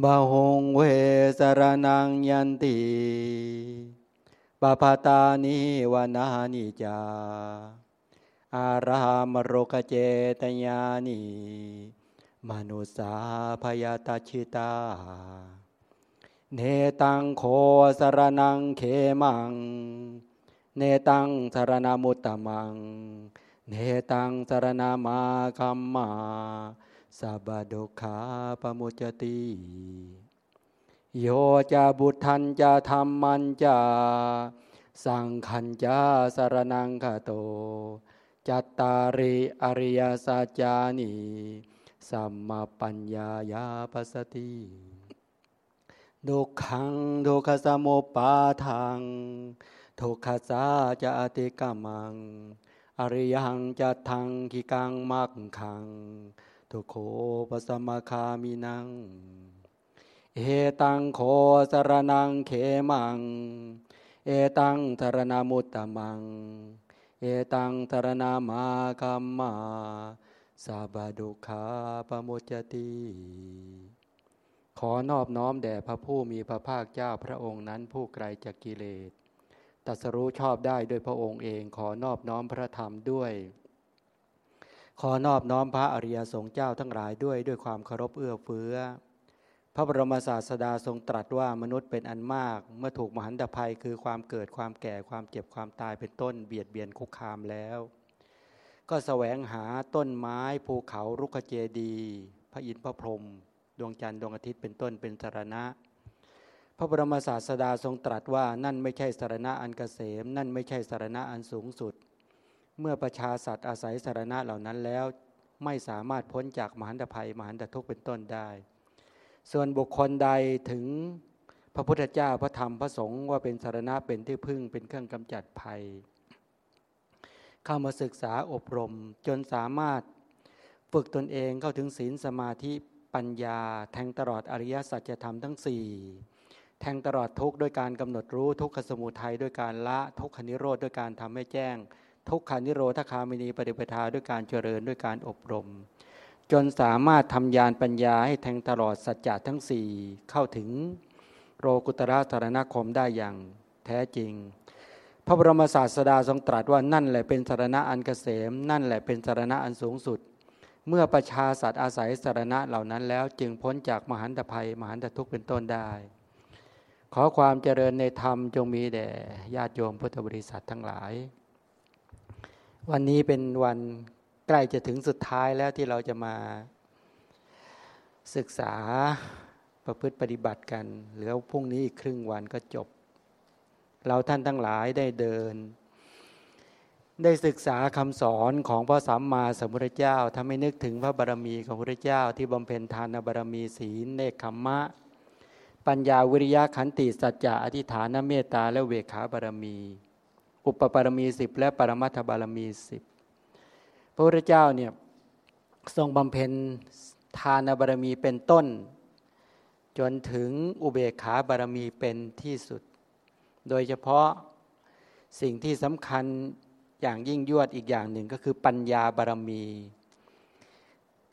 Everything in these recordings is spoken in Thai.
บาหงเวสรนังยันติปปาตานิวานานิจา อารามโรกเจตญานิมนุสาพยาตาชิตา เนตังโคสรนังเขมัง เนตังสรณมุตตมัง เนตังสรณมาคัมมา สับดุขาปมุจติโยจะบุทันจะธรรมันจะสังขันจะสรนังคโต จัตตาริอริยสัจจานิสัมมาปัญญายาปสติดุขังดุขสมุปาทังทุกขสาจะอติกามัง อริยังจะทังกิกังมักขัง ทุโคปสมคามินัง เอตังโคสรนังเขมัง เอตังธรณามุตตมัง เอตังธรณามาคัมมาสาบาดุขาปโมจติขอนอบน้อมแด่พระผู้มีพระภาคเจ้าพระองค์นั้นผู้ไกลจากกิเลสตัสรู้ชอบได้ด้วยพระองค์เองขอนอบน้อมพระธรรมด้วย ขอนอบน้อมพระอริยสงฆ์เจ้าทั้งหลายด้วยด้วยความเคารพเอื้อเฟื้อ พระบรมศาสดาทรงตรัสว่ามนุษย์เป็นอันมาก เมื่อถูกมหันตภัยคือความเกิดความแก่ความเจ็บความตายเป็นต้นเบียดเบียนคุกคามแล้ว ก็แสวงหาต้นไม้ภูเขารุกเจดี พระอินทร์พระพรหมดวงจันทร์ดวงอาทิตย์เป็นต้นเป็นสารณะ พระบรมศาสดาทรงตรัสว่านั่นไม่ใช่สารณะอันกเกษม นั่นไม่ใช่สารณะอันสูงสุด เมื่อประชาสัตว์อาศัยสารณะเหล่านั้นแล้ว ไม่สามารถพ้นจากมหันตภัยมหันตทุกข์เป็นต้นได้ ส่วนบุคคลใดถึงพระพุทธเจ้าพระธรรมพระสงฆ์ว่าเป็นสารณะเป็นที่พึ่งเป็นเครื่องกำจัดภัย เข้ามาศึกษาอบรมจนสามารถฝึกตนเองเข้าถึงศีลสมาธิปัญญา แทงตลอดอริยสัจธรรมทั้งสี่แทงตลอดทุกข์ด้วยการกำหนดรู้ทุกขสมุทัยด้วยการละทุกขนิโรธด้วยการทำให้แจ้ง ทุกขานิโรธคามินีปฏิปทาด้วยการเจริญด้วยการอบรม จนสามารถทำยานปัญญาให้แทงตลอดสัจจะทั้งสี่เข้าถึงโรกุตระสารณคมได้อย่างแท้จริง พระบรมศาสดาทรงตรัสว่านั่นแหละเป็นสารณะอันเกษม นั่นแหละเป็นสารณะอันสูงสุด เมื่อประชาสัตว์อาศัยสารณะเหล่านั้นแล้วจึงพ้นจากมหันตภัย มหันตทุกข์เป็นต้นได้ ขอความเจริญในธรรมจงมีแด่ญาติโยมพุทธบริษัททั้งหลาย วันนี้เป็นวันใกล้จะถึงสุดท้ายแล้วที่เราจะมาศึกษาประพฤติปฏิบัติกันเหลือพรุ่งนี้อีกครึ่งวันก็จบ เราท่านทั้งหลายได้เดิน ได้ศึกษาคำสอนของพระสัมมาสัมพุทธเจ้าทำให้นึกถึงพระบารมีของพระเจ้า ที่บำเพ็ญทานบารมีศีลเนคขมมะ ปัญญาวิริยะขันติสัจจะอธิฐานเมตตาและเวขาบารมี อุปปารมีสิบและปรมัตถบารมีสิบพระพุทธเจ้าเนี่ยทรงบำเพ็ญทานบารมีเป็นต้น จนถึงอุเบกขาบารมีเป็นที่สุด โดยเฉพาะสิ่งที่สำคัญอย่างยิ่งยวดอีกอย่างหนึ่งก็คือปัญญาบารมี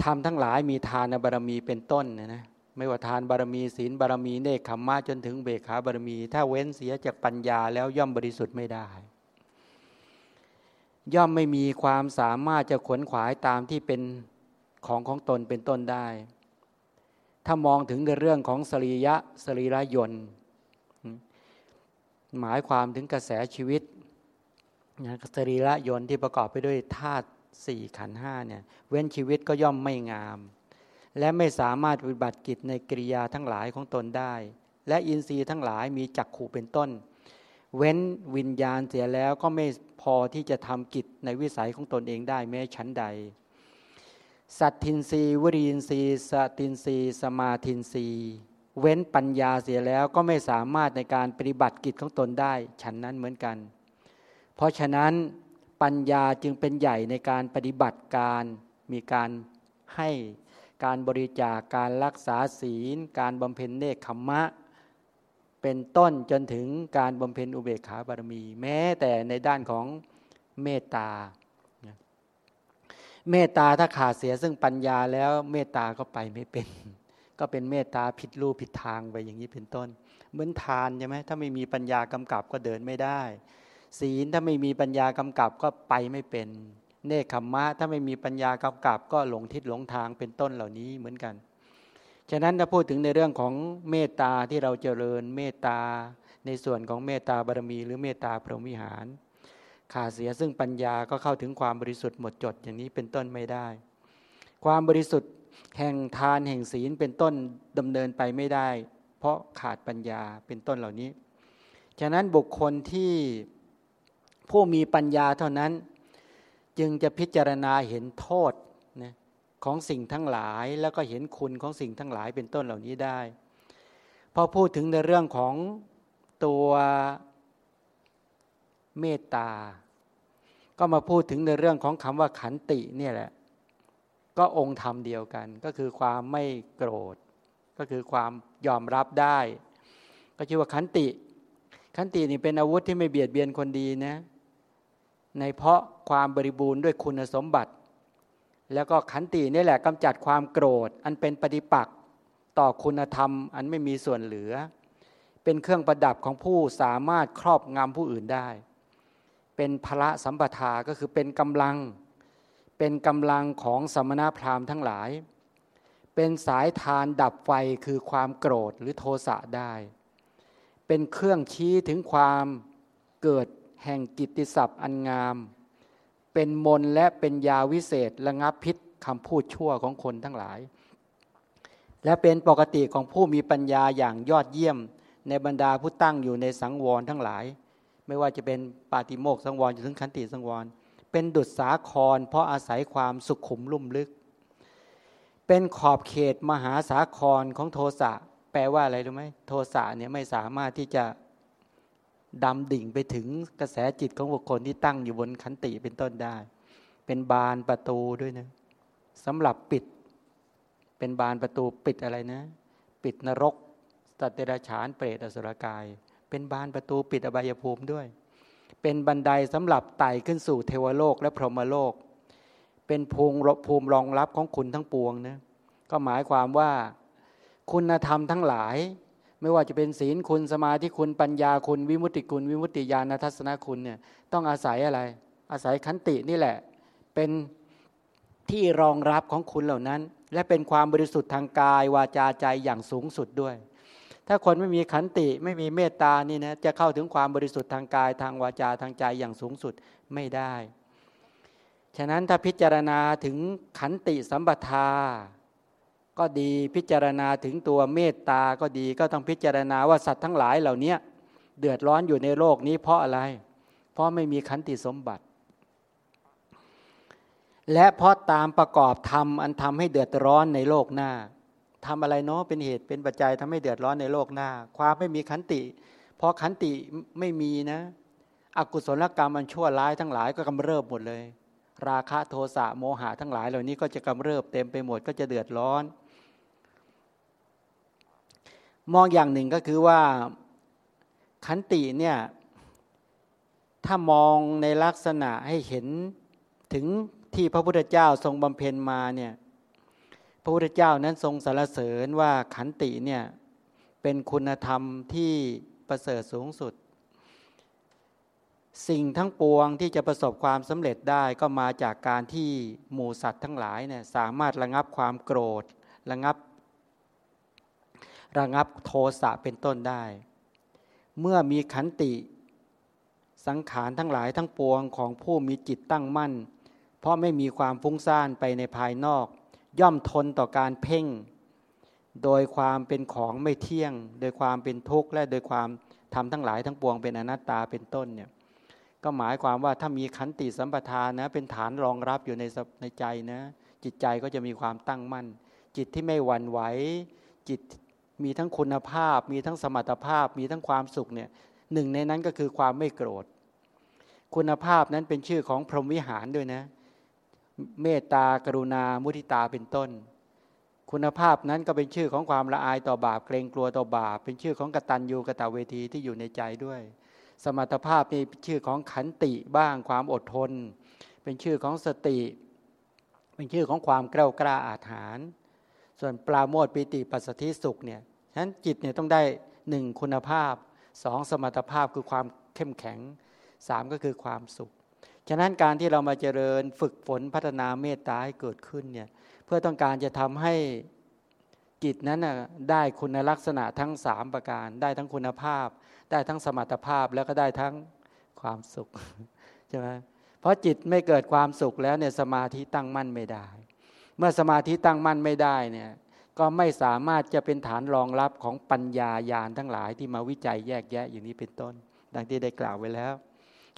ทำทั้งหลายมีทานบารมีเป็นต้นนะนะไม่ว่าทานบารมีศีลบารมีเนคขมมะจนถึงเบขาบารมี ถ้าเว้นเสียจากปัญญาแล้วย่อมบริสุทธิ์ไม่ได้ ย่อมไม่มีความสามารถจะขวนขวายตามที่เป็นของของตนเป็นต้นได้ ถ้ามองถึงในเรื่องของสรียะสรีระยนต์ หมายความถึงกระแสชีวิตสรีระยนต์ที่ประกอบไปด้วยธาตุสี่ขันห้าเนี่ยเว้นชีวิตก็ย่อมไม่งาม และไม่สามารถปฏิบัติกิจในกิริยาทั้งหลายของตนได้ และอินทรีย์ทั้งหลายมีจักขู่เป็นต้น เว้นวิญญาณเสียแล้วก็ไม่พอที่จะทำกิจในวิสัยของตนเองได้แม้ชั้นใด สัตทินรีวรีนรีสตินรีสมาทินรีเว้นปัญญาเสียแล้วก็ไม่สามารถในการปฏิบัติกิจของตนได้ฉันนั้นเหมือนกัน เพราะฉะนั้นปัญญาจึงเป็นใหญ่ในการปฏิบัติการมีการให้การบริจาคการรักษาศีล การบำเพ็ญเนคขมมะ เป็นต้นจนถึงการบำเพ็ญอุเบกขาบารมี แม้แต่ในด้านของเมตตาเมตตาถ้าขาดเสียซึ่งปัญญาแล้วเมตตาก็ไปไม่เป็น ก็เป็นเมตตาผิดรูปผิดทางไปอย่างนี้เป็นต้น เหมือนทานใช่ไหมถ้าไม่มีปัญญากำกับก็เดินไม่ได้ ศีลถ้าไม่มีปัญญากำกับก็ไปไม่เป็น เนคขมมะถ้าไม่มีปัญญากำกับก็หลงทิศหลงทางเป็นต้นเหล่านี้เหมือนกัน ฉะนั้นถ้าพูดถึงในเรื่องของเมตตาที่เราเจริญเมตตาในส่วนของเมตตาบารมี หรือเมตตาพรหมิหาร ขาดเสียซึ่งปัญญาก็เข้าถึงความบริสุทธิ์หมดจดอย่างนี้เป็นต้นไม่ได้ ความบริสุทธิ์แห่งทานแห่งศีลเป็นต้นดำเนินไปไม่ได้ เพราะขาดปัญญาเป็นต้นเหล่านี้ ฉะนั้นบุคคลที่ผู้มีปัญญาเท่านั้น จึงจะพิจารณาเห็นโทษนะ ของสิ่งทั้งหลาย แล้วก็เห็นคุณของสิ่งทั้งหลายเป็นต้นเหล่านี้ได้ พอพูดถึงในเรื่องของตัวเมตตา ก็มาพูดถึงในเรื่องของคำว่าขันติเนี่ยแหละ ก็องค์ธรรมเดียวกัน ก็คือความไม่โกรธ ก็คือความยอมรับได้ ก็ชื่อว่าขันติ ขันตินี่เป็นอาวุธที่ไม่เบียดเบียนคนดีนะ ในเพราะความบริบูรณ์ด้วยคุณสมบัติ แล้วก็ขันตินี่แหละกำจัดความโกรธ อันเป็นปฏิปักษ์ต่อคุณธรรม อันไม่มีส่วนเหลือ เป็นเครื่องประดับของผู้สามารถครอบงำผู้อื่นได้ เป็นพระสัมปทาก็คือเป็นกำลัง เป็นกำลังของสมณพราหมณ์ทั้งหลาย เป็นสายทานดับไฟคือความโกรธหรือโทสะได้ เป็นเครื่องชี้ถึงความเกิดแห่งกิตติศัพท์อันงาม เป็นมนและเป็นยาวิเศษระงับพิษคำพูดชั่วของคนทั้งหลาย และเป็นปกติของผู้มีปัญญาอย่างยอดเยี่ยม ในบรรดาผู้ตั้งอยู่ในสังวรทั้งหลาย ไม่ว่าจะเป็นปาติโมกสังวรจนถึงขันติสังวร เป็นดุจสาคร เพราะอาศัยความสุขุมลุ่มลึก เป็นขอบเขตมหาสาครของโทสะแปลว่าอะไรรู้ไหมโทสะเนี่ยไม่สามารถที่จะ ดำดิ่งไปถึงกระแสจิตของบุคคลที่ตั้งอยู่บนขันติเป็นต้นได้ เป็นบานประตูด้วยนะสำหรับปิด เป็นบานประตูปิดอะไรนะ ปิดนรกสัตว์เดรัจฉานเปรตอสุรกาย เป็นบานประตูปิดอบายภูมิด้วย เป็นบันไดสำหรับไต่ขึ้นสู่เทวโลกและพรหมโลก เป็นภูมิภูมิรองรับของคุณทั้งปวงนะก็หมายความว่า คุณธรรมทั้งหลาย ไม่ว่าจะเป็นศีลคุณสมาธิคุณปัญญาคุณวิมุตติคุณ วิมุตติญาณทัศนคุณเนี่ยต้องอาศัยอะไร อาศัยขันตินี่แหละ เป็นที่รองรับของคุณเหล่านั้น และเป็นความบริสุทธิ์ทางกายวาจาใจอย่างสูงสุดด้วย ถ้าคนไม่มีขันติไม่มีเมตตานี่นะจะเข้าถึงความบริสุทธิ์ทางกายทางวาจาทางใจอย่างสูงสุดไม่ได้ ฉะนั้นถ้าพิจารณาถึงขันติสัมปทา ก็ดีพิจารณาถึงตัวเมตตาก็ดีก็ต้องพิจารณาว่าสัตว์ทั้งหลายเหล่านี้เดือดร้อนอยู่ในโลกนี้เพราะอะไร เพราะไม่มีขันติสมบัติ และเพราะตามประกอบธรรมอันทำให้เดือดร้อนในโลกหน้าทำอะไรเนาะเป็นเหตุเป็นปัจจัยทำให้เดือดร้อนในโลกหน้า ความไม่มีขันติเพอขันติไม่มีนะอกุศลกรรมมันชั่วร้ายทั้งหลายก็กำเริบหมดเลย ราคะโทสะโมหะทั้งหลายเหล่านี้ก็จะกำเริบเต็มไปหมดก็จะเดือดร้อน มองอย่างหนึ่งก็คือว่าขันติเนี่ยถ้ามองในลักษณะให้เห็นถึงที่พระพุทธเจ้าทรงบำเพ็ญมาเนี่ยพระพุทธเจ้านั้นทรงสรรเสริญว่าขันติเนี่ยเป็นคุณธรรมที่ประเสริฐสูงสุด สิ่งทั้งปวงที่จะประสบความสำเร็จได้ก็มาจากการที่หมู่สัตว์ทั้งหลายเนี่ยสามารถระงับความโกรธ ระงับ ระงับโทสะเป็นต้นได้ เมื่อมีขันติสังขารทั้งหลายทั้งปวงของผู้มีจิตตั้งมั่น เพราะไม่มีความฟุ้งซ่านไปในภายนอก ย่อมทนต่อการเพ่ง โดยความเป็นของไม่เที่ยง โดยความเป็นทุกข์และโดยความทำทั้งหลายทั้งปวงเป็นอนัตตาเป็นต้นเนี่ยก็หมายความว่าถ้ามีขันติสัมปทานนะเป็นฐานรองรับอยู่ในในใจนะจิตใจก็จะมีความตั้งมั่น จิตที่ไม่หวั่นไหวจิต มีทั้งคุณภาพ มีทั้งสมรรถภาพ มีทั้งความสุขเนี่ยหนึ่งในนั้นก็คือความไม่โกรธ คุณภาพนั้นเป็นชื่อของพรหมวิหารด้วยนะ เมตตากรุณามุทิตาเป็นต้น คุณภาพนั้นก็เป็นชื่อของความละอายต่อบาปเกรงกลัวต่อบาป เป็นชื่อของกตัญญูกตเวทีที่อยู่ในใจด้วย สมรรถภาพนี่ชื่อของขันติบ้างความอดทน เป็นชื่อของสติ เป็นชื่อของความกล้ากล้าอาถรรพ์ส่วนปราโมทปิติปัสสธิสุขเนี่ย ฉะนั้นจิตเนี่ยต้องได้หนึ่งคุณภาพสองสมรรถภาพคือความเข้มแข็งสามก็คือความสุข ฉะนั้นการที่เรามาเจริญฝึกฝนพัฒนาเมตตาให้เกิดขึ้นเนี่ยเพื่อต้องการจะทำให้จิตนั้นได้คุณลักษณะทั้งสามประการ ได้ทั้งคุณภาพ ได้ทั้งสมรรถภาพแล้วก็ได้ทั้งความสุขใช่ไหมเพราะจิตไม่เกิดความสุขแล้วเนี่ยสมาธิตั้งมั่นไม่ได้ เมื่อสมาธิตั้งมั่นไม่ได้เนี่ย ก็ไม่สามารถจะเป็นฐานรองรับของปัญญายาณทั้งหลายที่มาวิจัยแยกแยะอย่างนี้เป็นต้น ดังที่ได้กล่าวไว้แล้ว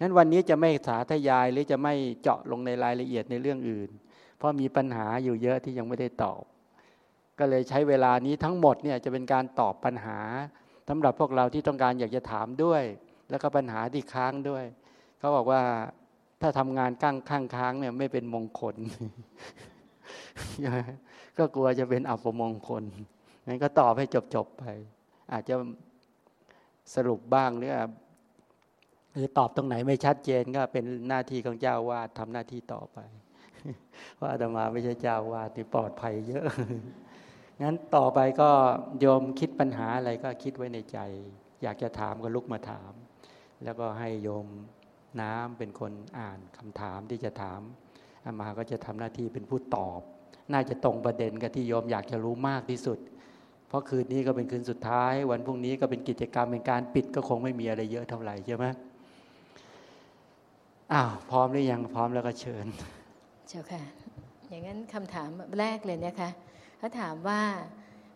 นั้นวันนี้จะไม่สาธยายหรือจะไม่เจาะลงในรายละเอียดในเรื่องอื่น เพราะมีปัญหาอยู่เยอะที่ยังไม่ได้ตอบ ก็เลยใช้เวลานี้ทั้งหมดเนี่ยจะเป็นการตอบปัญหาสำหรับพวกเราที่ต้องการอยากจะถามด้วย แล้วก็ปัญหาที่ค้างด้วย เขาบอกว่าถ้าทำงานข้างข้างค้างเนี่ยไม่เป็นมงคล ก็กลัวจะเป็นอัปมงคลงั้นก็ตอบให้จบๆไป อาจจะสรุปบ้างหรือหรือตอบตรงไหนไม่ชัดเจนก็เป็นหน้าที่ของเจ้าวาดทำหน้าที่ต่อไปว่าอาตมาไม่ใช่เจ้าวาดที่ปลอดภัยเยอะงั้นต่อไปก็โยมคิดปัญหาอะไรก็คิดไว้ในใจ อยากจะถามก็ลุกมาถาม แล้วก็ให้โยมน้ำเป็นคนอ่านคำถามที่จะถามอามาก็จะทำหน้าที่เป็นผู้ตอบ น่าจะตรงประเด็นกับที่โยมอยากจะรู้มากที่สุด เพราะคืนนี้ก็เป็นคืนสุดท้าย วันพรุ่งนี้ก็เป็นกิจกรรมเป็นการปิดก็คงไม่มีอะไรเยอะเท่าไหร่ใช่ไหมอ้าวพร้อมหรือยังพร้อมแล้วก็เชิญ เจ้าค่ะ อย่างนั้นคำถามแรกเลยนะคะเขาถามว่า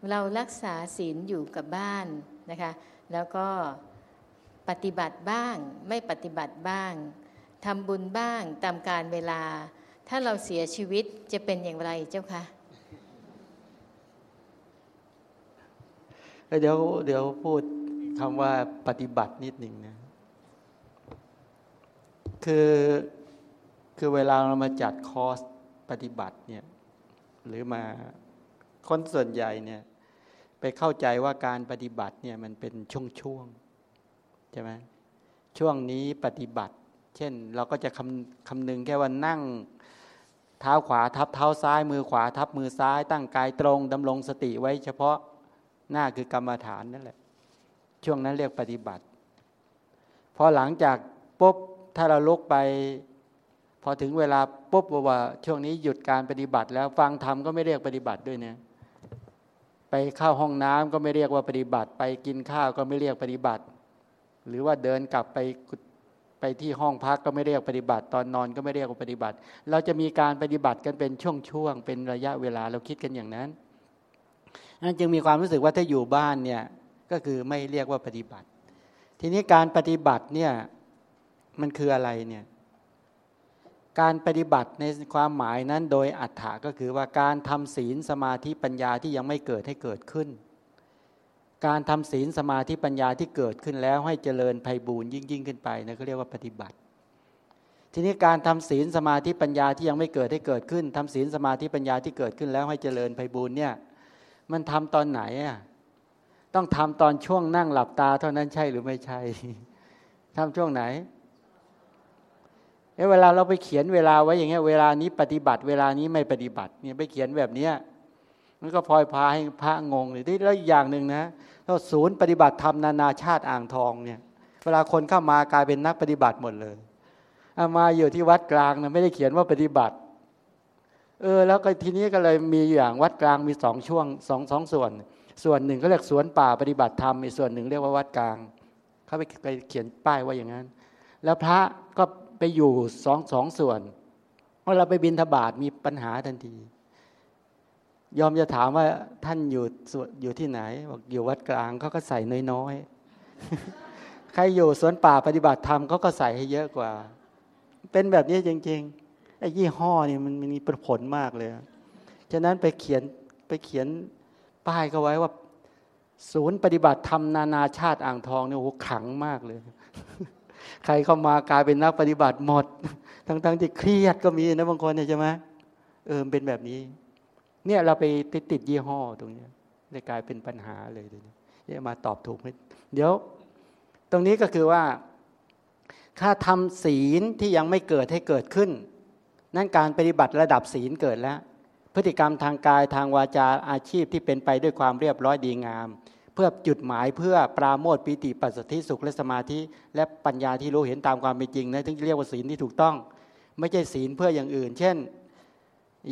เรารักษาศีลอยู่กับบ้านนะคะ แล้วก็ปฏิบัติบ้าง ไม่ปฏิบัติบ้างทำบุญบ้างตามการเวลา ถ้าเราเสียชีวิตจะเป็นอย่างไรเจ้าคะเดี๋ยวเดี๋ยวพูดคำว่าปฏิบัตินิดหนึ่งนะคือคือเวลาเรามาจัดคอร์สปฏิบัติเนี่ยหรือมาคนส่วนใหญ่เนี่ยไปเข้าใจว่าการปฏิบัติเนี่ยมันเป็นช่วงๆใช่ไหมช่วงนี้ปฏิบัติ เช่น เราก็จะคำคำนึงแค่ว่านั่ง ท้าขวาทับเท้าซ้าย มือขวาทับมือซ้าย ตั้งกายตรงดำรงสติไว้เฉพาะหน้าคือกรรมฐานนั่นแหละ ช่วงนั้นเรียกปฏิบัติ พอหลังจากปุ๊บถ้าเราลุกไป พอถึงเวลาปุ๊บว่า ช่วงนี้หยุดการปฏิบัติ แล้วฟังธรรมก็ไม่เรียกปฏิบัติด้วยเนี่ยไปเข้าห้องน้ำก็ไม่เรียกว่าปฏิบัติ ไปกินข้าวก็ไม่เรียกปฏิบัติ หรือว่าเดินกลับไป ไปที่ห้องพักก็ไม่เรียกปฏิบัติ ตอนนอนก็ไม่เรียกว่าปฏิบัติ เราจะมีการปฏิบัติกันเป็นช่วงๆเป็นระยะเวลาเราคิดกันอย่างนั้นนั่นจึงมีความรู้สึกว่าถ้าอยู่บ้านเนี่ยก็คือไม่เรียกว่าปฏิบัติ ทีนี้การปฏิบัติเนี่ยมันคืออะไรเนี่ยการปฏิบัติในความหมายนั้นโดยอัฏฐาก็คือว่าการทำศีลสมาธิปัญญาที่ยังไม่เกิดให้เกิดขึ้น การทำศีลสมาธิปัญญาที่เกิดขึ้นแล้วให้เจริญไพบูรยิ่งยิ่งขึ้นไปนะเขาเรียกว่าปฏิบัติ ทีนี้การทำศีลสมาธิปัญญาที่ยังไม่เกิดให้เกิดขึ้นทำศีลสมาธิปัญญาที่เกิดขึ้นแล้วให้เจริญไพบูรเนี่ยมันทำตอนไหนอะต้องทำตอนช่วงนั่งหลับตาเท่านั้นใช่หรือไม่ใช่ทำช่วงไหนเวลาเราไปเขียนเวลาไว้อย่างเงี้ยเวลานี้ปฏิบัติ เวลานี้ไม่ปฏิบัติเนี่ยไปเขียนแบบเนี้ยมันก็พลอยพาให้พระงงเลยที่แล้วอย่างหนึ่งนะ เราศูนย์ปฏิบัติธรรมนานาชาติอ่างทองเนี่ย เวลาคนเข้ามากลายเป็นนักปฏิบัติหมดเลยอามาอยู่ที่วัดกลางนะไม่ได้เขียนว่าปฏิบัติ เออ แล้วก็ทีนี้ก็เลยมีอย่างวัดกลางมีสองช่วงสองสองส่วน ส่วนหนึ่งก็เรียกสวนป่าปฏิบัติธรรมอีกส่วนหนึ่งเรียกว่าวัดกลางเขาไปเขียนป้ายว่าอย่างนั้น แล้วพระก็ไปอยู่สองสองส่วนเวลาไปบินทบาทมีปัญหาทันที ยอมจะถามว่าท่านอยู่อยู่ที่ไหน บอกอยู่วัดกลางเขาก็ใส่น้อยๆ ใครอยู่สวนป่าปฏิบัติธรรมเขาก็ใส่ให้เยอะกว่า เป็นแบบนี้จริงๆไอ้ยี่ห้อนี่มันมีผลมากเลย ฉะนั้นไปเขียนไปเขียนป้ายก็ไว้ว่า ศูนย์ปฏิบัติธรรมนานาชาติอ่างทองเนี่ยโอ้ขังมากเลย ใครเข้ามากลายเป็นนักปฏิบัติหมด ทั้งๆที่เครียดก็มีนะบางคนเนี่ยใช่ไหมเออเป็นแบบนี้ เนี่ยเราไปติดติดยี่ห้อตรงนี้เลยกลายเป็นปัญหาเลยเนี่ยมาตอบถูกไหมเดี๋ยว ตรงนี้ก็คือว่า ถ้าทำศีลที่ยังไม่เกิดให้เกิดขึ้น นั่นการปฏิบัติระดับศีลเกิดแล้ว พฤติกรรมทางกายทางวาจาอาชีพที่เป็นไปด้วยความเรียบร้อยดีงาม เพื่อจุดหมายเพื่อปราโมทปีติปัสสติสุขและสมาธิ และปัญญาที่รู้เห็นตามความเป็นจริงนะถึงเรียกว่าศีลที่ถูกต้อง ไม่ใช่ศีลเพื่ออย่างอื่น เช่น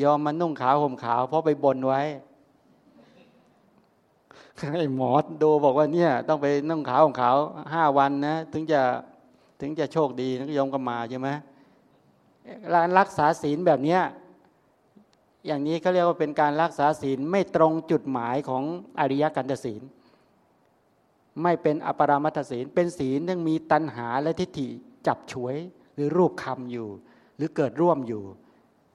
ยอมมันนุ่งขาวห่มขาว เพราะไปบนไว้ไอ้หมอดูบอกว่าเนี่ย ต้องไปนุ่งขาวห่มขาวห้าวันนะ ถึงจะถึงจะโชคดีนักยมก็มาใช่ไหมการรักษาศีลแบบเนี้ยอย่างนี้เขาเรียกว่าเป็นการรักษาศีลไม่ตรงจุดหมายของอริยกันตศีล ไม่เป็นอปรามัตศีล เป็นศีลที่มีตัณหาและทิฏฐิจับฉวยหรือรูปคำอยู่ หรือเกิดร่วมอยู่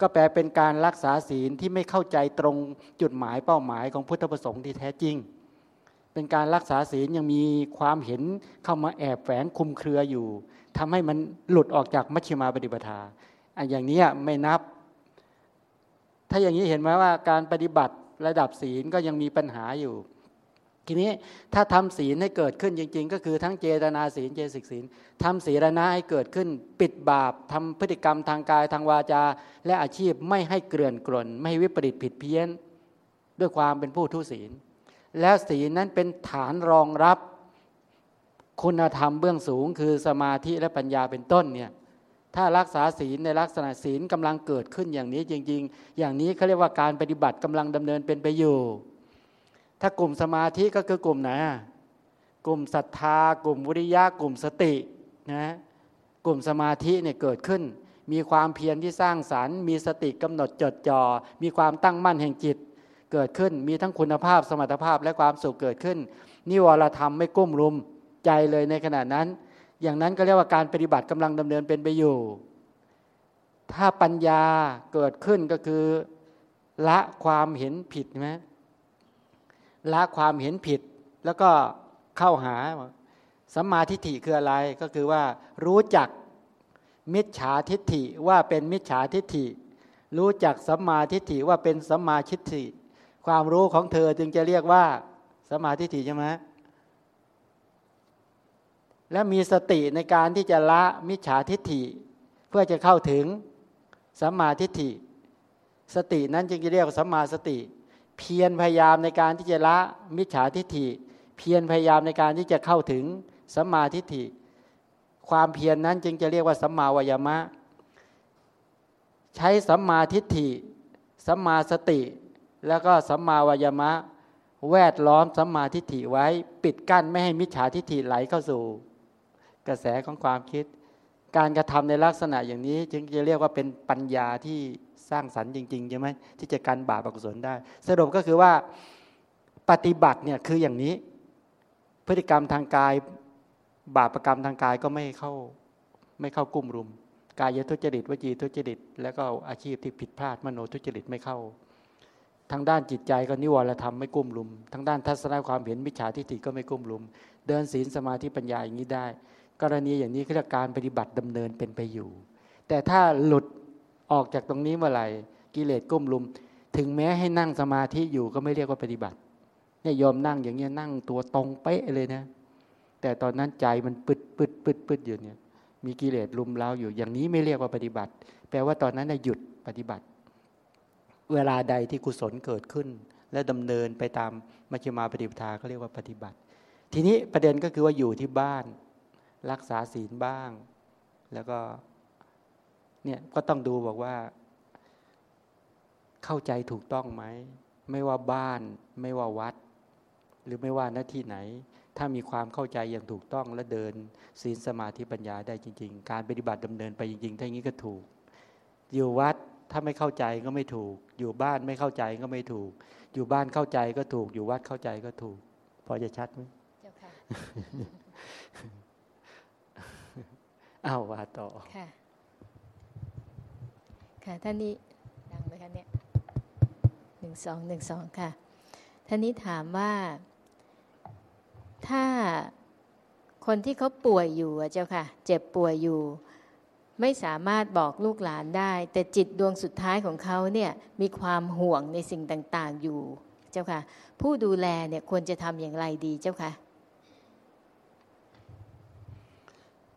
ก็แปลเป็นการรักษาศีลที่ไม่เข้าใจตรงจุดหมายเป้าหมายของพุทธประสงค์ที่แท้จริง เป็นการรักษาศีลยังมีความเห็นเข้ามาแอบแฝงคุมเครืออยู่ทำให้มันหลุดออกจากมัชฌิมาปฏิปทาอันอย่างนี้ไม่นับ ถ้าอย่างนี้เห็นไหมว่าการปฏิบัติระดับศีลก็ยังมีปัญหาอยู่ ทีนี้ถ้าทำศีลให้เกิดขึ้นจริง ๆ ก็คือทั้งเจตนาศีลเจสิกศีลทำศีลนะให้เกิดขึ้น ปิดบาปทำพฤติกรรมทางกายทางวาจา และอาชีพไม่ให้เกลื่อนกล่น ไม่ให้วิปริตผิดเพี้ยน ด้วยความเป็นผู้ทุศีล แล้วศีลนั้นเป็นฐานรองรับคุณธรรมเบื้องสูง คือสมาธิและปัญญาเป็นต้นเนี่ยถ้ารักษาศีลในลักษณะศีลกำลังเกิดขึ้นอย่างนี้จริง ๆ อย่างนี้เขาเรียกว่าการปฏิบัติกำลังดำเนินเป็นไปอยู่ ถ้ากลุ่มสมาธิก็คือกลุ่มไหนกลุ่มศรัทธา กลุ่มวิริยะกลุ่มสตินะกลุ่มสมาธิเนี่ยเกิดขึ้น มีความเพียรที่สร้างสารรค์ มีสติกำหนดจดจอ่อมีความตั้งมั่นแห่งจิตเกิดขึ้น มีทั้งคุณภาพสมรรถภาพและความสุขเกิดขึ้น นิวรธรรมไม่กุ้มรุมใจเลยในขณะนั้น อย่างนั้นก็เรียกว่าการปฏิบัติกำลังดำเนินเป็นไปอยู่ ถ้าปัญญาเกิดขึ้นก็คือ ละความเห็นผิดไหม ละความเห็นผิด แล้วก็เข้าหาสัมมาทิฏฐิคืออะไรก็คือว่ารู้จักมิจฉาทิฏฐิว่าเป็นมิจฉาทิฏฐิ รู้จักสัมมาทิฏฐิว่าเป็นสัมมาทิฏฐิ ความรู้ของเธอจึงจะเรียกว่าสัมมาทิฏฐิใช่ไหมและมีสติในการที่จะละมิจฉาทิฏฐิ เพื่อจะเข้าถึงสัมมาทิฏฐิ สตินั้นจึงจะเรียกว่าสัมมาสติ เพียรพยายามในการที่จะละมิจฉาทิฏฐิ เพียรพยายามในการที่จะเข้าถึงสัมมาทิฏฐิ ความเพียรนนั้นจึงจะเรียกว่าสัมมาวายามะ ใช้สัมมาทิฏฐิ สัมมาสติ แล้วก็สัมมาวายามะ แวดล้อมสัมมาทิฏฐิไว้ปิดกั้นไม่ให้มิจฉาทิฏฐิไหลเข้าสู่ กระแสของความคิด การกระทำในลักษณะอย่างนี้ จึงจะเรียกว่าเป็นปัญญาที่ สร้างสรรค์จริงๆใช่ไหมที่จะการบาปอกุศลได้ สรุปก็คือว่าปฏิบัติเนี่ยคืออย่างนี้ พฤติกรรมทางกาย บาปรกรรมทางกายก็ไม่เข้าไม่เข้ากุ้มรุม กายทุจริตวจีทุจริต แล้วก็อาชีพที่ผิดพลาดมโนทุจริตไม่เข้าทางด้านจิตใจก็นิวรธรรมไม่กุ้มรุม ทางด้านทัศนคความเห็นมิจฉาทิฏฐิก็ไม่กุ้มรุม เดินศีลสมาธิปัญญาอย่างนี้ได้ กรณีอย่างนี้คือการปฏิบัติดำเนินเป็นไปอยู่ แต่ถ้าหลุด ออกจากตรงนี้เมื่อไหร่กิเลสก้มลุม ถึงแม้ให้นั่งสมาธิอยู่ก็ไม่เรียกว่าปฏิบัติเนี่ยยอมนั่งอย่างเงี้ยนั่งตัวตรงเป๊ะเลยนะ แต่ตอนนั้นใจมันปึดปึดปึดปึดอยู่เนี่ย มีกิเลสลุมเล้าอยู่ อย่างนี้ไม่เรียกว่าปฏิบัติ แปลว่าตอนนั้นหยุดปฏิบัติ เวลาใดที่กุศลเกิดขึ้น และดำเนินไปตามมัชฌิมาปฏิปทาเขาเรียกว่าปฏิบัติ ทีนี้ประเด็นก็คือว่าอยู่ที่บ้าน รักษาศีลบ้าง แล้วก็ เนี่ยก็ต้องดูบอกว่า เข้าใจถูกต้องไหม ไม่ว่าบ้าน ไม่ว่าวัด หรือไม่ว่าหน้าที่ไหน ถ้ามีความเข้าใจอย่างถูกต้องและเดินศีลสมาธิปัญญาได้จริง ๆ การปฏิบัติดำเนินไปจริงๆถ้าอย่างนี้ก็ถูก อยู่วัดถ้าไม่เข้าใจก็ไม่ถูก อยู่บ้านไม่เข้าใจก็ไม่ถูก อยู่บ้านเข้าใจก็ถูก อยู่วัดเข้าใจก็ถูก พอจะชัดไหมเจ้าค่ะเอาว่าต่อค่ะ ค่ะท่านนี้ดังไหมคะเนี่ยหนึ่งสองหนึ่งสองค่ะท่านนี้ถามว่าถ้าคนที่เขาป่วยอยู่เจ้าค่ะ เจ็บป่วยอยู่ ไม่สามารถบอกลูกหลานได้ แต่จิตดวงสุดท้ายของเขาเนี่ยมีความห่วงในสิ่งต่าง ๆ อยู่เจ้าค่ะ ผู้ดูแลเนี่ยควรจะทำอย่างไรดีเจ้าค่ะ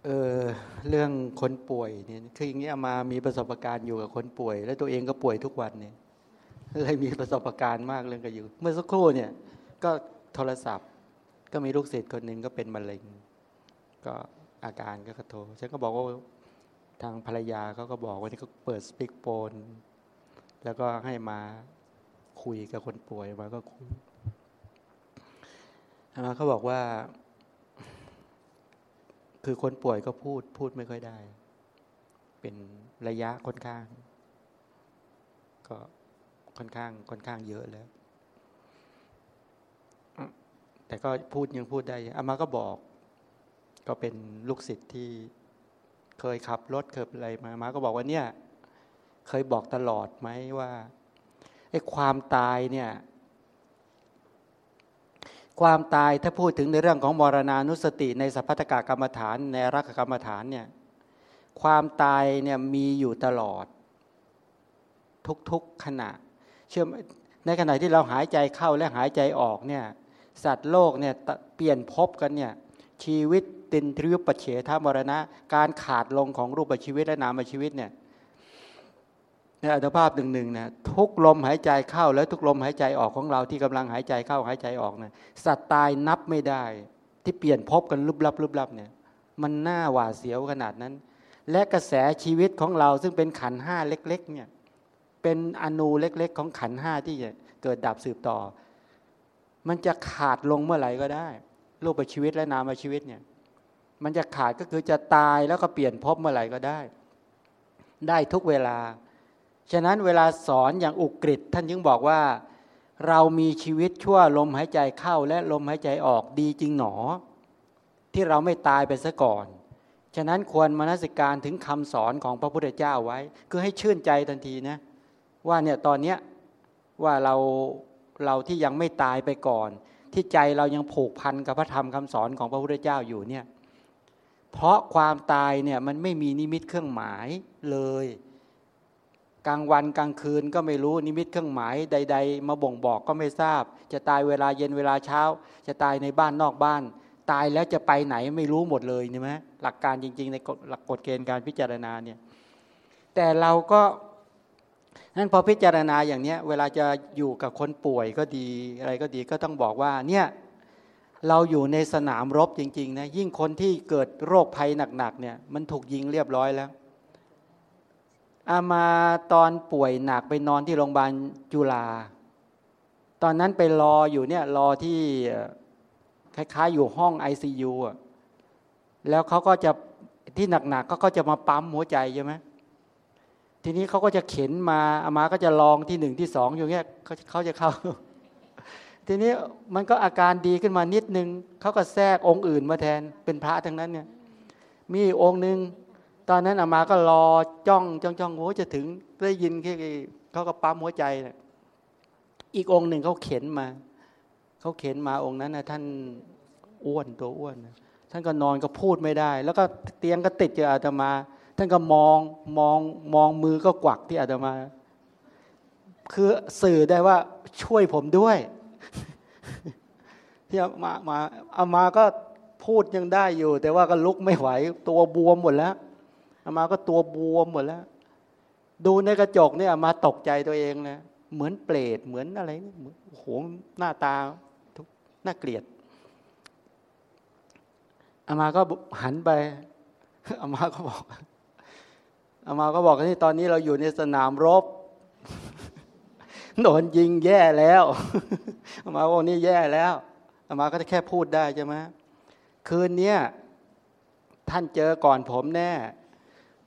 เออเรื่องคนป่วยเนี่ยคืออย่างนี้มามีประสบการณ์อยู่กับคนป่วย แล้วตัวเองก็ป่วยทุกวันเนี่ยเลยมีประสบการณ์มากเรื่องกระยุเมื่อสักครู่เนี่ย ก็โทรศัพท์ ก็มีลูกศิษย์คนหนึ่งก็เป็นมะเร็ง ก็อาการก็กระโทฉันก็บอกว่าทางภรรยาเขาก็บอกว่านี่เขาเปิดสปีกโฟนแล้วก็ให้มาคุยกับคนป่วยมาก็คุยมาเขาบอกว่า คือคนป่วยก็พูดพูดไม่ค่อยได้ เป็นระยะค่อนข้าง ก็ค่อนข้างค่อนข้างเยอะแล้ว แต่ก็พูดยังพูดได้อามาก็บอก ก็เป็นลูกศิษย์ที่เคยขับรถเคยอะไรมามาก็บอกว่าเนี่ย เคยบอกตลอดไหมว่าไอ้ความตายเนี่ย ความตายถ้าพูดถึงในเรื่องของมรณานุสติในสัพพตกากรรมฐานในรักกรรมฐานเนี่ยความตายเนี่ยมีอยู่ตลอด ทุกๆขณะ เชื่อในขณะที่เราหายใจเข้าและหายใจออกเนี่ยสัตว์โลกเนี่ยเปลี่ยนภพกันเนี่ยชีวิตตินทริยปเฉทามรณะ การขาดลงของรูปชีวิตและนามชีวิตเนี่ย ในอัตภาพหนึ่งหนึ่งนะทุกลมหายใจเข้าและทุกลมหายใจออกของเราที่กำลังหายใจเข้าหายใจออกนะสัตว์ตายนับไม่ได้ ที่เปลี่ยนพบกันลุบลับลุบลับเนี่ยมันน่าหวาดเสียวขนาดนั้น และกระแสชีวิตของเราซึ่งเป็นขันห้าเล็ก ๆ เนี่ยเป็นอนูเล็ก ๆ ของขันห้าที่เกิดดับสืบต่อ มันจะขาดลงเมื่อไหร่ก็ได้รูปชีวิตและนามชีวิตเนี่ย มันจะขาดก็คือจะตายแล้วก็เปลี่ยนพบเมื่อไหร่ก็ได้ ได้ทุกเวลา ฉะนั้นเวลาสอนอย่างอุกฤษท่านยังบอกว่า เรามีชีวิตชั่วลมหายใจเข้าและลมหายใจออกดีจริงหนอ ที่เราไม่ตายไปซะก่อน ฉะนั้นควรมนสิการถึงคำสอนของพระพุทธเจ้าไว้ คือให้ชื่นใจทันทีนะ ว่าเนี่ยตอนเนี้ยว่าเราเราที่ยังไม่ตายไปก่อน ที่ใจเรายังผูกพันกับพระธรรมคำสอนของพระพุทธเจ้าอยู่เนี่ยเพราะความตายเนี่ยมันไม่มีนิมิตเครื่องหมายเลย กลางวันกลางคืนก็ไม่รู้นิมิตเครื่องหมายใด ๆ มาบ่งบอกก็ไม่ทราบ จะตายเวลาเย็นเวลาเช้า จะตายในบ้านนอกบ้าน ตายแล้วจะไปไหนไม่รู้หมดเลยใช่ไหมหลักการจริง ๆ ในหลักกฎเกณฑ์การพิจารณาเนี่ยแต่เราก็นั้นพอพิจารณาอย่างเนี้ยเวลาจะอยู่กับคนป่วยก็ดีอะไรก็ดีก็ต้องบอกว่าเนี่ยเราอยู่ในสนามรบจริงๆนะยิ่งคนที่เกิดโรคภัยหนักๆเนี่ยมันถูกยิงเรียบร้อยแล้ว อามาตอนป่วยหนักไปนอนที่โรงพยาบาลจุฬาตอนนั้นไปรออยู่เนี่ยรอที่คล้ายๆอยู่ห้อง ICU อะแล้วเขาก็จะที่หนักๆก็เขาจะมาปั๊มหัวใจใช่ไหมทีนี้เขาก็จะเข็นมาอามาก็จะลองที่หนึ่งที่สองอยู่เงี้ยเขาเขาจะเข้า ทีนี้มันก็อาการดีขึ้นมานิดนึงเขาก็แทรกองค์อื่นมาแทนเป็นพระทั้งนั้นเนี่ย มีองค์หนึ่ง ตอนนั้นอามาก็รอจ้องจ้องจ้องโอ้จะถึงได้ยินแค่เขาก็ปั๊มหัวใจนะอีกองค์หนึ่งเขาเข็นมาเขาเข็นมาองค์นั้นนะท่านอ้วนตัวอ้วนนะท่านก็นอนก็พูดไม่ได้ แล้วก็เตียงก็ติดเจออาตมา ท่านก็มองมองมองมือก็กวักที่อาตมา คือสื่อได้ว่าช่วยผมด้วย ที่อามามาอามาก็พูดยังได้อยู่ แต่ว่าก็ลุกไม่ไหว ตัวบวมหมดแล้ว อามาก็ตัวบวมหมดแล้ว ดูในกระจกเนี่ยมาตกใจตัวเองนะเหมือนเปรตเหมือนอะไรเนี่ยโอ้โหหน้าตาทุกน่าเกลียดอามาก็หันไปอามาก็บอกอามาก็บอกที่ตอนนี้เราอยู่ในสนามรบโดนยิงแย่แล้วอามาบอกนี่แย่แล้วอามาก็จะแค่พูดได้ใช่ไหมคืนนี้ท่านเจอก่อนผมแน่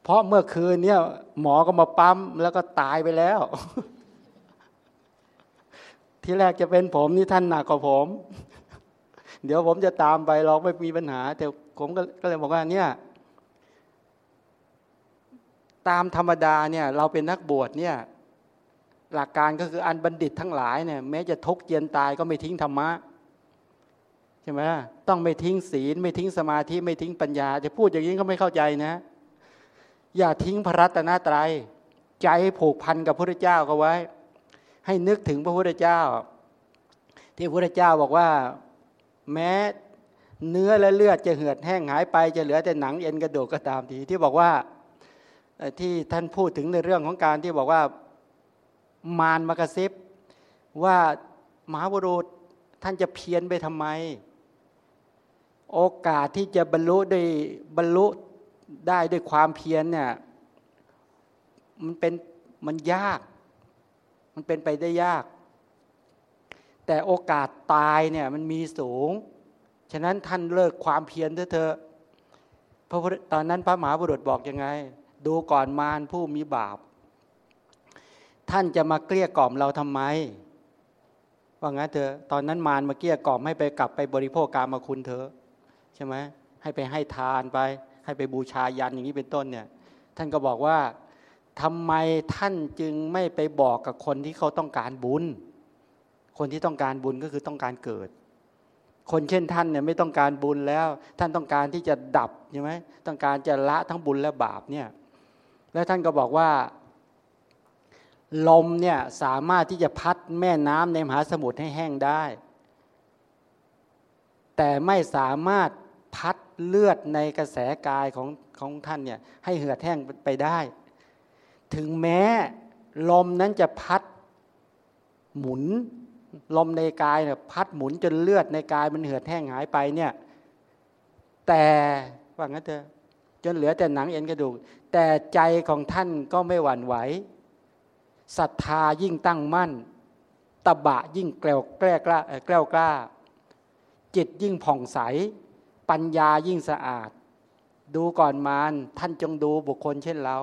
เพราะเมื่อคืนเนี่ยหมอก็มาปั๊มแล้วก็ตายไปแล้ว ที่แรกจะเป็นผมนี่ท่านหนักกว่าผม เดี๋ยวผมจะตามไปลองไม่มีปัญหา แต่ผมก็เลยบอกว่าเนี่ย ตามธรรมดาเนี่ย เราเป็นนักบวชเนี่ย หลักการก็คืออันบัณฑิตทั้งหลายเนี่ยแม้จะทุกข์เย็นตายก็ไม่ทิ้งธรรมะใช่ไหมต้องไม่ทิ้งศีล ไม่ทิ้งสมาธิไม่ทิ้งปัญญา จะพูดอย่างนี้ก็ไม่เข้าใจนะ อย่าทิ้งพระรัตนตรยัย ใจผูกพันกับพระเจ้าก็ไว้ ให้นึกถึงพระพุทธเจ้า ที่พระพุทธเจ้าบอกว่าแม้เนื้อและเลือดจะเหือดแห้งหายไปจะเหลือแต่หนังเอ็นกระดูกก็ตามทีที่บอกว่าที่ท่านพูดถึงในเรื่องของการที่บอกว่ามารมากระซิบว่ามหาบุรุษท่านจะเพี้ยนไปทำไม โอกาสที่จะบรรลุได้บรรลุ ได้ด้วยความเพียรเนี่ยมันเป็นมันยาก มันเป็นไปได้ยาก แต่โอกาสตายเนี่ยมันมีสูง ฉะนั้นท่านเลิกความเพียรเถอะพระตอนนั้นพระมหาบุรุษบอกยังไง ดูก่อนมารผู้มีบาป ท่านจะมาเกลี้ยกล่อมเราทำไมว่างั้นเถอะตอนนั้นมารมาเกลี้ยกล่อมให้ไปกลับไปบริโภคกรรมมาคุณเถอะใช่ไหมให้ไปให้ทานไป ให้ไปบูชายันอย่างนี้เป็นต้นเนี่ย ท่านก็บอกว่าทำไมท่านจึงไม่ไปบอกกับคนที่เขาต้องการบุญ คนที่ต้องการบุญก็คือต้องการเกิด คนเช่นท่านเนี่ยไม่ต้องการบุญแล้ว ท่านต้องการที่จะดับใช่ไหมต้องการจะละทั้งบุญและบาปเนี่ยแล้วท่านก็บอกว่า ลมเนี่ยสามารถที่จะพัดแม่น้ำในมหาสมุทรให้แห้งได้ แต่ไม่สามารถ พัดเลือดในกระแสกายของของท่านเนี่ยให้เหือดแห้งไปได้ ถึงแม้ลมนั้นจะพัดหมุนลมในกายเนี่ยพัดหมุนจนเลือดในกายมันเหือดแห้งหายไปเนี่ยแต่ว่างั้นเถอะจนเหลือแต่หนังเอ็นกระดูก แต่ใจของท่านก็ไม่หวั่นไหวศรัทธายิ่งตั้งมั่น ตบะยิ่งแกล้วแกล้กล้าแกล้วกล้า จิตยิ่งผ่องใส ปัญญายิ่งสะอาด ดูก่อนมารท่านจงดูบุคคลเช่นเรา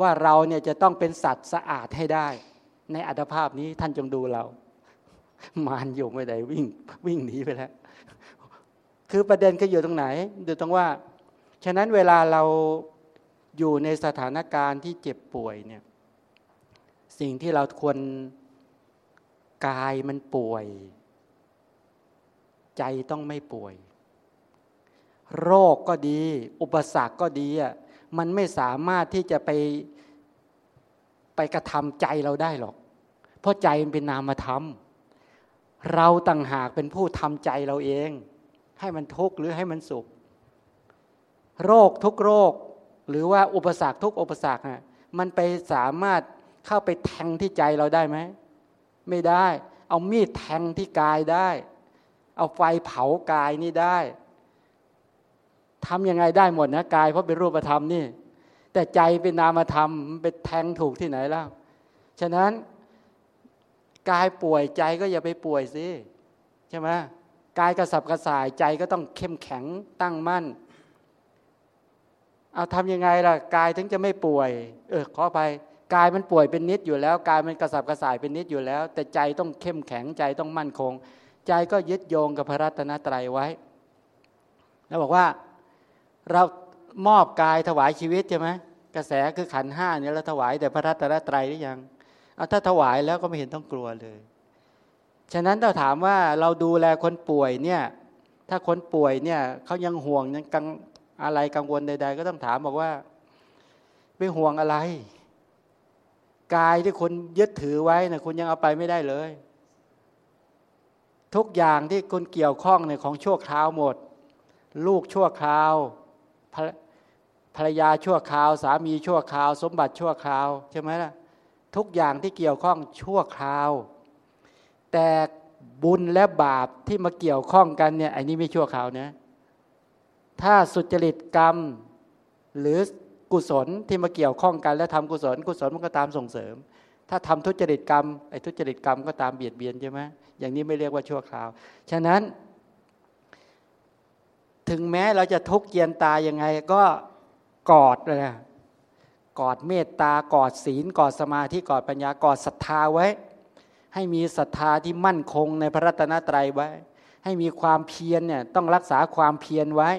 ว่าเราเนี่ยจะต้องเป็นสัตว์สะอาดให้ได้ ในอัตภาพนี้ท่านจงดูเรา มารอยู่ไม่ได้วิ่งวิ่งหนีไปแล้ว คือประเด็นก็อยู่ตรงไหนดูตรงว่า ฉะนั้นเวลาเราอยู่ในสถานการณ์ที่เจ็บป่วยเนี่ย สิ่งที่เราควรกายมันป่วย ใจต้องไม่ป่วย โรคก็ดี อุปสรรคก็ดีอะมันไม่สามารถที่จะไปไปกระทำใจเราได้หรอก เพราะใจมันเป็นนามธรรม เราต่างหากเป็นผู้ทำใจเราเอง ให้มันทุกข์หรือให้มันสุข โรคทุกโรค หรือว่าอุปสรรคทุกอุปสรรคมันไปสามารถเข้าไปแทงที่ใจเราได้ไหม ไม่ได้ เอามีดแทงที่กายได้ เอาไฟเผากายนี่ได้ ทำยังไงได้หมดนะกายเพราะเป็นรูปธรรมนี่ แต่ใจเป็นนามธรรมมันเป็นแทงถูกที่ไหนแล้วฉะนั้นกายป่วยใจก็อย่าไปป่วยสิใช่ไหมกายกระสับกระส่ายใจก็ต้องเข้มแข็งตั้งมั่น เอาทำยังไงล่ะกายถึงจะไม่ป่วย เออขอไปกายมันป่วยเป็นนิดอยู่แล้วกายมันกระสับกระส่ายเป็นนิดอยู่แล้ว แต่ใจต้องเข้มแข็งใจต้องมั่นคง ใจก็ยึดโยงกับพระรัตนตรัยไว้ แล้วบอกว่า เรามอบกายถวายชีวิตใช่ไหมกระแสคือขันห้าเนี่ยเราถวายแต่พระรัตนตรัยหรือยังเอาถ้าถวายแล้วก็ไม่เห็นต้องกลัวเลย ฉะนั้นเราถามว่าเราดูแลคนป่วยเนี่ยถ้าคนป่วยเนี่ยเขายังห่วงยังกังอะไรกังวลใด ๆ ก็ต้องถามบอกว่า ไม่ห่วงอะไร กายที่คุณยึดถือไว้นะคุณยังเอาไปไม่ได้เลย ทุกอย่างที่คุณเกี่ยวข้องในของชั่วคราวหมด ลูกชั่วคราว ภรรยาชั่วคราว สามีชั่วคราว สมบัติชั่วคราวใช่ไหมล่ะทุกอย่างที่เกี่ยวข้องชั่วคราว แต่บุญและบาปที่มาเกี่ยวข้องกันเนี่ยไอันนี้ไม่ชั่วคราวนะถ้าสุจริตกรรมหรือกุศลที่มาเกี่ยวข้องกัน แล้วทำกุศล กุศลมันก็ตามส่งเสริม ถ้าทำทุจริตกรรมไอ้ทุจริตกรรมก็ตามเบียดเบียนใช่ไหมอย่างนี้ไม่เรียกว่าชั่วคราว ฉะนั้น ถึงแม้เราจะทุกข์เยียนตายังไง ก็กอดเลยกอดเมตตากอดศีลกอดสมาธิกอดปัญญากอดศรัทธาไว้ ให้มีศรัทธาที่มั่นคงในพระรัตนตรัยไว้ ให้มีความเพียรเนี่ยต้องรักษาความเพียรไว้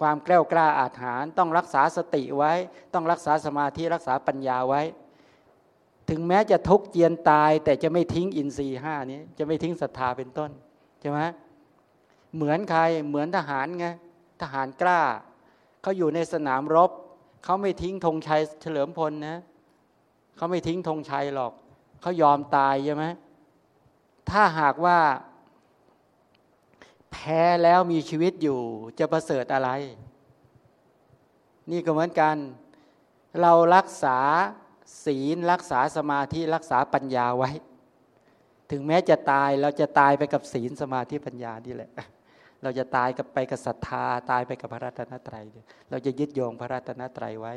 ความแกล้วกล้าอาถรรพ์ต้องรักษาสติไว้ ต้องรักษาสมาธิรักษาปัญญาไว้ ถึงแม้จะทุกข์เจียนตายแต่จะไม่ทิ้งอินทรีย์ห้านี้จะไม่ทิ้งศรัทธาเป็นต้นใช่ไหม เหมือนใครเหมือนทหารไงทหารกล้าเขาอยู่ในสนามรบเขาไม่ทิ้งธงชัยเฉลิมพลนะเขาไม่ทิ้งธงชัยหรอกเขายอมตายใช่ไหมถ้าหากว่า แพ้แล้วมีชีวิตอยู่ จะประเสริฐอะไร นี่ก็เหมือนกัน เรารักษาศีลรักษาสมาธิรักษาปัญญาไว้ ถึงแม้จะตายเราจะตายไปกับศีลสมาธิปัญญานี่แหละ เราจะตายกับไปกับศรัทธาตายไปกับพระรัตนตรัย เราจะยึดโยงพระรัตนตรัยไว้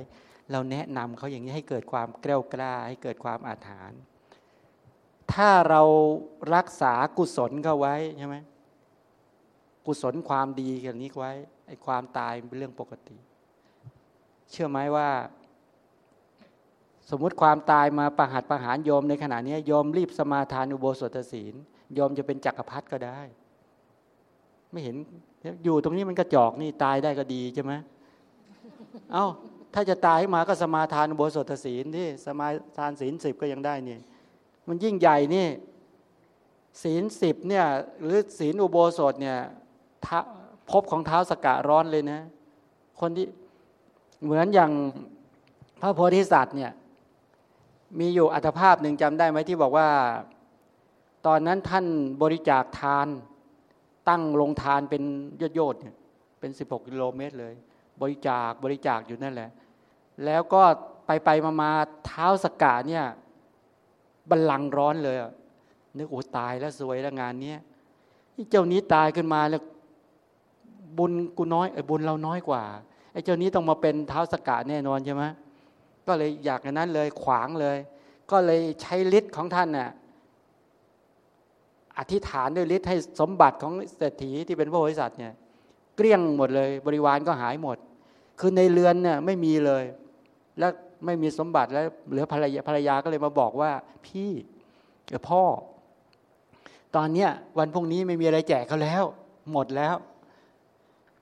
เราแนะนำเขาอย่างนี้ให้เกิดความแกล้วกล้าให้เกิดความอาถรรพ์ถ้าเรารักษากุศลเขาไว้ใช่ไหมกุศลความดีกันนี้ไว้ไอ้ความตายเป็นเรื่องปกติ เชื่อไหมว่า สมมุติความตายมาประหัตประหารโยมในขณะนี้โยมรีบสมาทานอุโบสถศีลโยมจะเป็นจักรพรรดิก็ได้ ไม่เห็น อยู่ตรงนี้มันกระจอกนี่ตายได้ก็ดีใช่ไหมเอา้า ถ้าจะตายมาก็สมาทานอุโบสถศีลที่สมาทานศีลสิบก็ยังได้นี่ มันยิ่งใหญ่นี่ ศีลสิบเนี่ย หรือศีลอุโบสถเนี่ยพบของเท้าสกะร้อนเลยนะ คนที่เหมือนอย่างพระโพธิสัตว์เนี่ย มีอยู่อัตภาพหนึ่งจำได้ไหมที่บอกว่า ตอนนั้นท่านบริจาคทาน ตั้งลงทานเป็นยอดยอดเนี่ยเป็น16กิโลเมตรเลย บริจาคบริจาคอยู่นั่นแหละ แล้วก็ไปไปมามาเท้าสกาเนี่ยบัลลังร้อนเลยนึกโอ้ตายแล้วสวยแล้วงานเนี้ยเจ้านี้ตายขึ้นมาแล้วบุญกูน้อยไอ้บุญเราน้อยกว่าไอ้เจ้านี้ต้องมาเป็นเท้าสกัดแน่นอนใช่ไหมก็เลยอยากอย่างนั้นเลยขวางเลย ก็เลยใช้ฤทธิ์ของท่านน่ะ อธิษฐานด้วยฤทธิ์ให้สมบัติของเศรษฐีที่เป็นพระโพธิสัตว์เนี่ยเกลี้ยงหมดเลย บริวารก็หายหมด คือในเรือนเนี่ยไม่มีเลย แล้วไม่มีสมบัติแล้วเหลือภรรยาภรรยาก็เลยมาบอกว่าพี่พ่อ ตอนเนี้ยวันพรุ่งนี้ไม่มีอะไรแจกเขาแล้ว หมดแล้ว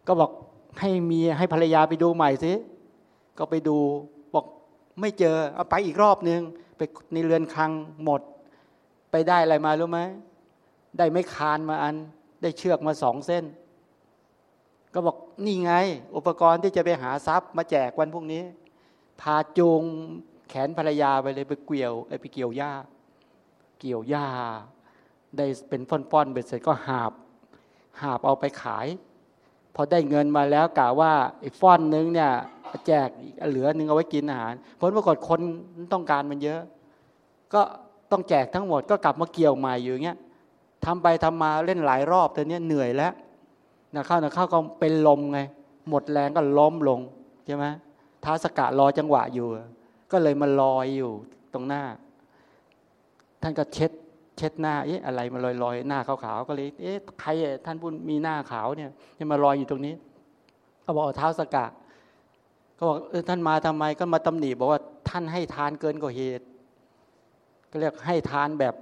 ก็บอกให้มีให้ภรรยาไปดูใหม่สิก็ไปดูบอกไม่เจอเอาไปอีกรอบนึงไปในเรือนคลังหมด ไปได้อะไรมารู้ไหม ได้ไม่คานมาอัน ได้เชือกมาสองเส้น ก็บอกนี่ไง อุปกรณ์ที่จะไปหาทรัพย์มาแจกวันพรุ่งนี้ พาจูงแขนภรรยาไปเลยไปเกี่ยวไปเกี่ยวหญ้า เกี่ยวหญ้า ได้เป็นฟ่อนๆเบ็ดเสร็จก็หาบ หาบเอาไปขาย พอได้เงินมาแล้วกล่าวว่าไอีกฟ้อนนึงเนี่ยแจกเหลือนึงเอาไว้กินอาหารผลปรากฏคนต้องการมันเยอะ ก็ต้องแจกทั้งหมดก็กลับมาเกี่ยวใหม่อยู่เงี้ย ทำไปทำมาเล่นหลายรอบแต่เนี้ยเหนื่อยแล้วนะเข้านะเข้าก็เป็นลมไง หมดแรงก็ล้มลงใช่ไหมท้าสกะรอจังหวะอยู่ ก็เลยมาลอยอยู่ตรงหน้า ท่านก็เช็ดเช็ดหน้าเอ๊ะอะไรมาลอยลอยหน้าขาวๆก็เลยเอ๊ะใครท่านพูดมีหน้าขาวเนี่ยจะมาลอยอยู่ตรงนี้ ก็บอกเท้าสกะก็บอกเออท่านมาทำไมก็มาตำหนิบอกว่าท่านให้ทานเกินกว่าเหตุ ก็เรียกให้ทานแบบ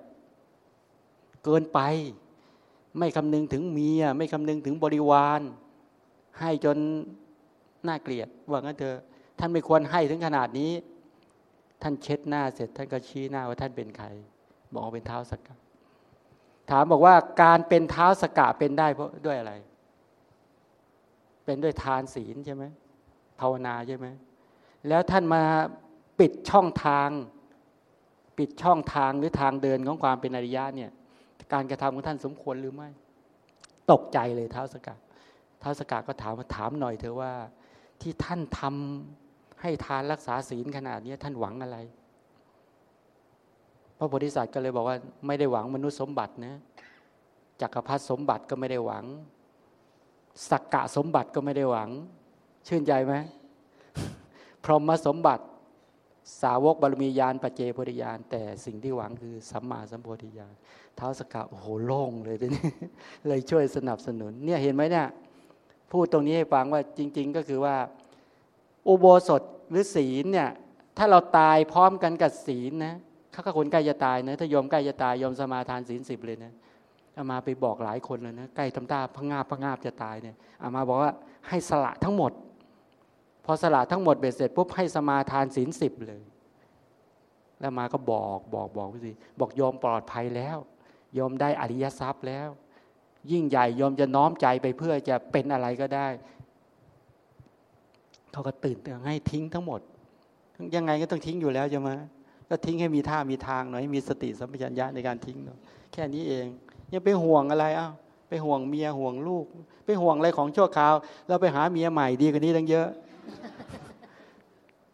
เกินไป ไม่คำนึงถึงเมีย ไม่คำนึงถึงบริวาร ให้จนน่าเกลียดว่างั้นเถอะท่านไม่ควรให้ถึงขนาดนี้ ท่านเช็ดหน้าเสร็จ ท่านก็ชี้หน้าว่าท่านเป็นใคร บอกเป็นเท้าสกกะถามบอกว่าการเป็นเท้าสกกะเป็นได้เพราะด้วยอะไร เป็นด้วยทานศีลใช่ไหมภาวนาใช่ไหมแล้วท่านมาปิดช่องทาง ปิดช่องทางหรือทางเดินของความเป็นอริยะเนี่ย การกระทำของท่านสมควรหรือไม่ ตกใจเลยเท้าสกกะเท้าสกกะก็ถามมาถามหน่อยเธอว่า ที่ท่านทำให้ทานรักษาศีลขนาดนี้ท่านหวังอะไร พระโพธิสัตว์ก็เลยบอกว่า ไม่ได้หวังมนุษย์สมบัตินะจักรพรรดิสมบัติก็ไม่ได้หวัง สักกะสมบัติก็ไม่ได้หวัง ชื่นใจไหมพรหมสมบัติ สาวกบารมียานปัจเจโพธิญาณแต่สิ่งที่หวังคือสัมมาสัมโพธิญาณเท้าสกะโอ้โหโล่งเลยทีนี้เลยช่วยสนับสนุน เนี่ยเห็นไหมเนี่ยพูดตรงนี้ให้ฟังว่าจริง ๆ ก็คือว่า อุโบสถหรือศีลเนี่ย ถ้าเราตายพร้อมกันกับศีลนะถ้าก็คนใกล้จะตายนะถ้ายอมใกล้จะตายยอมสมาทานศีลสิบเลยนะอามาไปบอกหลายคนเลยนะใกล้ทำตาพงงาบพังงาบจะตายเนี่ยอามาบอกว่าให้สละทั้งหมด พอสละทั้งหมดเบ็ดเสร็จปุ๊บให้สมาทานศีลสิบเลย แล้วมาก็บอกบอกบอกสิบอกยอมปลอดภัยแล้วยอมได้อริยทรัพย์แล้ว ยิ่งใหญ่ยอมจะน้อมใจไปเพื่อจะเป็นอะไรก็ได้เขาก็ตื่นเตือนให้ทิ้งทั้งหมด ยังไงก็ต้องทิ้งอยู่แล้วใช่ไหมก็ทิ้งให้มีท่ามีทางหน่อยมีสติสัมปชัญญะในการทิ้งหน่อยแค่นี้เองยังไปห่วงอะไรอ้าวไปห่วงเมียห่วงลูก ไปห่วงอะไรของชั่วคราว เราไปหาเมียใหม่ดีกว่านี้ตั้งเยอะ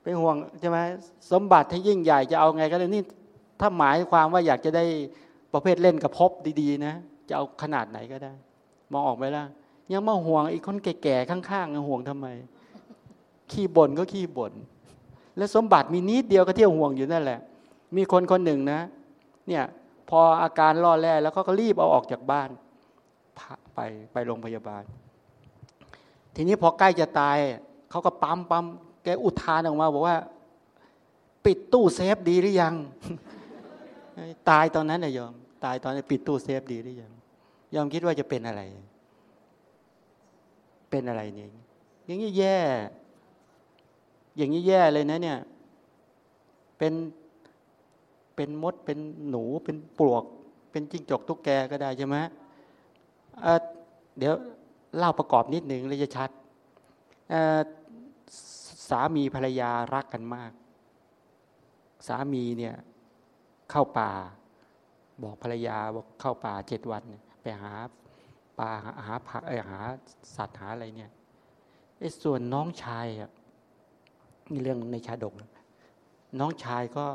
ไปห่วงใช่ไหมสมบัติที่ยิ่งใหญ่จะเอาไงก็ได้นี่ถ้าหมายความว่าอยากจะได้ประเภทเล่นกับพบดีๆ นะ จะเอาขนาดไหนก็ได้ มองออกไหมล่ะยังมาห่วงอีกคนแก่ๆข้างๆห่วงทำไม ขี้บ่นก็ขี้บ่นแล้วสมบัติมีนิดเดียวก็เที่ยวห่วงอยู่นั่นแหละ มีคนคนหนึ่งนะ เนี่ยพออาการล่อแร่แล้วเขาก็รีบเอาออกจากบ้านไปไปโรงพยาบาล ทีนี้พอใกล้จะตาย เขาก็ปั๊มปั๊มแกอุทานออกมาบอกว่า ปิดตู้เซฟดีหรือยัง ตายตอนนั้นเลยยอม ตายตอนนี้ปิดตู้เซฟดีหรือยังยอมคิดว่าจะเป็นอะไร เป็นอะไรเนี่ยอย่างนี้แย่ อย่างนี้แย่เลยนะ เนี่ย เป็นเป็นมดเป็นหนูเป็นปลวก เป็นจิ้งจกตุ๊กแกก็ได้ใช่ไหมเดี๋ยวเล่าประกอบนิดหนึ่งเลยจะชัด สามีภรรยารักกันมาก สามีเนี่ยเข้าป่า บอกภรรยาบอกเข้าป่าเจ็ดวัน ไปหาปลาหาผักเออหาสัตว์หาอะไรเนี่ยไอ้ส่วนน้องชายอะนี่เรื่องในชาดก น้องชายก็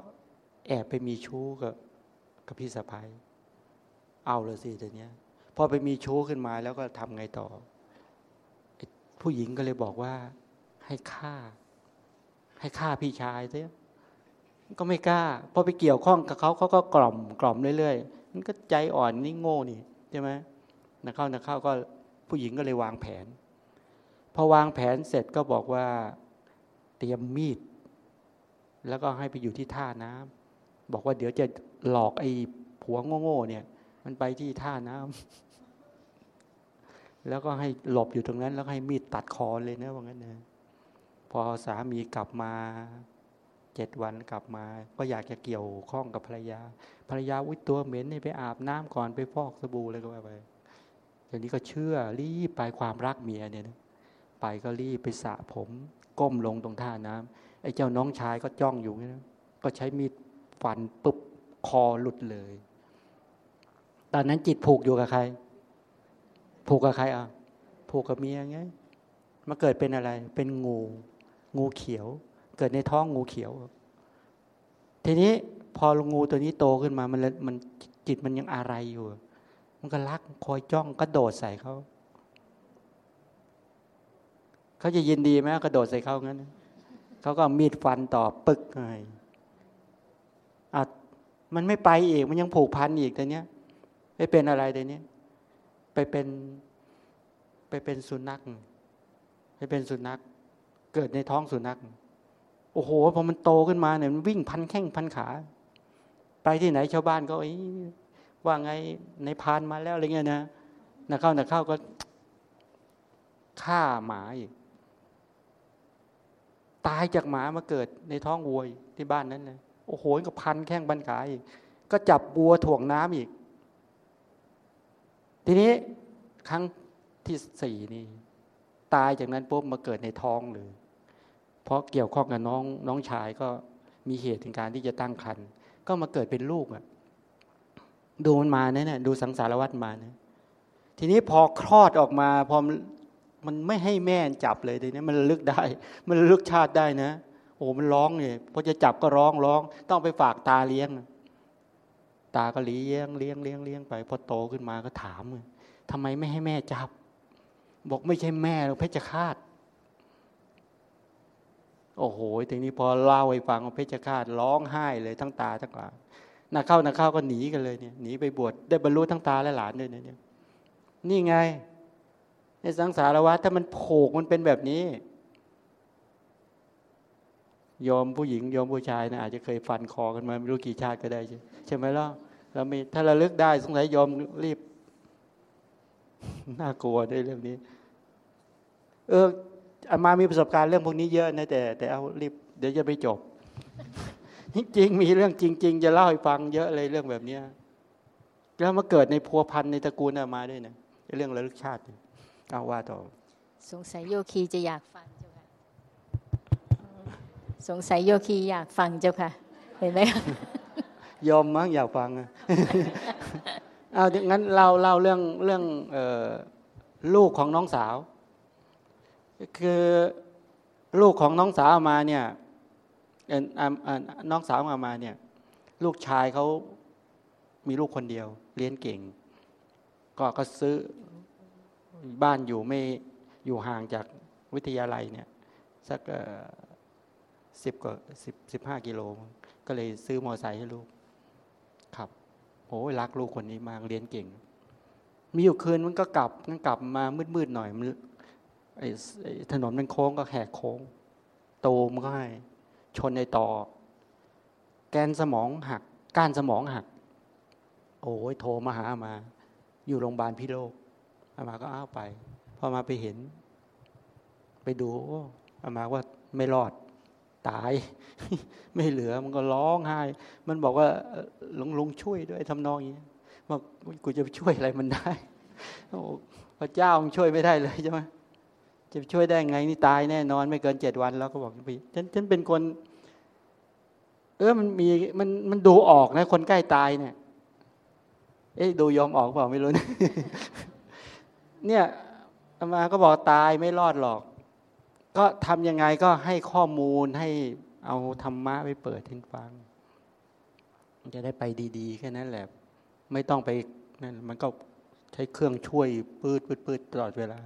แอบไปมีชู้กับกับพี่สะพ้ายเอาเลยสิแต่เนี้ยพอไปมีชู้ขึ้นมาแล้วก็ทำไงต่อ ผู้หญิงก็เลยบอกว่า ให้ฆ่า ให้ฆ่าพี่ชายเสียก็ไม่กล้าพอไปเกี่ยวข้องกับเขาเขาก็กล่อมกล่อมเรื่อยๆมันก็ใจอ่อนนี่โง่นี่ใช่ไหมนักเข้านักเข้าก็ผู้หญิงก็เลยวางแผน พอวางแผนเสร็จก็บอกว่าเตรียมมีด แล้วก็ให้ไปอยู่ที่ท่าน้ำบอกว่าเดี๋ยวจะหลอกไอ้ผัวโง่ๆเนี่ย มันไปที่ท่าน้ำแล้วก็ให้หลบอยู่ตรงนั้น แล้วให้มีดตัดคอเลยนะว่างั้นนะ พอสามีกลับมาเจ็ดวันกลับมา ก็อยากจะเกี่ยวข้องกับภรรยา ภรรยาอุ้ยตัวเหม็นนี่ไปอาบน้ำก่อนไปฟอกสบู่เลยก็ว่าไปอย่างนี้ก็เชื่อรีบไปความรักเมียเนี่ยนะไปก็รีบไปสระผม ก้มลงตรงท่าน้ำไอ้เจ้าน้องชายก็จ้องอยู่นะก็ใช้มีดฟันปุ๊บคอหลุดเลย ตอนนั้นจิตผูกอยู่กับใคร ผูกกับใครอะผูกกับเมียไงมาเกิดเป็นอะไร เป็นงู งูเขียว เกิดในท้องงูเขียว ทีนี้พองูตัวนี้โตขึ้นมา มันมันจิตมันยังอะไรอยู่ มันก็รักคอยจ้องกระโดดใส่เขา เขาจะยินดีไหมกระโดดใส่เขางั้นเขาก็มีดฟันต่อปึกไงอะมันไม่ไปอีก มันยังผูกพันอีกแต่เนี้ยไปเป็นอะไรแต่เนี้ยไปเป็นไปเป็นสุนัข ไปเป็นสุนัข เกิดในท้องสุนัข โอ้โหพอมันโตขึ้นมาเนี่ยมันวิ่งพันแข้งพันขา ไปที่ไหนชาวบ้านก็ว่าไงในพานมาแล้วอะไรเงี้ยนะนักเข้านักเข้าก็ฆ่าหมาอีกตายจากหมามาเกิดในท้องวัวที่บ้านนั้นเลยโอ้โหก็พันแข้งบันขาอีก ก็จับบัวถ่วงน้ำอีก ทีนี้ครั้งที่สี่นี่ ตายจากนั้นปุ๊บมาเกิดในท้องเลย เพราะเกี่ยวข้องกับน้องน้องชายก็มีเหตุถึงการที่จะตั้งครรภ์ก็มาเกิดเป็นลูกอะ่ะดูมันมาเนี่ยดูสังสารวัตรมานี่ทีนี้พอคลอดออกมาพอมันไม่ให้แม่จับเลยทีนี้มันลึกได้ มันลึกชาติได้นะ โอ้มันร้องเนี่ยพอจะจับก็ร้องร้อง ต้องไปฝากตาเลี้ยง ตาก็เลี้ยงเลี้ยงเลี้ยงเลี้ยงไปพอโตขึ้นมาก็ถามทำไมไม่ให้แม่จับ บอกไม่ใช่แม่หรอกเพชฌฆาต โอ้โหทีนี้พอเล่าให้ฟังว่าเพชฌฆาตร้องไห้เลยทั้งตาทั้งหลังนักเข้านักเข้าก็หนีกันเลยเนี่ยหนีไปบวชได้บรรลุทั้งตาและหลานด้วยเนี่ยนี่ไง ในสังสารวัฏถ้ามันโผกมันเป็นแบบนี้ ยอมผู้หญิง ยอมผู้ชายนะอาจจะเคยฟันคอกันมาไม่รู้กี่ชาติก็ได้ใช่ใช่ไหมล่ะเราไม่ถ้าเราเลิกได้สงสัยยอมรีบน่ากลัวในเรื่องนี้ เออ อามามีประสบการณ์เรื่องพวกนี้เยอะนะแต่แต่เอารีบเดี๋ยวจะไปจบจริงมีเรื่องจริง ๆ จะเล่าให้ฟังเยอะเลยเรื่องแบบเนี้ยแล้วมาเกิดในพัวพันในตระกูลมาด้วยนะเรื่องระลึกชาติเอาว่าต่อ สงสัยโยคีจะอยากฟังเจ้าค่ะสงสัยโยคีอยากฟังเจ้าค่ะ เห็นไหมยอมมั้งอยากฟังเอางั้นเราเล่าเรื่องเรื่องลูกของน้องสาว คือลูกของน้องสาวมาเนี่ยน้องสาวอามาเนี่ย ลูกชายเขามีลูกคนเดียว เรียนเก่ง ก็ก็ซื้อบ้านอยู่ไม่อยู่ห่างจากวิทยาลัยเนี่ย สักสิบกว่าสิบสิบห้ากิโล ก็เลยซื้อมอไซค์ให้ลูกครับโอ้ยรักลูกคนนี้มากเรียนเก่ง มีอยู่คืนมันก็กลับมันกลับมามืดๆหน่อยมัน ไอ้ถนนมันโค้งก็แหกโค้ง ตูมก็ให้ ชนในต่อ แกนสมองหัก ก้านสมองหัก โอ้ยโทรมาหามา อยู่โรงพยาบาลพิโลกอามาก็อ้าวไป พอมาไปเห็น ไปดูอามาว่าไม่รอด ตาย ไม่เหลือมันก็ร้องไห้ มันบอกว่าหลวงลงช่วยด้วยทำนองอย่างนี้บอกกูจะช่วยอะไรมันได้ โอ้พระเจ้าช่วยไม่ได้เลยใช่ไหม จะช่วยได้ไงนี่ตายแน่นอน ไม่เกินเจ็ดวันแล้วก็บอกพี่ฉันฉันเป็นคน เออมันมีมันมันดูออกนะ คนใกล้ตายเนี่ย เอ๊ะดูยอมออกเปล่าไม่รู้นะเนี่ยอามาก็บอกตายไม่รอดหรอก ก็ทำยังไงก็ให้ข้อมูลให้เอาธรรมะไปเปิดให้งฟัง จะได้ไปดีๆ แค่นั้นแหละ ไม่ต้องไปนั่นมันก็ใช้เครื่องช่วยปืดปืดปืดตลอดเวลา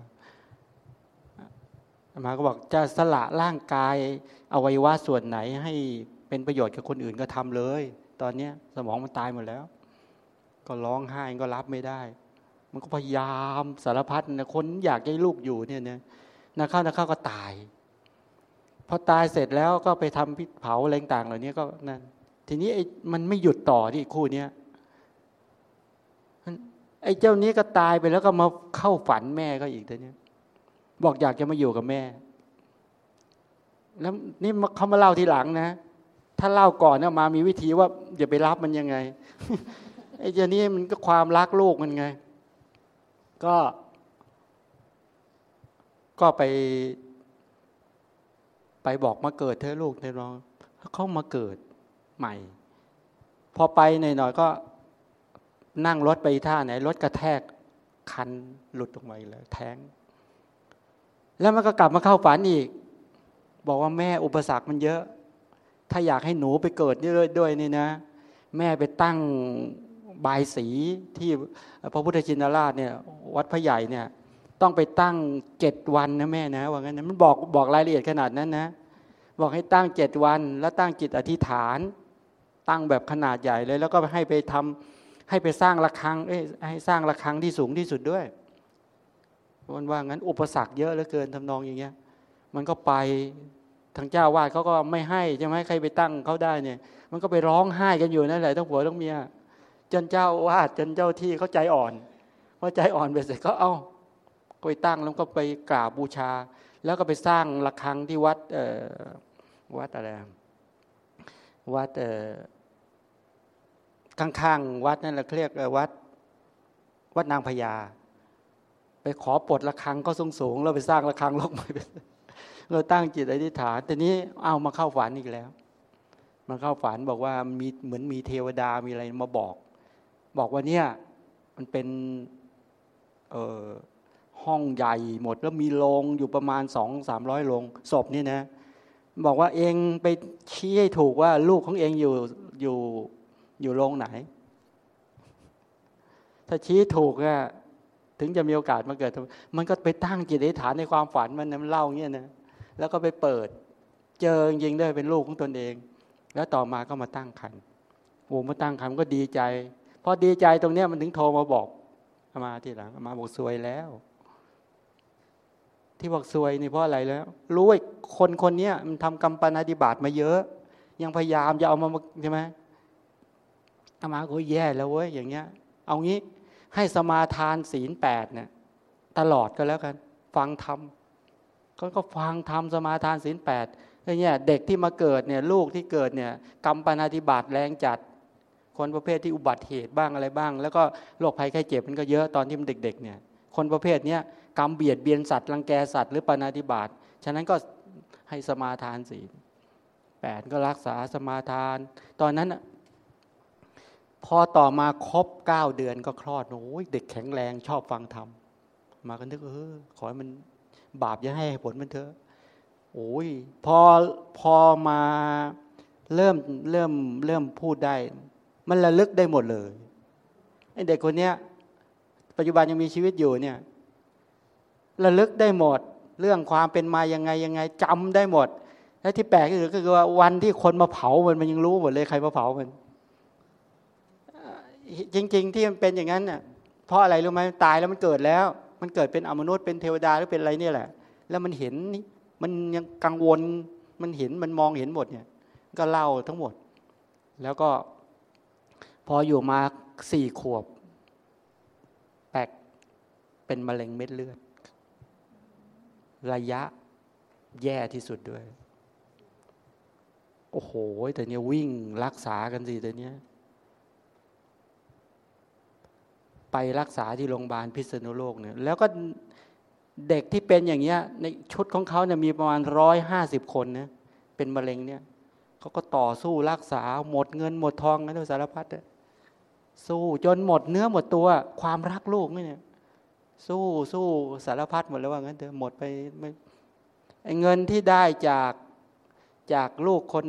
มาก็บอกจะสละร่างกายอวัยวะส่วนไหนให้เป็นประโยชน์กับคนอื่นก็ทำเลย ตอนเนี้ยสมองมันตายหมดแล้ว ก็ร้องไห้ก็รับไม่ได้ มันก็พยายามสารพัดนะคนอยากให้ลูกอยู่เนี่ยนะนาข้าวนาข้าวก็ตายพอตายเสร็จแล้วก็ไปทำพิเผาอะไรต่างเหล่านี้ก็นั่นทีนี้ไอ้มันไม่หยุดต่อที่คู่เนี้ยไอ้เจ้านี้ก็ตายไปแล้วก็มาเข้าฝันแม่ก็อีกแต่เนี้ย บอกอยากจะมาอยู่กับแม่ แล้วนี่เขามาเล่าทีหลังนะ ถ้าเล่าก่อนเนี่ยมามีวิธีว่าอย่าไปรับมันยังไงไอ้เจ้านี้มันก็ความรักลูกมันไง ก็ ก็ไป ไปบอกมาเกิดเธอลูกเธอลองเขามาเกิดใหม่ พอไปหน่อยๆก็นั่งรถไปท่าไหนรถกระแทกคันหลุดออกมาอีกแล้วแท้ง แล้วมันก็กลับมาเข้าฝันอีก บอกว่าแม่อุปสรรคมันเยอะ ถ้าอยากให้หนูไปเกิดด้วยด้วยนี่นะ แม่ไปตั้งบายสีที่พระพุทธชินราชเนี่ย วัดพระใหญ่เนี่ย ต้องไปตั้งเจ็ดวันนะแม่นะว่างั้นนะมันบอกบอกรายละเอียดขนาดนั้นนะ บอกให้ตั้งเจ็ดวัน แล้วตั้งจิตอธิษฐาน ตั้งแบบขนาดใหญ่เลย แล้วก็ให้ไปทำให้ไปสร้างระฆังเอ้ให้สร้างระฆังที่สูงที่สุดด้วย มันว่างั้นอุปสรรคเยอะเหลือเกินทำนองอย่างเงี้ย มันก็ไปทางเจ้าวาดเขาก็ไม่ให้ใช่ไหมใครไปตั้งเขาได้เนี่ย มันก็ไปร้องไห้กันอยู่นั่นแหละทั้งผัวทั้งเมียจนเจ้าวาดจนเจ้าที่เขาใจอ่อนพอใจอ่อนไปเสร็จก็เอาก็ไปตั้งแล้วก็ไปกราบบูชา แล้วก็ไปสร้างระฆังที่วัดเอ่อวัดอะไรวัดเอ่อข้างๆวัดนั่นแหละเรียกวัดวัดนางพญา ไปขอปลดระฆังก็สูงสูงแล้วไปสร้างระฆังลกใหม่เราตั้งจิตอธิษฐานแต่นี้เอามาเข้าฝันอีกแล้ว มาเข้าฝันบอกว่ามีเหมือนมีเทวดามีอะไรมาบอก บอกว่าเนี่ยมันเป็นเออห้องใหญ่หมดแล้วมีโรงอยู่ประมาณสองสามร้อยโรงศพนี่นะ บอกว่าเองไปชี้ให้ถูกว่าลูกของเองอยู่อยู่อยู่โรงไหน ถ้าชี้ถูกอะ ถึงจะมีโอกาสมาเกิด มันก็ไปตั้งจิตอธิษฐานในความฝันมันมันเล่าเงี้ยนะแล้วก็ไปเปิด เจอจริงๆด้เป็นลูกของตนเอง แล้วต่อมาก็มาตั้งคันโอ้มาตั้งคันก็ดีใจพอดีใจตรงเนี้ยมันถึงโทรมาบอกมาทีหลังมาบอกซวยแล้ว ที่บอกซวยนี่เพราะอะไรแล้ว รู้ว่าคนคนนี้มันทำกรรมปนาดิบาตมาเยอะ ยังพยายามจะเอามาใช่ไหมอามาก็แย่แล้วเว้ยอย่างเงี้ย เอางี้ ให้สมาทานศีลแปดเนี่ยตลอดก็แล้วกัน ฟังธรรมก็ก็ฟังธรรมสมาทานศีลแปดเนี่ยเด็กที่มาเกิดเนี่ยลูกที่เกิดเนี่ยกรรมปนาธิบาตแรงจัด คนประเภทที่อุบัติเหตุบ้างอะไรบ้าง แล้วก็โรคภัยไข้เจ็บมันก็เยอะตอนที่มันเด็กๆเนี่ยคนประเภทเนี้ยกรรมเบียดเบียนสัตว์รังแกสัตว์หรือปนาธิบาตฉะนั้นก็ให้สมาทานศีลแปดก็รักษาสมาทาน ตอนนั้น พอต่อมาครบเก้าเดือนก็คลอดโอ้ยเด็กแข็งแรงชอบฟังธรรมมากันนึกเออขอให้มันบาปอย่าให้ผลมันเถอะโอ้ยพอพอมาเริ่มเริ่มเริ่มพูดได้ มันระลึกได้หมดเลยไอเด็กคนเนี้ย ปัจจุบันยังมีชีวิตอยู่เนี่ย ระลึกได้หมด เรื่องความเป็นมายังไงยังไงจำได้หมด และที่แปลกที่สุดก็คือว่าวันที่คนมาเผามันมันยังรู้หมดเลยใครมาเผามัน จริง ๆ ที่มันเป็นอย่างนั้นเน่ะเพราะอะไรรู้ไหมตายแล้วมันเกิดแล้ว มันเกิดเป็นอมนุษย์เป็นเทวดาหรือเป็นอะไรเนี่ยแหละ แล้วมันเห็นมันยังกังวลมันเห็นมันมองเห็นหมดเนี่ย ก็เล่าทั้งหมด แล้วก็ พออยู่มาสี่ขวบแปกเป็นมะเร็งเม็ดเลือด ระยะแย่ที่สุดด้วย โอ้โหแต่เนี้ยวิ่งรักษากันสิแต่เนี้ย ไปรักษาที่โรงพยาบาลพิษณุโลกเนี่ยแล้วก็เด็กที่เป็นอย่างเงี้ยในชุดของเขาเนี่ยมีประมาณร้อยห้าสิบคนนะเป็นมะเร็งเนี่ยเขาก็ต่อสู้รักษาหมดเงินหมดทองนทุกสารพัดเนี่ยสู้จนหมดเนื้อหมดตัว ความรักลูกเนี่ยสู้สู้สารพัดหมดแล้วว่างั้นเถอะหมดไปไม่ไอเงินที่ได้จากจากลูกคน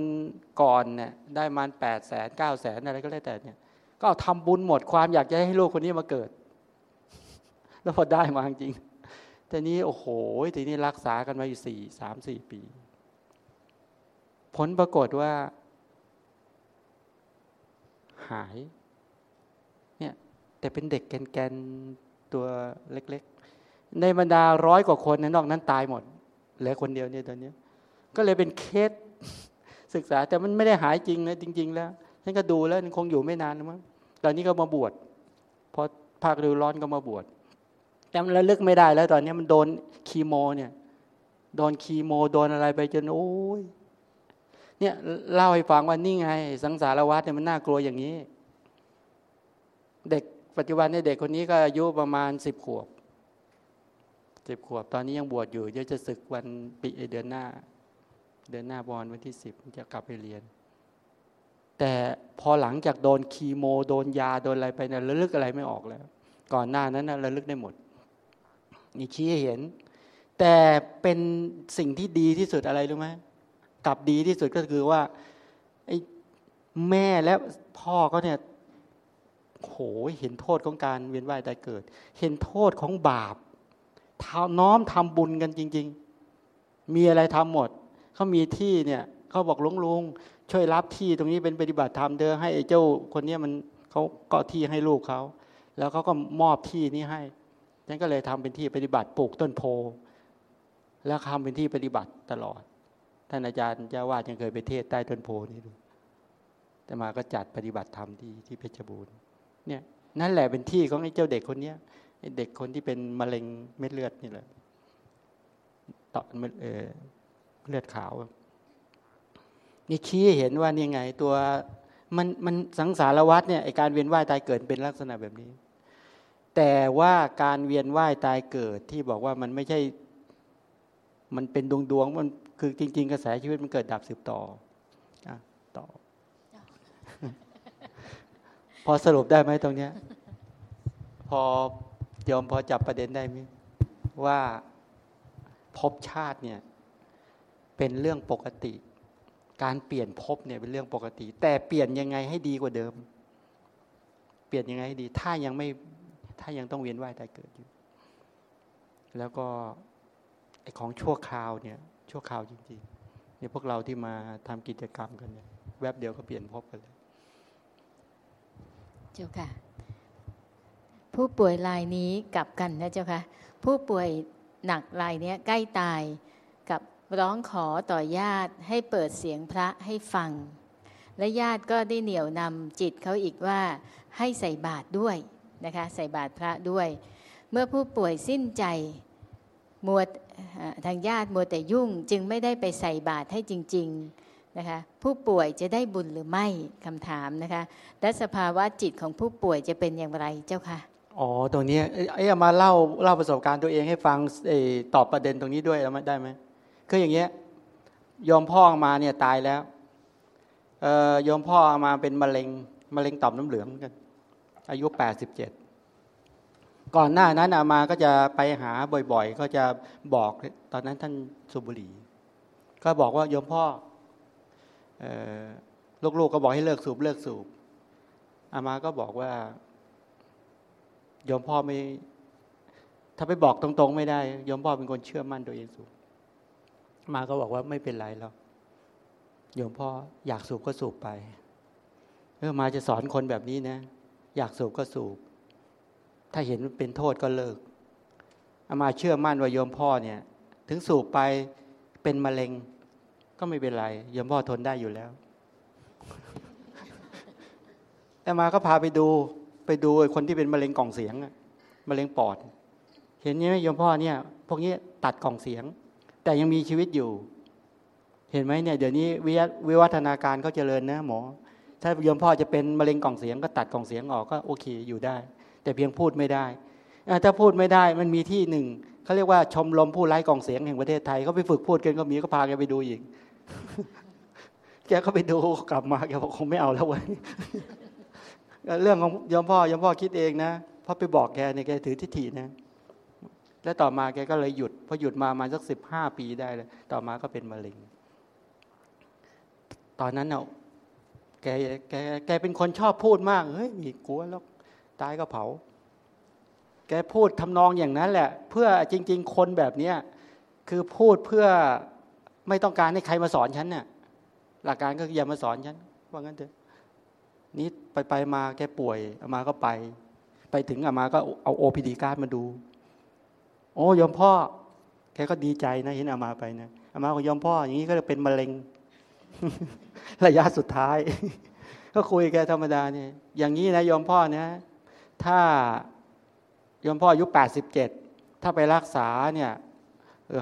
ก่อนเนี่ยได้มาแปดแสนเก้าแสนอะไรก็แล้วแต่เนี่ย ก็ทำบุญหมดความอยากจะให้ลูกคนนี้มาเกิด แล้วพอได้มาจริงแต่นี้โอ้โหทีนี้รักษากันมาอยู่สี่สามสี่ปี ผลปรากฏว่า หาย เนี่ยแต่เป็นเด็กแกนๆตัวเล็ก ๆ ในบรรดาร้อยกว่าคนนนอกนั้นตายหมดเหลือคนเดียวเนี่ยตอนนี้ ก็เลยเป็นเคสศึกษาแต่มันไม่ได้หายจริงนะจริง ๆ แล้วฉันก็ดูแล้วคงอยู่ไม่นานมั้ง ตอนนี้ก็มาบวชพอภาคฤดูร้อนก็มาบวชแต่มันระลึกไม่ได้แล้วตอนนี้มันโดนคีโมเนี่ย โดนคีโมโดนอะไรไปจนโอ้ยเนี่ยเล่าให้ฟังว่านี่ไง สังสารวัฏเนี่ยมันน่ากลัวอย่างนี้ เด็กปัจจุบันเนี่ยเด็กคนนี้ก็อายุประมาณสิบขวบสิบขวบ ตอนนี้ยังบวชอยู่เดี๋ยวจะศึกวันปีเดือนหน้า เดือนหน้าบอลวันที่สิบจะกลับไปเรียน แต่พอหลังจากโดนคีโม โดนยาโดนอะไรไปเนี่ยระลึกอะไรไม่ออกแล้ว ก่อนหน้านั้นนะระลึกได้หมด นี่ชี้เห็น แต่เป็นสิ่งที่ดีที่สุดอะไรรู้ไหมกลับดีที่สุดก็คือว่าไอ้แม่และพ่อเขาเนี่ยโหเห็นโทษของการเวียนว่ายตายเกิด เห็นโทษของบาปน้อมทำบุญกันจริง ๆ มีอะไรทำหมดเขามีที่เนี่ยเขาบอกลุงลุง ช่วยรับที่ตรงนี้เป็นปฏิบัติธรรมเด้อให้เจ้าคนนี้มันเขาก็ที่ให้ลูกเขา แล้วเขาก็มอบที่นี้ให้ฉันก็เลยทำเป็นที่ปฏิบัติปลูกต้นโพ แล้วทำเป็นที่ปฏิบัติตลอด ท่านอาจารย์เจ้าวาดยังเคยไปเทศใต้ต้นโพนี่ดูแต่มาก็จัดปฏิบัติธรรมที่ที่เพชรบูรณ์เนี่ยนั่นแหละเป็นที่ของไอ้เจ้าเด็กคนเนี้ยเด็กคนที่เป็นมะเร็งเม็ดเลือดนี่แหละต่อเออเลือดขาว นี่ชี้เห็นว่านี่ไง ตัวมันมันสังสารวัฏเนี่ยไอการเวียนว่ายตายเกิดเป็นลักษณะแบบนี้ แต่ว่าการเวียนว่ายตายเกิดที่บอกว่ามันไม่ใช่ มันเป็นดวงดวงมันคือจริง ๆ กระแสชีวิตมันเกิดดับสืบต่ออต่อ พอสรุปได้ไหมตรงเนี้ย พอยอมพอจับประเด็นได้ไหมว่าภพชาติเนี่ย เป็นเรื่องปกติ การเปลี่ยนภพเนี่ยเป็นเรื่องปกติ แต่เปลี่ยนยังไงให้ดีกว่าเดิม เปลี่ยนยังไงให้ดี ถ้ายังไม่ถ้ายังต้องเวียนว่ายตายเกิดอยู่ แล้วก็ไอของชั่วคราวเนี่ย ชั่วคราวจริงๆเนี่ยพวกเราที่มาทำกิจกรรมกันเนี่ยแวบเดียวก็เปลี่ยนภพกันเลยเจ้าค่ะ ผู้ป่วยรายนี้กลับกันนะเจ้าค่ะผู้ป่วยหนักรายนี้ใกล้ตาย ร้องขอต่อญาติให้เปิดเสียงพระให้ฟัง และญาติก็ได้เหนี่ยวนำจิตเขาอีกว่าให้ใส่บาตรด้วยนะคะใส่บาตรพระด้วย เมื่อผู้ป่วยสิ้นใจมัวทางญาติมัวแต่ยุ่งจึงไม่ได้ไปใส่บาตรให้จริงๆนะคะผู้ป่วยจะได้บุญหรือไม่คำถามนะคะและสภาวะจิตของผู้ป่วยจะเป็นอย่างไรเจ้าค่ะอ๋อตรงนี้ไอ้มาเล่าเล่าประสบการณ์ตัวเองให้ฟังตอบประเด็นตรงนี้ด้วยได้ไหม คืออย่างเงี้ยยอมพ่อมาเนี่ยตายแล้วเอ่อยอมพ่อมาเป็นมะเร็งมะเร็งต่อมน้ำเหลืองกัน อายุแปดสิบเจ็ดก่อนหน้านั้นอามาก็จะไปหาบ่อยๆ ก็จะบอกตอนนั้นท่านสุบุรี ก็บอกว่ายมพ่อลูกๆก็บอกให้เลิกสูบเลิกสูบอามาก็บอกว่าโยมพ่อไม่ ถ้าไปบอกตรง ๆ ไม่ได้โยมพ่อเป็นคนเชื่อมั่นตัวเองสูบ มาก็บอกว่าไม่เป็นไรหรอกโยมพ่ออยากสูบก็สูบไปเออมาจะสอนคนแบบนี้นะ อยากสูบก็สูบ ถ้าเห็นเป็นโทษก็เลิกอามาเชื่อมั่นว่าโยมพ่อเนี่ย ถึงสูบไปเป็นมะเร็ง ก็ไม่เป็นไรโยมพ่อทนได้อยู่แล้วแต่มาก็พาไปดูไปดูคนที่เป็นมะเร็งกล่องเสียงมะเร็งปอด เห็นไหมโยมพ่อเนี่ย พวกนี้ตัดกล่องเสียง แต่ยังมีชีวิตอยู่ เห็นไหมเนี่ยเดี๋ยวนี้วิวัฒนาการเขาเจริญนะหมอ ถ้าโยมพ่อจะเป็นมะเร็งกล่องเสียงก็ตัดกล่องเสียงออกก็โอเคอยู่ได้ แต่เพียงพูดไม่ได้ถ้าพูดไม่ได้มันมีที่หนึ่งเขาเรียกว่าชมรมผู้ไร้กล่องเสียงแห่งประเทศไทยเขาไปฝึกพูดกันก็มีก็พาแกไปดูอีกแกก็ไปดูกลับมาแกบอกคงไม่เอาแล้วเว้ยเรื่องของยมพ่อยมพ่อคิดเองนะพอไปบอกแกเนี่ยแกถือทิฏฐินะ แล้วต่อมาแกก็เลยหยุดพอหยุดมามาสักสิบห้าปีได้เลยต่อมาก็เป็นมะเร็ง ตอนนั้นเนาะแกแกแกเป็นคนชอบพูดมากเฮ้ยมีกลัวแล้วตายก็เผา แกพูดทำนองอย่างนั้นแหละ เพื่อจริง ๆ คนแบบเนี้ยคือพูดเพื่อไม่ต้องการให้ใครมาสอนฉันเนี่ยหลักการก็อย่ามาสอนฉันว่างั้นเถอะนี้ไปไปมาแกป่วยอามาก็ไป ไปถึงอามาก็เอาโอพีดีการ์ดมาดู โอ้ยอมพ่อ แกก็ดีใจนะเห็นอามาไปนะอามาก็ยอมพ่อ อย่างนี้ก็จะเป็นมะเร็ง ระยะสุดท้าย ก็คุยแกธรรมดาเนี่ย อย่างนี้นะยอมพ่อนะถ้ายอมพ่ออายุแปดสิบเจ็ดถ้าไปรักษาเนี่ย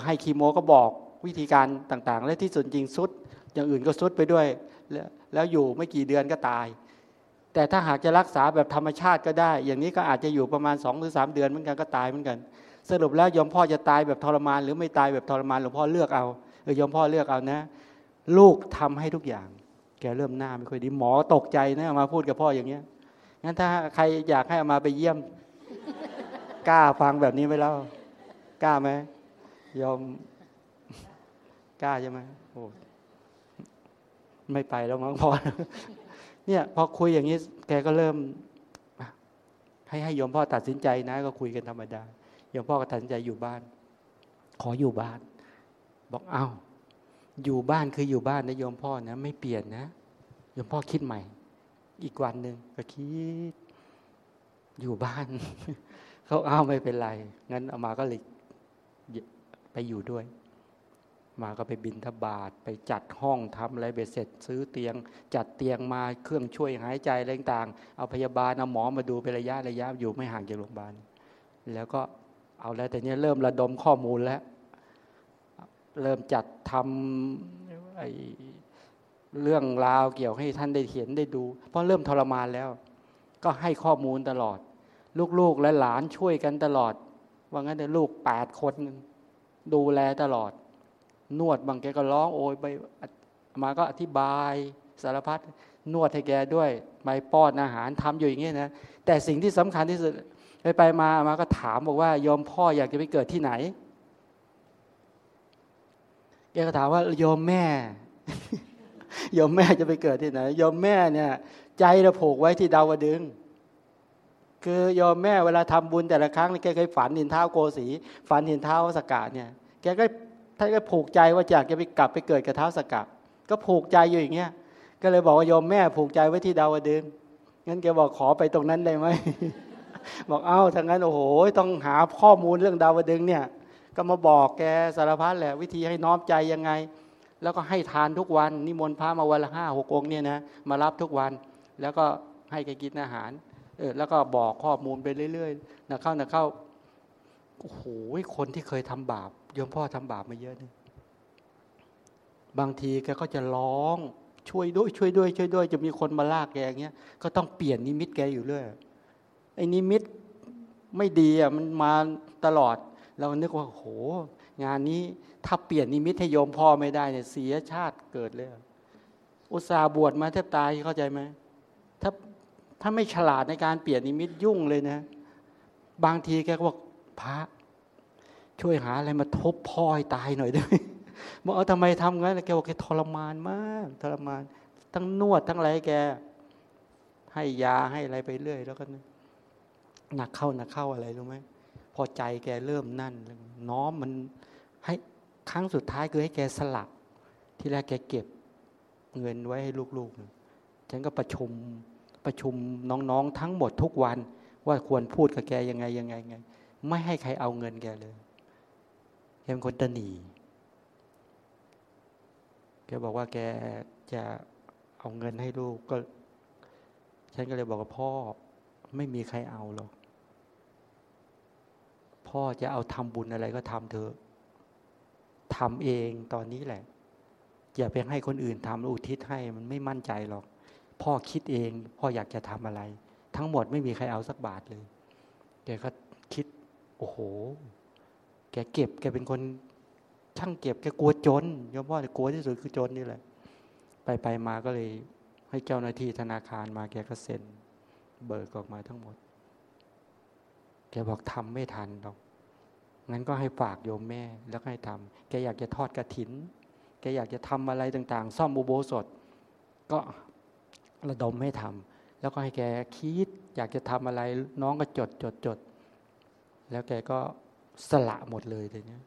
ให้คีโมก็บอกวิธีการต่างๆ และที่สุดจริงสุด อย่างอื่นก็สุดไปด้วย แล้วอยู่ไม่กี่เดือนก็ตาย แต่ถ้าหากจะรักษาแบบธรรมชาติก็ได้ อย่างนี้ก็อาจจะอยู่ประมาณสองหรือสามเดือนเหมือนกันก็ตายเหมือนกัน สรุปแล้วยมพ่อจะตายแบบทรมาน หรือไม่ตายแบบทรมานหลวงพ่อเลือกเอาเออยมพ่อเลือกเอานะ ลูกทำให้ทุกอย่าง แกเริ่มหน้าไม่ค่อยดีหมอตกใจนะมาพูดกับพ่ออย่างเงี้ยงั้นถ้าใครอยากให้อามาไปเยี่ยม กล้าฟังแบบนี้ไหมเล่ากล้าไหมยอมกล้าใช่ไหมโอ้ไม่ไปแล้วมั้งพ่อเนี่ยพอคุยอย่างนี้ แกก็เริ่ม ให้ให้ยมพ่อตัดสินใจนะ ก็คุยกันธรรมดา ยมพ่อก็ตัดสินใจอยู่บ้าน ขออยู่บ้าน บอกเอา้า อยู่บ้านคืออยู่บ้านนะโยมพ่อนะ ไม่เปลี่ยนนะโยมพ่อคิดใหม่ อีกวันหนึ่งก็คิด อยู่บ้าน เขาเอาไม่เป็นไร งั้นเอามาก็เลยไปอยู่ด้วย มาก็ไปบินทบาทไปจัดห้องทำอะไรเบ็ดเสร็จ ซื้อเตียง จัดเตียงมาเครื่องช่วยหายใจอะไรต่างเอาพยาบาลเอาหมอมาดูเป็นระยะระยะอยู่ไม่ห่างจากโรงพยาบาลแล้วก็ เอาแล้วแต่เนี้ยเริ่มระดมข้อมูลแล้ว เริ่มจัดทำไอเรื่องราวเกี่ยวให้ท่านได้เห็นได้ดู เพราะเริ่มทรมานแล้ว ก็ให้ข้อมูลตลอด ลูกๆและหลานช่วยกันตลอด ว่างั้นเดี๋ยลูกแปดคนดูแลตลอด นวดบางแกก็ร้องโอยไปมาก็อธิบายสารพัดนวดให้แกด้วยไปป้อนอาหารทำอยู่อย่างเงี้ยนะ แต่สิ่งที่สำคัญที่สุด ไปไปมามาก็ถามบอกว่ายอมพ่ออยากจะไปเกิดที่ไหนแกก็ถามว่ายอมแม่ยอมแม่จะไปเกิดที่ไหนยอมแม่เนี่ย ใจเราผูกไว้ที่ดาวดึงคือยอมแม่เวลาทำบุญแต่ละครั้งแกเคยฝันเห็นเท้าโกสีฝันเห็นเท้าสกาดเนี่ยแกก็ท่านก็ผูกใจว่าอยากจะไปกลับไปเกิดกับเท้าสกัดก็ผูกใจอยู่อย่างเงี้ยก็เลยบอกว่าโยมแม่ผูกใจไว้ที่ดาวดึงงั้นแกบอกขอไปตรงนั้นได้ไหม บอกเอ้าถ้างั้นโอ้โหต้องหาข้อมูลเรื่องดาวดึงเนี่ย ก็มาบอกแกสารพัดแหละ วิธีให้น้อมใจยังไง แล้วก็ให้ทานทุกวัน นิมนต์พระมาวันละห้าหกองเนี่ยนะมารับทุกวัน แล้วก็ให้แกกินอาหารเออแล้วก็บอกข้อมูลไปเรื่อยๆนะเข้านะเข้าโอ้โหคนที่เคยทำบาปยมพ่อทำบาปมาเยอะนี่บางทีแกก็จะร้องช่วยด้วยช่วยด้วยช่วยด้วย จะมีคนมาลากแกอย่างเงี้ยก็ต้องเปลี่ยนนิมิตแกอยู่เรื่อย อ้นิมิตไม่ดีอะมันมาตลอด เรานึกว่าโห งานนี้ถ้าเปลี่ยนนิมิตให้โยมพ่อไม่ได้เนี่ยเสียชาติเกิดเลย อุตส่าห์บวชมาแทบตายเข้าใจไหมถ้าถ้าไม่ฉลาดในการเปลี่ยนนิมิตยุ่งเลยนะ บางทีแกก็บอกพระ ช่วยหาอะไรมาทบพ่อให้ตายหน่อยด้บอกเอาทำไมทำงั้นแกบอกแกทรมานมากทรมาน ทั้งนวดทั้งอะไรแก ให้ยาให้อะไรไปเรื่อย แล้วก็ หนักเข้าหนักเข้าอะไรรู้ไหมพอใจแกเริ่มนั่น น้อมมันให้ครั้งสุดท้ายคือให้แกสลักที่แรกแกเก็บเงินไว้ให้ลูกๆ ฉันก็ประชุมประชุมน้องๆทั้งหมดทุกวัน ว่าควรพูดกับแกยังไงยังไงไง ไม่ให้ใครเอาเงินแกเลยแกเป็นคนตนีแกบอกว่าแกจะเอาเงินให้ลูกก็ ฉันก็เลยบอกว่าพ่อ ไม่มีใครเอาหรอก พ่อจะเอาทำบุญอะไรก็ทำเถอะทำเองตอนนี้แหละ อย่าไปให้คนอื่นทำอุทิศให้มันไม่มั่นใจหรอก พ่อคิดเอง พ่ออยากจะทำอะไร ทั้งหมดไม่มีใครเอาสักบาทเลยแกก็คิด โอ้โห แกเก็บ แกเป็นคนช่างเก็บแกกลัวจนยมพ่อกลัวที่สุดคือจนนี่แหละ ไปไปมาก็เลย ให้เจ้าหน้าที่ธนาคารมาแกก็เซ็น เบิกออกมาทั้งหมด แกบอกทำไม่ทันหรอก งั้นก็ให้ฝากโยมแม่ แล้วให้ทำแกอยากจะทอดกระถิน แกอยากจะทำอะไรต่าง ๆ ซ่อมอุโบสถ ก็ระดมให้ทำแล้วก็ให้แกคิด อยากจะทำอะไร น้องก็จดจดจด แล้วแกก็สละหมดเลยทีนี้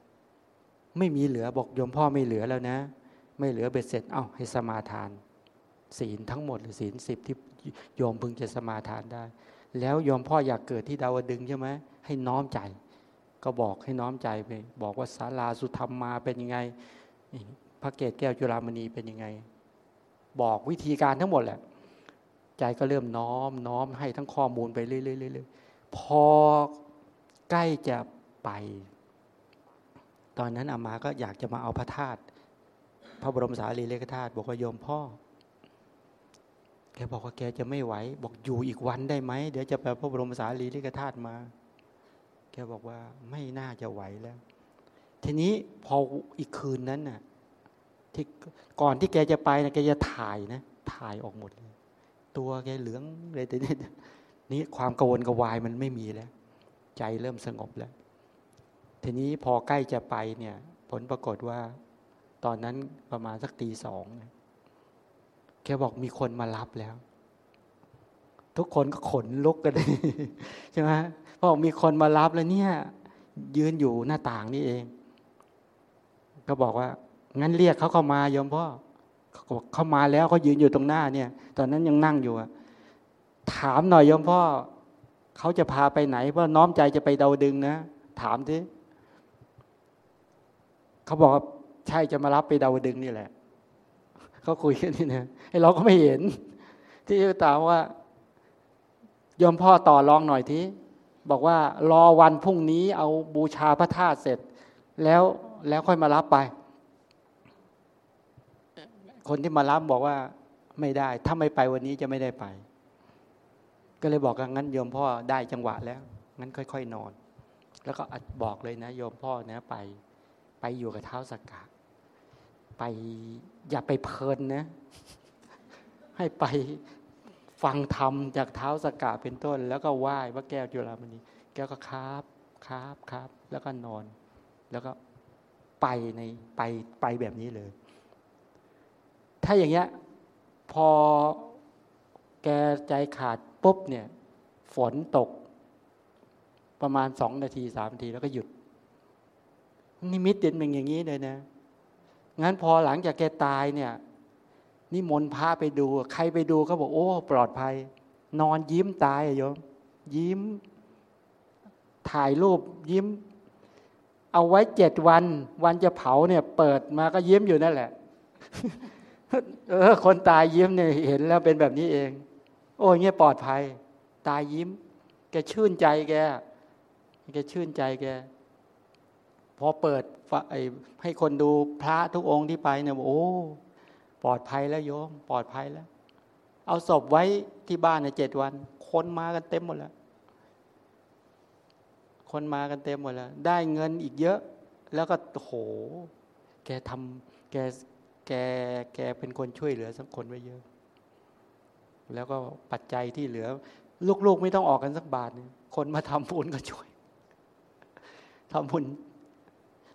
ไม่มีเหลือบอกโยมพ่อไม่เหลือแล้วนะ ไม่เหลือเบ็ดเสร็จ เอ้าให้สมาทาน ศีลทั้งหมดหรือศีลสิบที่โยมพึงจะสมาทานได้ แล้วโยมพ่ออยากเกิดที่ดาวดึงใช่ไหมให้น้อมใจ ก็บอกให้น้อมใจไป บอกว่าศาลาสุธรรมมาเป็นยังไง พระเกศแก้วจุฬามณีเป็นยังไง บอกวิธีการทั้งหมดแหละ ใจก็เริ่มน้อมน้อมให้ทั้งข้อมูลไปเรื่อยๆพอใกล้จะไป ตอนนั้นอามาก็อยากจะมาเอาพระธาตุพระบรมสารีริกธาตุบอกว่าโยมพ่อ แกบอกว่าแกจะไม่ไหว บอกอยู่อีกวันได้ไหมเดี๋ยวจะไปพระบรมสารีริกธาตุมา แกบอกว่าไม่น่าจะไหวแล้ว ทีนี้พออีกคืนนั้นน่ะที่ก่อนที่แกจะไปนะแกจะถ่ายนะ ถ่ายออกหมดเลย ตัวแกเหลืองเลยแต่นี้นี้ความกังวลกวายมันไม่มีแล้ว ใจเริ่มสงบแล้ว ทีนี้พอใกล้จะไปเนี่ย ผลปรากฏว่า ตอนนั้นประมาณสักตีสอง แกบอกมีคนมารับแล้ว ทุกคนก็ขนลุกกันเลยใช่ไหมเพราะมีคนมารับแล้วเนี่ย ยืนอยู่หน้าต่างนี่เอง ก็บอกว่า งั้นเรียกเขาเข้ามายอมพ่อเขาบอกเขามาแล้วเขายืนอยู่ตรงหน้าเนี่ย ตอนนั้นยังนั่งอยู่อะถามหน่อยยอมพ่อเขาจะพาไปไหนเพราะน้อมใจจะไปเดาดึงนะถามสิเขาบอกใช่จะมารับไปเดาดึงนี่แหละ เขาคุยกันนี่นะไอ้เราก็ไม่เห็น ที่ถามว่ายมพ่อต่อรองหน่อยทีบอกว่ารอวันพรุ่งนี้เอาบูชาพระธาตุเสร็จ แล้วแล้วค่อยมารับไป คนที่มารับบอกว่าไม่ได้ ถ้าไม่ไปวันนี้จะไม่ได้ไป ก็เลยบอกว่างั้นโยมพ่อได้จังหวะแล้ว งั้นค่อย ๆ นอน แล้วก็บอกเลยนะ โยมพ่อนะไป ไปอยู่กับเท้าสกกาไป อย่าไปเพลินนะ ให้ไปฟังธรรมจากเท้าสกกาเป็นต้น แล้วก็ไหว้พระแก้วจุฬามณีแก้วก็ครับครับครับ แล้วก็นอน แล้วก็ไปในไปไปแบบนี้เลย ถ้าอย่างเงี้ยพอแกใจขาดปุ๊บเนี่ย ฝนตก ประมาณสองนาทีสามนาทีแล้วก็หยุด นิมิตเด่นเป็นอย่างนี้เลยนะ งั้นพอหลังจากแกตายเนี่ยนิมนต์พระไปดู ใครไปดูเขาบอกโอ้ ปลอดภัย นอนยิ้มตายโยม ยิ้ม ถ่ายรูปยิ้ม เอาไว้เจ็ดวัน วันจะเผาเนี่ย เปิดมาก็ยิ้มอยู่นั่นแหละ เออ คนตายยิ้มเนี่ยเห็นแล้วเป็นแบบนี้เอง โอ้ยเงี้ยปลอดภัย ตายยิ้ม แกชื่นใจแกแกชื่นใจแก พอเปิด ให้คนดูพระทุกองค์ที่ไปเนี่ยโอ้ปลอดภัยแล้วโยม ปลอดภัยแล้ว เอาศพไว้ที่บ้านในเจ็ดวัน คนมากันเต็มหมดแล้ว คนมากันเต็มหมดแล้ว ได้เงินอีกเยอะ แล้วก็โห แกทำแกแกแกเป็นคนช่วยเหลือสักคนไว้เยอะ แล้วก็ปัจจัยที่เหลือ ลูกๆไม่ต้องออกกันสักบาท คนมาทำบุญก็ช่วยทำบุญ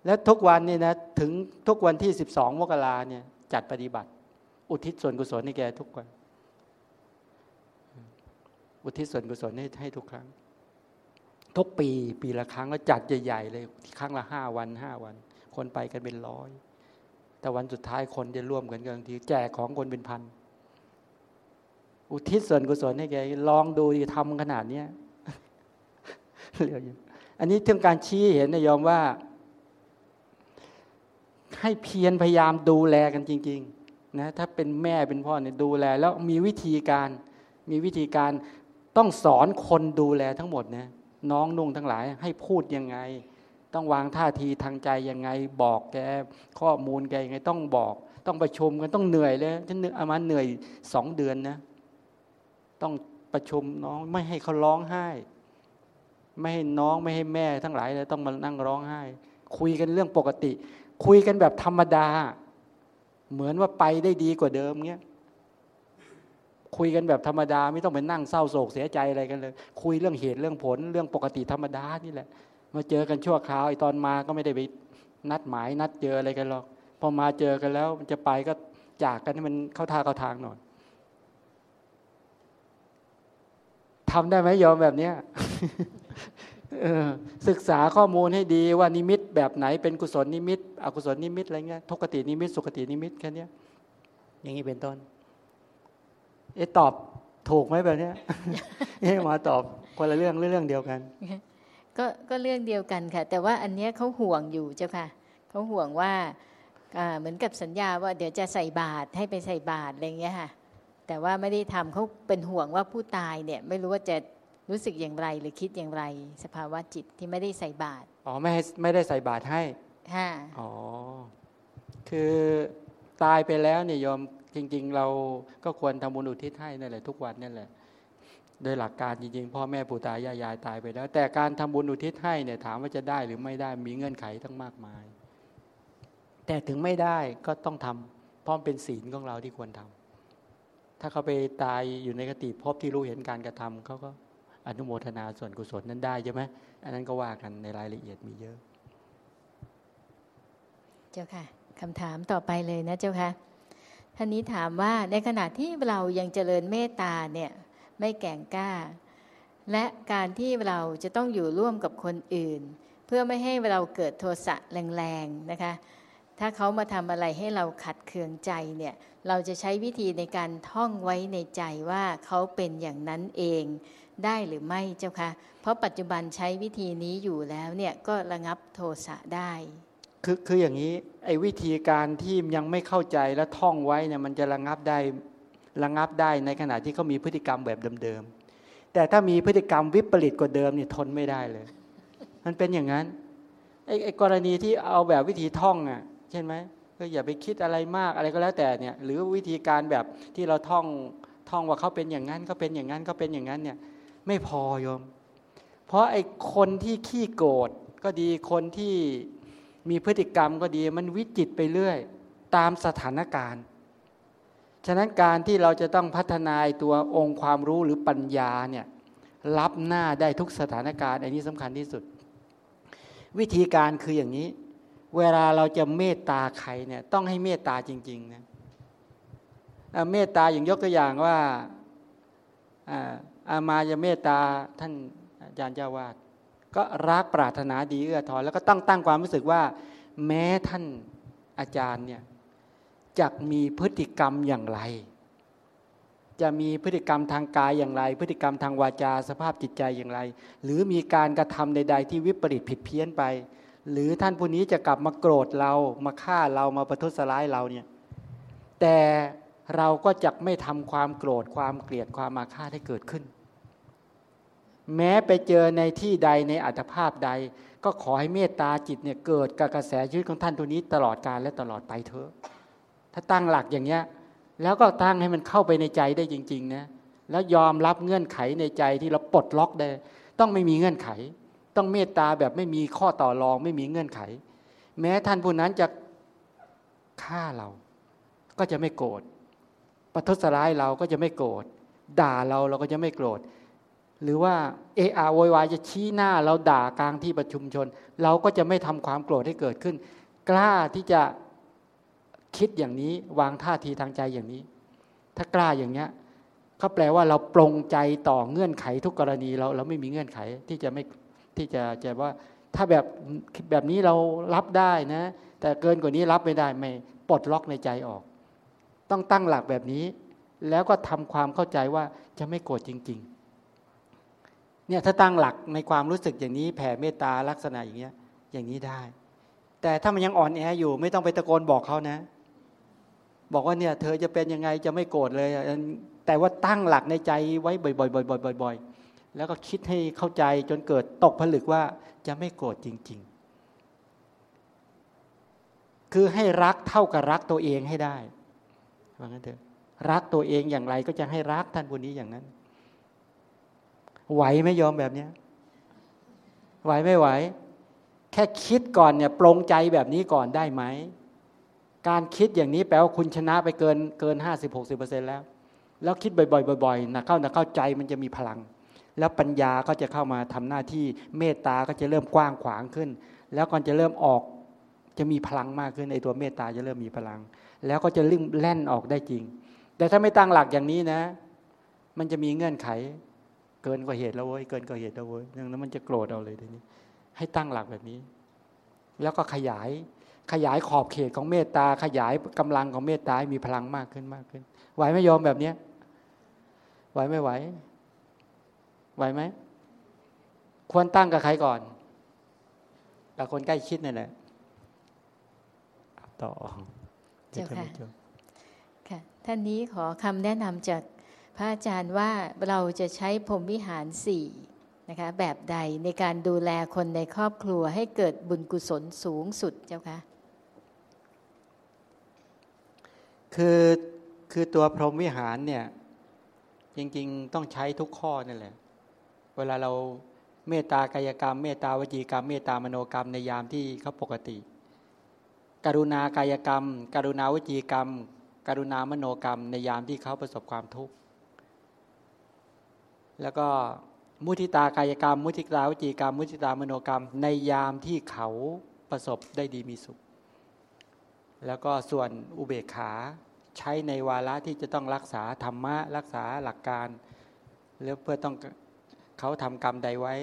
แล้วทุกวันนี่นะถึงทุกวันที่สิบสองมกราเนี่ยจัดปฏิบัติ อุทิศส่วนกุศลให้แกทุกวัน อุทิศส่วนกุศลให้ให้ทุกครั้ง ทุกปีปีละครั้งก็จัดใหญ่ๆเลยครั้งละห้าวันห้าวัน คนไปกันเป็นร้อย แต่วันสุดท้ายคนจะร่วมกันกันทีแจกของคนเป็นพัน อุทิศส่วนกุศลให้แกลองดูทำขนาดเนี้ยเรียกอันนี้ถึงการชี้เห็นนะยอมว่า ให้เพียรพยายามดูแลกันจริงๆนะถ้าเป็นแม่เป็นพ่อเนี่ยดูแล แล้วมีวิธีการมีวิธีการต้องสอนคนดูแลทั้งหมดนะน้องนุ่งทั้งหลายให้พูดยังไง ต้องวางท่าทีทางใจยังไง บอกแกข้อมูลแกยังไงต้องบอก ต้องประชุมกันต้องเหนื่อยเลยฉันอามาเหนื่อยสองเดือนนะต้องประชุมน้องไม่ให้เขาร้องไห้ ไม่ให้น้องไม่ให้แม่ทั้งหลายเลยต้องมานั่งร้องไห้ คุยกันเรื่องปกติ คุยกันแบบธรรมดา เหมือนว่าไปได้ดีกว่าเดิมเงี้ยคุยกันแบบธรรมดาไม่ต้องไปนั่งเศร้าโศกเสียใจอะไรกันเลย คุยเรื่องเหตุเรื่องผลเรื่องปกติธรรมดานี่แหละ มาเจอกันชั่วคราวไอ้ตอนมาก็ไม่ได้ไปนัดหมายนัดเจออะไรกันหรอก พอมาเจอกันแล้ว มันจะไปก็จากกันให้มันเข้าท่าเข้าทางหน่อยทำได้ไหมยอมแบบเนี้ย ศึกษาข้อมูลให้ดีว่านิมิตแบบไหนเป็นกุศลนิมิต อกุศลนิมิตอะไรเงี้ยทุคตินิมิต สุคตินิมิตแค่นี้อย่างนี้เป็นต้นเอ๊ตอบถูกไหมแบบเนี้เอ๊มาตอบคนละเรื่องเรื่องเดียวกัน ก็ก็เรื่องเดียวกันค่ะ แต่ว่าอันนี้เขาห่วงอยู่เจ้าค่ะเขาห่วงว่าเหมือนกับสัญญาว่าเดี๋ยวจะใส่บาตรให้ไปใส่บาตรอะไรเงี้ยค่ะแต่ว่าไม่ได้ทำเขาเป็นห่วงว่าผู้ตายเนี่ย ไม่รู้ว่าจะ รู้สึกอย่างไรหรือคิดอย่างไร สภาวะจิตที่ไม่ได้ใส่บาตรอ๋อไม่ให้ไม่ได้ใส่บาตรให้ค่ะอ๋อคือตายไปแล้วเนี่ยยอมจริง ๆ เราก็ควรทำบุญอุทิศให้นั่นแหละทุกวันนั่นแหละ โดยหลักการจริงๆ พ่อแม่ปู่ตายายยายตายไปแล้ว แต่การทำบุญอุทิศให้เนี่ยถามว่าจะได้หรือไม่ได้มีเงื่อนไขทั้งมากมาย แต่ถึงไม่ได้ก็ต้องทำเพราะเป็นศีลของเราที่ควรทำถ้าเขาไปตายอยู่ในกติภพที่รู้เห็นการกระทำเขาก็ อนุโมทนาส่วนกุศลนั้นได้ใช่ไหมอันนั้นก็ว่ากันในรายละเอียดมีเยอะ เจ้าค่ะคำถามต่อไปเลยนะเจ้าค่ะท่านนี้ถามว่าในขณะที่เรายังเจริญเมตตาเนี่ยไม่แก่งกล้า และการที่เราจะต้องอยู่ร่วมกับคนอื่น เพื่อไม่ให้เราเกิดโทสะแรงๆนะคะถ้าเขามาทำอะไรให้เราขัดเคืองใจเนี่ย เราจะใช้วิธีในการท่องไว้ในใจว่าเขาเป็นอย่างนั้นเอง ได้หรือไม่เจ้าคะเพราะปัจจุบันใช้วิธีนี้อยู่แล้วเนี่ยก็ระงับโทสะได้คือคืออย่างนี้ไอ้วิธีการที่ยังไม่เข้าใจและท่องไว้เนี่ยมันจะระงับได้ระงับได้ในขณะที่เขามีพฤติกรรมแบบเดิมๆแต่ถ้ามีพฤติกรรมวิปริตกว่าเดิมเนี่ยทนไม่ได้เลย มันเป็นอย่างนั้นไอ้ไอ้กรณีที่เอาแบบวิธีท่องอะใช่ไหมก็อย่าไปคิดอะไรมากอะไรก็แล้วแต่เนี่ย หรือวิธีการแบบที่เราท่องท่องว่าเขาเป็นอย่างนั้นเขาเป็นอย่างนั้นเขาเป็นอย่างนั้นเนี่ย ไม่พอโยม เพราะไอ้คนที่ขี้โกรธก็ดีคนที่มีพฤติกรรมก็ดีมันวิจิตไปเรื่อย ตามสถานการณ์ ฉะนั้นการที่เราจะต้องพัฒนาตัวองค์ความรู้หรือปัญญาเนี่ยรับหน้าได้ทุกสถานการณ์อันนี้สำคัญที่สุด วิธีการคืออย่างนี้ เวลาเราจะเมตตาใครเนี่ยต้องให้เมตตาจริงๆนะเมตตาอย่างยกตัวอย่างว่า อามาจะเมตตาท่านอาจารย์เจ้าวาดก็รักปรารถนาดีเอื้อทอนแล้วก็ตั้งตั้งความรู้สึกว่า แม้ท่านอาจารย์เนี่ยจะมีพฤติกรรมอย่างไร จะมีพฤติกรรมทางกายอย่างไร พฤติกรรมทางวาจาสภาพจิตใจอย่างไร หรือมีการกระทำใด ๆ ที่วิปริตผิดเพี้ยนไป หรือท่านผู้นี้จะกลับมาโกรธเรามาฆ่าเรามาประทุษร้ายเราเนี่ยแต่เราก็จะไม่ทำความโกรธความเกลียดความมาฆ่าให้เกิดขึ้น แม้ไปเจอในที่ใดในอัตภาพใด ก็ขอให้เมตตาจิตเนี่ยเกิดกับกระแสชีวิตของท่านตัวนี้ตลอดกาลและตลอดไปเถอะ ถ้าตั้งหลักอย่างเนี้ยแล้วก็ตั้งให้มันเข้าไปในใจได้จริง ๆ นะ แล้วยอมรับเงื่อนไขในใจที่เราปลดล็อกได้ ต้องไม่มีเงื่อนไข ต้องเมตตาแบบไม่มีข้อต่อรองไม่มีเงื่อนไข แม้ท่านผู้นั้นจะฆ่าเรา ก็จะไม่โกรธประทุษร้ายเราก็จะไม่โกรธด่าเราเราก็จะไม่โกรธ หรือว่าเออาโวยวายจะชี้หน้าเราด่ากลางที่ประชุมชน เราก็จะไม่ทำความโกรธให้เกิดขึ้น กล้าที่จะคิดอย่างนี้วางท่าทีทางใจอย่างนี้ ถ้ากล้าอย่างเนี้ยเขาแปลว่าเราปรงใจต่อเงื่อนไขทุกกรณีเราเราไม่มีเงื่อนไขที่จะไม่ที่จะจะว่าถ้าแบบแบบนี้เรารับได้นะ แต่เกินกว่านี้รับไม่ได้ไม่ปลดล็อกในใจออก ต้องตั้งหลักแบบนี้ แล้วก็ทำความเข้าใจว่าจะไม่โกรธจริง ๆ เนี่ยถ้าตั้งหลักในความรู้สึกอย่างนี้แผ่เมตตาลักษณะอย่างเงี้ยอย่างนี้ได้ แต่ถ้ามันยังอ่อนแออยู่ ไม่ต้องไปตะโกนบอกเขานะ บอกว่าเนี่ย เธอจะเป็นยังไงจะไม่โกรธเลย แต่ว่าตั้งหลักในใจไว้บ่อยๆบ่อยๆๆๆแล้วก็คิดให้เข้าใจจนเกิดตกผลึกว่าจะไม่โกรธจริง ๆ คือให้รักเท่ากับรักตัวเองให้ได้ว่างั้นเถอะรักตัวเองอย่างไรก็จะให้รักท่านผู้นี้อย่างนั้น ไหวไม่ยอมแบบเนี้ยไหวไม่ไหว แค่คิดก่อนเนี่ยปรงใจแบบนี้ก่อนได้ไหม การคิดอย่างนี้แปลว่าคุณชนะไปเกินเกินห้าสิบหกสิบเปอร์เซ็นแล้ว แล้วคิดบ่อยๆบ่อยๆนะเข้านะเข้าใจมันจะมีพลัง แล้วปัญญาก็จะเข้ามาทำหน้าที่เมตตาก็จะเริ่มกว้างขวางขึ้น แล้วก่อนจะเริ่มออกจะมีพลังมากขึ้นในตัวเมตตาจะเริ่มมีพลัง แล้วก็จะลิ่มแล่นออกได้จริง แต่ถ้าไม่ตั้งหลักอย่างนี้นะ มันจะมีเงื่อนไข เกินกว่าเหตุแล้วเว้ยเกินกว่าเหตุแล้วเว้ยนั้นมันจะโกรธเอาเลยทีนี้ ให้ตั้งหลักแบบนี้ แล้วก็ขยายขยายขอบเขตของเมตตา ขยายกำลังของเมตตาให้มีพลังมากขึ้นมากขึ้น ไหวไม่ยอมแบบเนี้ยไหวไม่ไหว ไหวไหมควรตั้งกับใครก่อนกับคนใกล้ชิดนี่แหละต่อเจ้าค่ะค่ะท่านนี้ขอคำแนะนำจาก พระอาจารย์ว่าเราจะใช้พรหมวิหารสี่นะคะแบบใดในการดูแลคนในครอบครัวให้เกิดบุญกุศลสูงสุดเจ้าคะคือคือตัวพรหมวิหารเนี่ยจริงๆ ต้องใช้ทุกข้อนั่นแหละ เวลาเราเมตตากายกรรม เมตตาวจีกรรม เมตตามโนกรรมในยามที่เขาปกติ กรุณากายกรรม กรุณาวจีกรรม กรุณามโนกรรมในยามที่เขาประสบความทุกข์ แล้วก็มุทิตากายกรรม มุทิตาวจีกรรม มุทิตามโนกรรม ในยามที่เขาประสบได้ดีมีสุข แล้วก็ส่วนอุเบกขาใช้ในวาระที่จะต้องรักษาธรรมะรักษาหลักการแล้วเพื่อต้องเขาทำกรรมใดไว้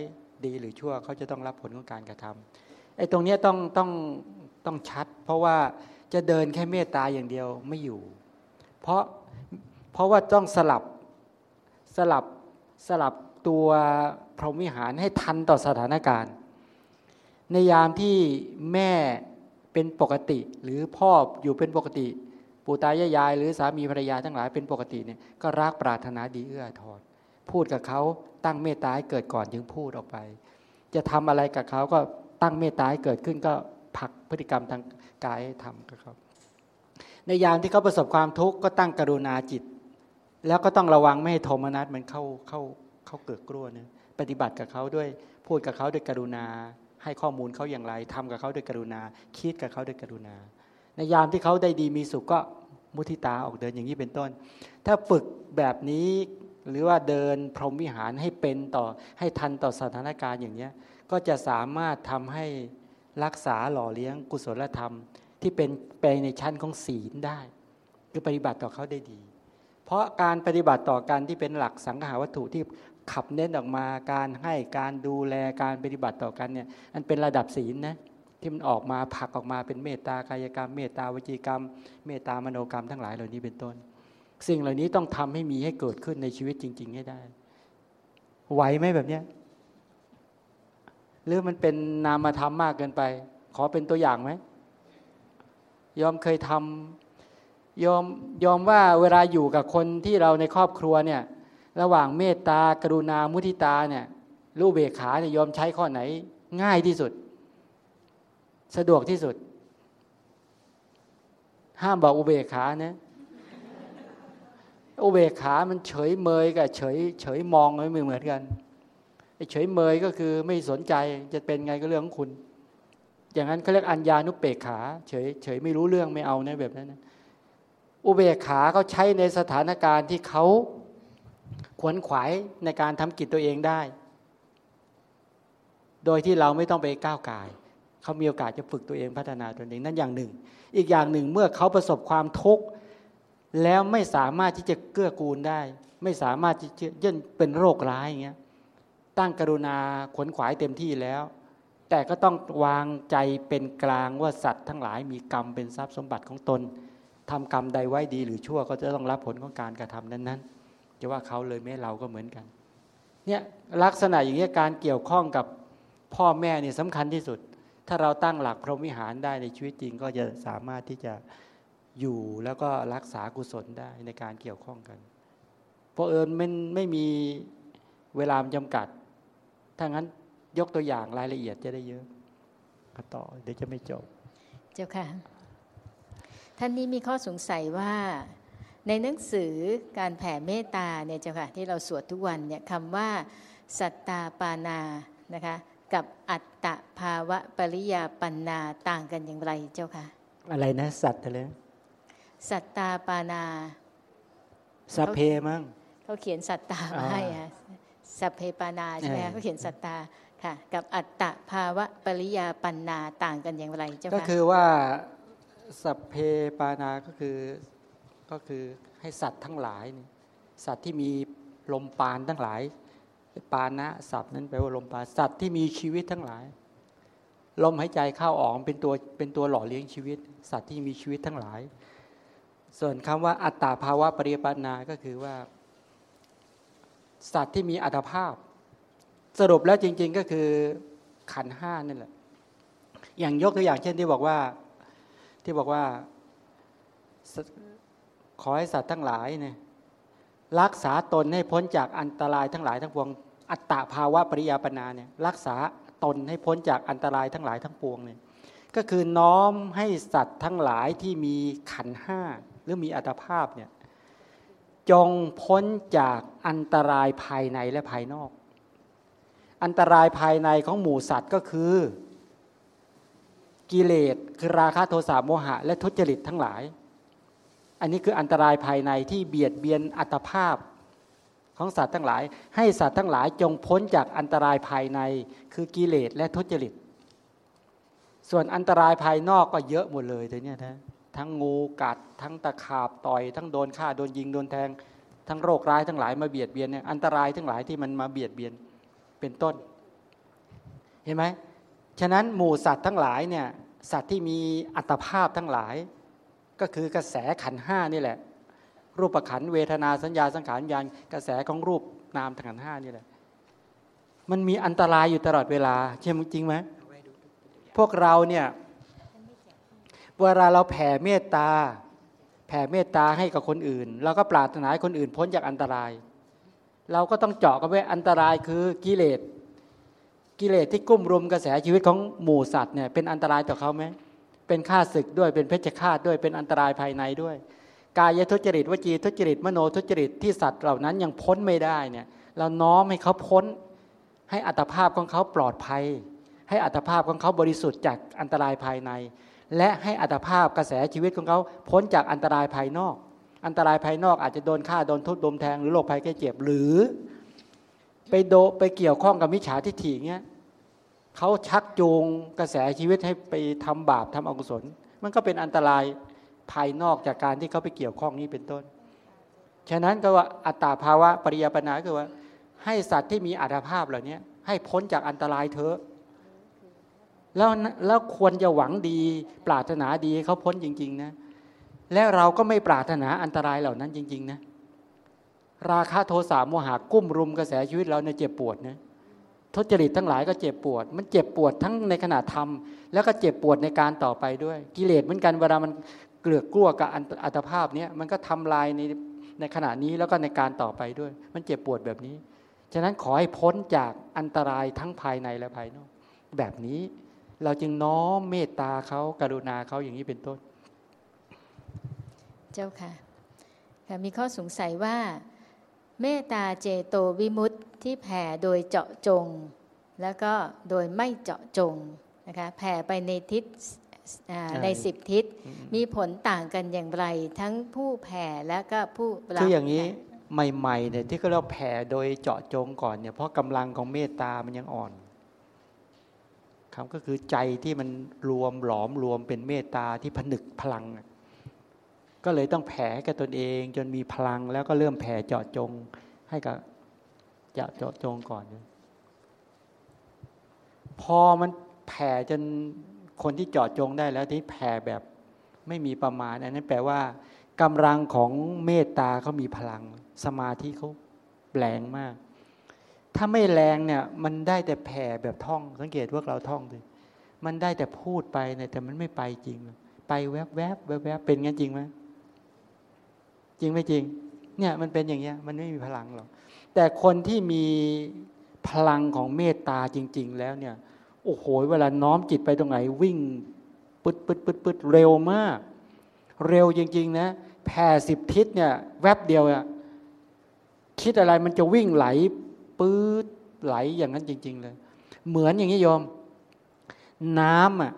ดีหรือชั่วเขาจะต้องรับผลของการกระทำไอ้ตรงนี้ต้องต้องต้องชัด เพราะว่าจะเดินแค่เมตตาอย่างเดียวไม่อยู่ เพราะเพราะว่าต้องสลับสลับ สลับตัวพรหมวิหารให้ทันต่อสถานการณ์ ในยามที่แม่เป็นปกติหรือพ่ออยู่เป็นปกติ ปู่ตายายาย หรือสามีภรรยาทั้งหลายเป็นปกติเนี่ยก็รักปรารถนาดีเอื้อทอนพูดกับเขาตั้งเมตตาให้เกิดก่อนจึงพูดออกไป จะทำอะไรกับเขาก็ตั้งเมตตาให้เกิดขึ้นก็ผลักพฤติกรรมทางกายให้ทำกับเขาในยามที่เขาประสบความทุกข์ก็ตั้งกรุณาจิต แล้วก็ต้องระวังไม่ให้โทมนัสมันเข้าเข้าเข้าเกิดกลัวเนี่ยปฏิบัติกับเขาด้วยพูดกับเขาด้วยกรุณา ให้ข้อมูลเขาอย่างไรทำกับเขาด้วยกรุณา คิดกับเขาด้วยกรุณา ในยามที่เขาได้ดีมีสุขก็มุทิตาออกเดินอย่างนี้เป็นต้น ถ้าฝึกแบบนี้หรือว่าเดินพรหมวิหารให้เป็นต่อให้ทันต่อสถานการณ์อย่างนี้ก็จะสามารถทำให้รักษาหล่อเลี้ยงกุศลธรรม ที่เป็นไปในชั้นของศีลได้ คือปฏิบัติต่อเขาได้ดี เพราะการปฏิบัติต่อกันที่เป็นหลักสังหาวัตถุที่ขับเน้นออกมาการให้การดูแลการปฏิบัติต่อกันเนี่ยอันเป็นระดับศีลนะที่มันออกมาผักออกมาเป็นเมตตากายกรรม เมตตาวจีกรรม เมตตามโนกรรมทั้งหลายเหล่านี้เป็นต้น สิ่งเหล่านี้ต้องทำให้มีให้เกิดขึ้นในชีวิตจริง ๆ ให้ได้ ไหวไหมแบบเนี้ยหรือมันเป็นนามธรรมมากเกินไป ขอเป็นตัวอย่างไหมยอมเคยทำ ยอมยอมว่าเวลาอยู่กับคนที่เราในครอบครัวเนี่ยระหว่างเมตตากรุณามุทิตาเนี่ยรูเบขาเนี่ยยอมใช้ข้อไหน ง่ายที่สุด สะดวกที่สุด ห้ามบอกอุเบกขานะอุเบกขามันเฉยเมยกับเฉยเฉยมองไม่เหมือนกันไอเฉยเมยก็คือไม่สนใจจะเป็นไงก็เรื่องของคุณ อย่างนั้นเขาเรียกอัญญานุเปกขา เฉยเฉยไม่รู้เรื่องไม่เอานะแบบนั้นนะ อุเบกขาเขาใช้ในสถานการณ์ที่เขาขวนขวายในการทำกิจตัวเองได้ โดยที่เราไม่ต้องไปก้าวไก่เขามีโอกาสจะฝึกตัวเองพัฒนาตัวเองนั่นอย่างหนึ่ง อีกอย่างหนึ่งเมื่อเขาประสบความทุกข์แล้วไม่สามารถที่จะเกื้อกูลได้ ไม่สามารถที่จะย่นเป็นโรคร้ายอย่างเงี้ยตั้งกรุณาขวนขวายเต็มที่แล้ว แต่ก็ต้องวางใจเป็นกลางว่าสัตว์ทั้งหลายมีกรรมเป็นทรัพย์สมบัติของตน ทำกรรมใดไว้ดีหรือชั่วก็จะต้องรับผลของการกระทำนั้นๆ จะว่าเขาเลยแม้เราก็เหมือนกัน เนี่ยลักษณะอย่างนี้การเกี่ยวข้องกับพ่อแม่เนี่ยสำคัญที่สุด ถ้าเราตั้งหลักพรหมวิหารได้ในชีวิตจริงก็จะสามารถที่จะอยู่แล้วก็รักษากุศลได้ในการเกี่ยวข้องกัน เพราะเอิญมันไม่มีเวลาจำกัด ถ้างั้นยกตัวอย่างรายละเอียดจะได้เยอะต่อเดี๋ยวจะไม่จบ เจ้าค่ะ ท่านนี้มีข้อสงสัยว่าในหนังสือการแผ่เมตตาเนี่ยเจ้าค่ะที่เราสวดทุกวันเนี่ยคำว่าสัตตาปานานะคะกับอัตตภาวะปริยาปันนาต่างกันอย่างไรเจ้าค่ะอะไรนะสัตว์อะไรสัตตาปานาสัพเพมั้งเขาเขียนสัตตามาให้อะสัพเพปานาใช่ไหมเออคะเขาเขียนสัตตาค่ะ กับอัตตภาวะปริยาปันนาต่างกันอย่างไรเจ้าก็ค่ะคือว่า สัพเพปานาก็คือก็คือให้สัตว์ทั้งหลายนี่สัตว์ที่มีลมปานทั้งหลาย ปานะสัพท์นั้นแปลว่าลมปานสัตว์ที่มีชีวิตทั้งหลาย ลมหายใจเข้าออกเป็นตัวเป็นตัวหล่อเลี้ยงชีวิต สัตว์ที่มีชีวิตทั้งหลาย ส่วนคำว่าอัตตาภาวะปริปานาก็คือว่า สัตว์ที่มีอัตภาพ สรุปแล้วจริง ๆก็คือขันห้านั่นแหละอย่างยกตัวอย่างเช่นที่บอกว่า ที่บอกว่า ขอให้สัตว์ทั้งหลายเนี่ยรักษาตนให้พ้นจากอันตรายทั้งหลายทั้งปวง อัตตาภาวะปริยาปนาเนี่ยรักษาตนให้พ้นจากอันตรายทั้งหลายทั้งปวงเนี่ยก็คือน้อมให้สัตว์ทั้งหลายที่มีขันห้าหรือมีอัตภาพเนี่ยจงพ้นจากอันตรายภายในและภายนอก อันตรายภายในของหมู่สัตว์ก็คือ กิเลสคือราคะโทสะโมหะ และทุจริตทั้งหลาย อันนี้คืออันตรายภายในที่เบียดเบียนอัตภาพของสัตว์ทั้งหลาย ให้สัตว์ทั้งหลายจงพ้นจากอันตรายภายในคือกิเลสและทุจริต ส่วนอันตรายภายนอกก็เยอะหมดเลยแต่เนี่ยนะทั้งงูกัด ทั้งตะขาบต่อย ทั้งโดนฆ่าโดนยิงโดนแทง ทั้งโรคร้ายทั้งหลายมาเบียดเบียนเนี่ยอันตรายทั้งหลายที่มันมาเบียดเบียนเป็นต้น เห็นไหม ฉะนั้นหมู่สัตว์ทั้งหลายเนี่ยสัตว์ที่มีอัตภาพทั้งหลาย ก็คือกระแสขันห้านี่แหละ รูปขันเวทนาสัญญาสังขารวิญญาณกระแสของรูปนามขันห้านี่แหละ มันมีอันตรายอยู่ตลอดเวลาใช่ไหมจริงไหมพวกเราเนี่ยเวลาเราแผ่เมตตา แผ่เมตตาให้กับคนอื่นเราก็ปรารถนาให้คนอื่นพ้นจากอันตราย เราก็ต้องเจาะกันไว้อันตรายคือกิเลส กิเลสที่กุ้มรุมกระแสชีวิตของหมู่สัตว์เนี่ยเป็นอันตรายต่อเขาไหมเป็นฆ่าศึกด้วยเป็นเพชฌฆาตด้วยเป็นอันตรายภายในด้วย กายทุจริตวจีทุจริตมโนทุจริตที่สัตว์เหล่านั้นยังพ้นไม่ได้เนี่ยเราน้อมให้เขาพ้น ให้อัตภาพของเขาปลอดภัย ให้อัตภาพของเขาบริสุทธิ์จากอันตรายภายใน และให้อัตภาพกระแสชีวิตของเขาพ้นจากอันตรายภายนอก อันตรายภายนอกอาจจะโดนฆ่าโดนทุบโดนแทงหรือโรคภัยแค่เจ็บหรือ ไปโดไปเกี่ยวข้องกับมิจฉาทิฏฐิเงี้ยเขาชักจูงกระแสชีวิตให้ไปทำบาปทำอกุศล มันก็เป็นอันตรายภายนอกจากการที่เขาไปเกี่ยวข้องนี้เป็นต้น ฉะนั้นก็ว่าอัตตาภาวะปริยปนาคือว่า ให้สัตว์ที่มีอัตภาพเหล่านี้ให้พ้นจากอันตรายเถอะแล้วแล้วควรจะหวังดีปรารถนาดีให้เขาพ้นจริง ๆ นะ แล้วเราก็ไม่ปรารถนาอันตรายเหล่านั้นจริง ๆ นะ ราคะโทสะโมหะกุ้มรุมกระแสชีวิตเราเนี่ยเจ็บปวดนะทุจริตทั้งหลายก็เจ็บปวด มันเจ็บปวดทั้งในขณะทำแล้วก็เจ็บปวดในการต่อไปด้วย กิเลสเหมือนกันเวลามันเกลือกกลัวกับอัตภาพเนี้ยมันก็ทำลายในในขณะนี้แล้วก็ในการต่อไปด้วย มันเจ็บปวดแบบนี้ ฉะนั้นขอให้พ้นจากอันตรายทั้งภายในและภายนอก แบบนี้เราจึงน้อมเมตตาเขากรุณาเขาอย่างนี้เป็นต้น เจ้าค่ะค่ะมีข้อสงสัยว่า เมตตาเจโตวิมุตติที่แผ่โดยเจาะจง แล้วก็โดยไม่เจาะจงนะคะแผ่ไปในทิศอ่าใช่ในสิบทิศอืมมีผลต่างกันอย่างไร ทั้งผู้แผ่และก็ผู้รับคืออย่างนี้ค่ะใหม่ๆเนี่ยที่ก็เราแผ่โดยเจาะจงก่อนเนี่ยเพราะกำลังของเมตตามันยังอ่อนครับก็คือใจที่มันรวมหลอมรวมเป็นเมตตาที่ผนึกพลัง ก็เลยต้องแผ่กับตนเอง จนมีพลังแล้วก็เริ่มแผ่เจาะจงให้กับจะเจาะจงก่อน พอมันแผ่จนคนที่เจาะจงได้แล้วที่แผ่แบบไม่มีประมาณอันนั้นแปลว่ากำลังของเมตตาเขามีพลัง สมาธิเขาแรงมาก ถ้าไม่แรงเนี่ย มันได้แต่แผ่แบบท่อง สังเกตพวกเราท่องดิมันได้แต่พูดไปเนี่ยแต่มันไม่ไปจริง ไปแวบแวบแวบแวบเป็นงั้นจริงไหม จริงไม่จริง เนี่ยมันเป็นอย่างเงี้ยมันไม่มีพลังหรอกแต่คนที่มีพลังของเมตตาจริง ๆ แล้วเนี่ย โอ้โห เวลาน้อมจิตไปตรงไหนวิ่งปึ๊ดปึ๊ดปึ๊ดปึ๊ดเร็วมาก เร็วจริง ๆ นะแผ่สิบทิศเนี่ย แวบเดียวอะคิดอะไรมันจะวิ่งไหลปื๊ดไหลอย่างนั้นจริง ๆ เลย เหมือนอย่างนี้โยม น้ำอะ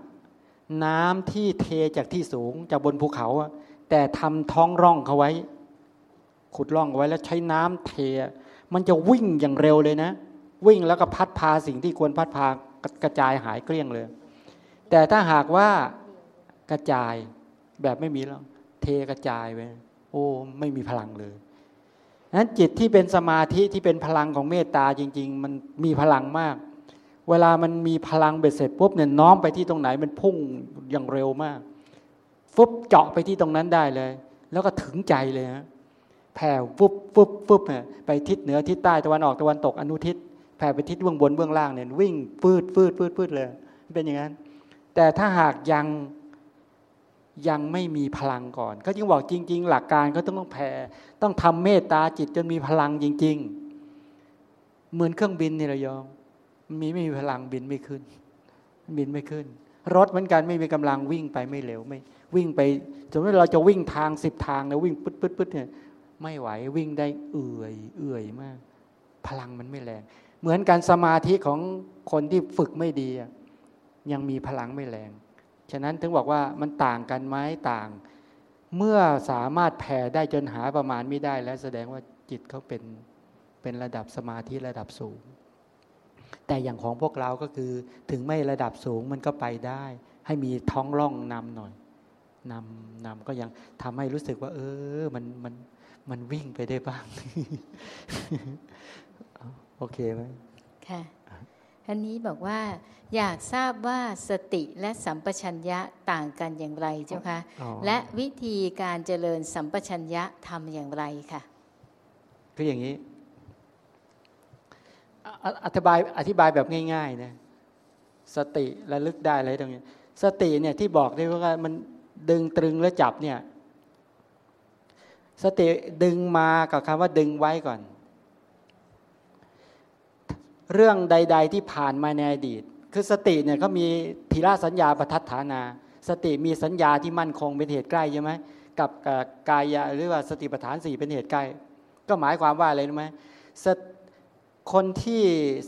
น้ำที่เทจากที่สูงจากบนภูเขาอะ แต่ทำท้องร่องเขาไว้ ขุดร่องไว้แล้วใช้น้ำเท มันจะวิ่งอย่างเร็วเลยนะ วิ่งแล้วก็พัดพาสิ่งที่ควรพัดพากระจายหายเกลี้ยงเลย แต่ถ้าหากว่ากระจายแบบไม่มีแล้วเทกระจายไปโอ้ไม่มีพลังเลยนั้นจิตที่เป็นสมาธิที่เป็นพลังของเมตตาจริง ๆ มันมีพลังมาก เวลามันมีพลังเบ็ดเสร็จปุ๊บเนี่ยน้อมไปที่ตรงไหนมันพุ่งอย่างเร็วมาก ฟุบเจาะไปที่ตรงนั้นได้เลย แล้วก็ถึงใจเลยฮะแผ่ฟุ๊บฟุ๊บฟุ๊บเนี่ยไปทิศเหนือทิศใต้ตะวันออกตะวันตกอนุทิศแผ่ไปทิศเบื้องบนเบื้องล่างเนี่ยวิ่งฟืดฟืดฟืดฟืดเลย เป็นอย่างนั้น แต่ถ้าหากยังยังไม่มีพลังก่อนเขาจึงบอกจริง ๆ หลักการเขาต้องต้องแผ่ต้องทำเมตตาจิตจนมีพลังจริง ๆ เหมือนเครื่องบินนี่ระยองมีไม่มีพลังบินไม่ขึ้น บินไม่ขึ้น รถเหมือนกันไม่มีกำลังวิ่งไปไม่เร็วไม่ วิ่งไปสมมติเราจะวิ่งทางสิบทางนะวิ่งปึ๊ดปึ๊ดปึ๊ดเนี่ยไม่ไหววิ่งได้เอื่อยเอื่อยมาก พลังมันไม่แรง เหมือนการสมาธิของคนที่ฝึกไม่ดียังมีพลังไม่แรง ฉะนั้นถึงบอกว่ามันต่างกันไหมต่าง เมื่อสามารถแผ่ได้จนหาประมาณไม่ได้ แล้วแสดงว่าจิตเขาเป็นเป็นระดับสมาธิระดับสูง แต่อย่างของพวกเราก็คือถึงไม่ระดับสูงมันก็ไปได้ ให้มีท้องร่องนำหน่อย นำนำก็ยังทำให้รู้สึกว่า เออ มันมันมันวิ่งไปได้บ้าง โอเคไหมค่ะอันนี้บอกว่าอยากทราบว่าสติและสัมปชัญญะต่างกันอย่างไรเจ้าคะและวิธีการเจริญสัมปชัญญะทำอย่างไรค่ะคืออย่างนี้ อธิบายอธิบายแบบง่าย ๆ นะ สติระลึกได้อะไรตรงนี้ สติเนี่ยที่บอกได้ว่ามัน ดึงตรึงและจับเนี่ย สติดึงมากับคำว่าดึงไว้ก่อน เรื่องใด ๆ ที่ผ่านมาในอดีต คือสติเนี่ยเขามีทีละสัญญาประทัดฐานา สติมีสัญญาที่มั่นคงเป็นเหตุใกล้ใช่ไหมกับกายหรือว่าสติปัฏฐานสี่เป็นเหตุใกล้ ก็หมายความว่าอะไรรู้ไหมคนที่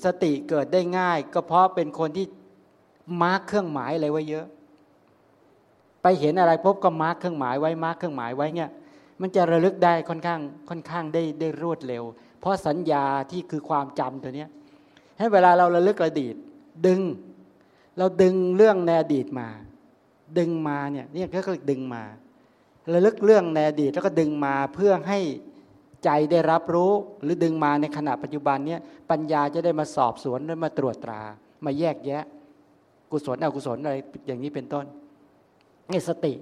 สติเกิดได้ง่าย ก็เพราะเป็นคนที่ mark เครื่องหมายอะไรไว้เยอะ ไปเห็นอะไรพบก็ mark เครื่องหมายไว้ mark เครื่องหมายไว้เนี่ยมันจะระลึกได้ค่อนข้างค่อนข้างได้ได้รวดเร็ว เพราะสัญญาที่คือความจำตัวเนี้ยให้เวลาเราระลึกอดีต ดึง เราดึงเรื่องในอดีตมา ดึงมาเนี่ยนี่ก็ดึงมาระลึกเรื่องในอดีตแล้วก็ดึงมาเพื่อให้ใจได้รับรู้หรือดึงมาในขณะปัจจุบันเนี่ยปัญญาจะได้มาสอบสวนได้มาตรวจตรา มาแยกแยะ กุศลอกุศลอะไรอย่างนี้เป็นต้น นี่สติ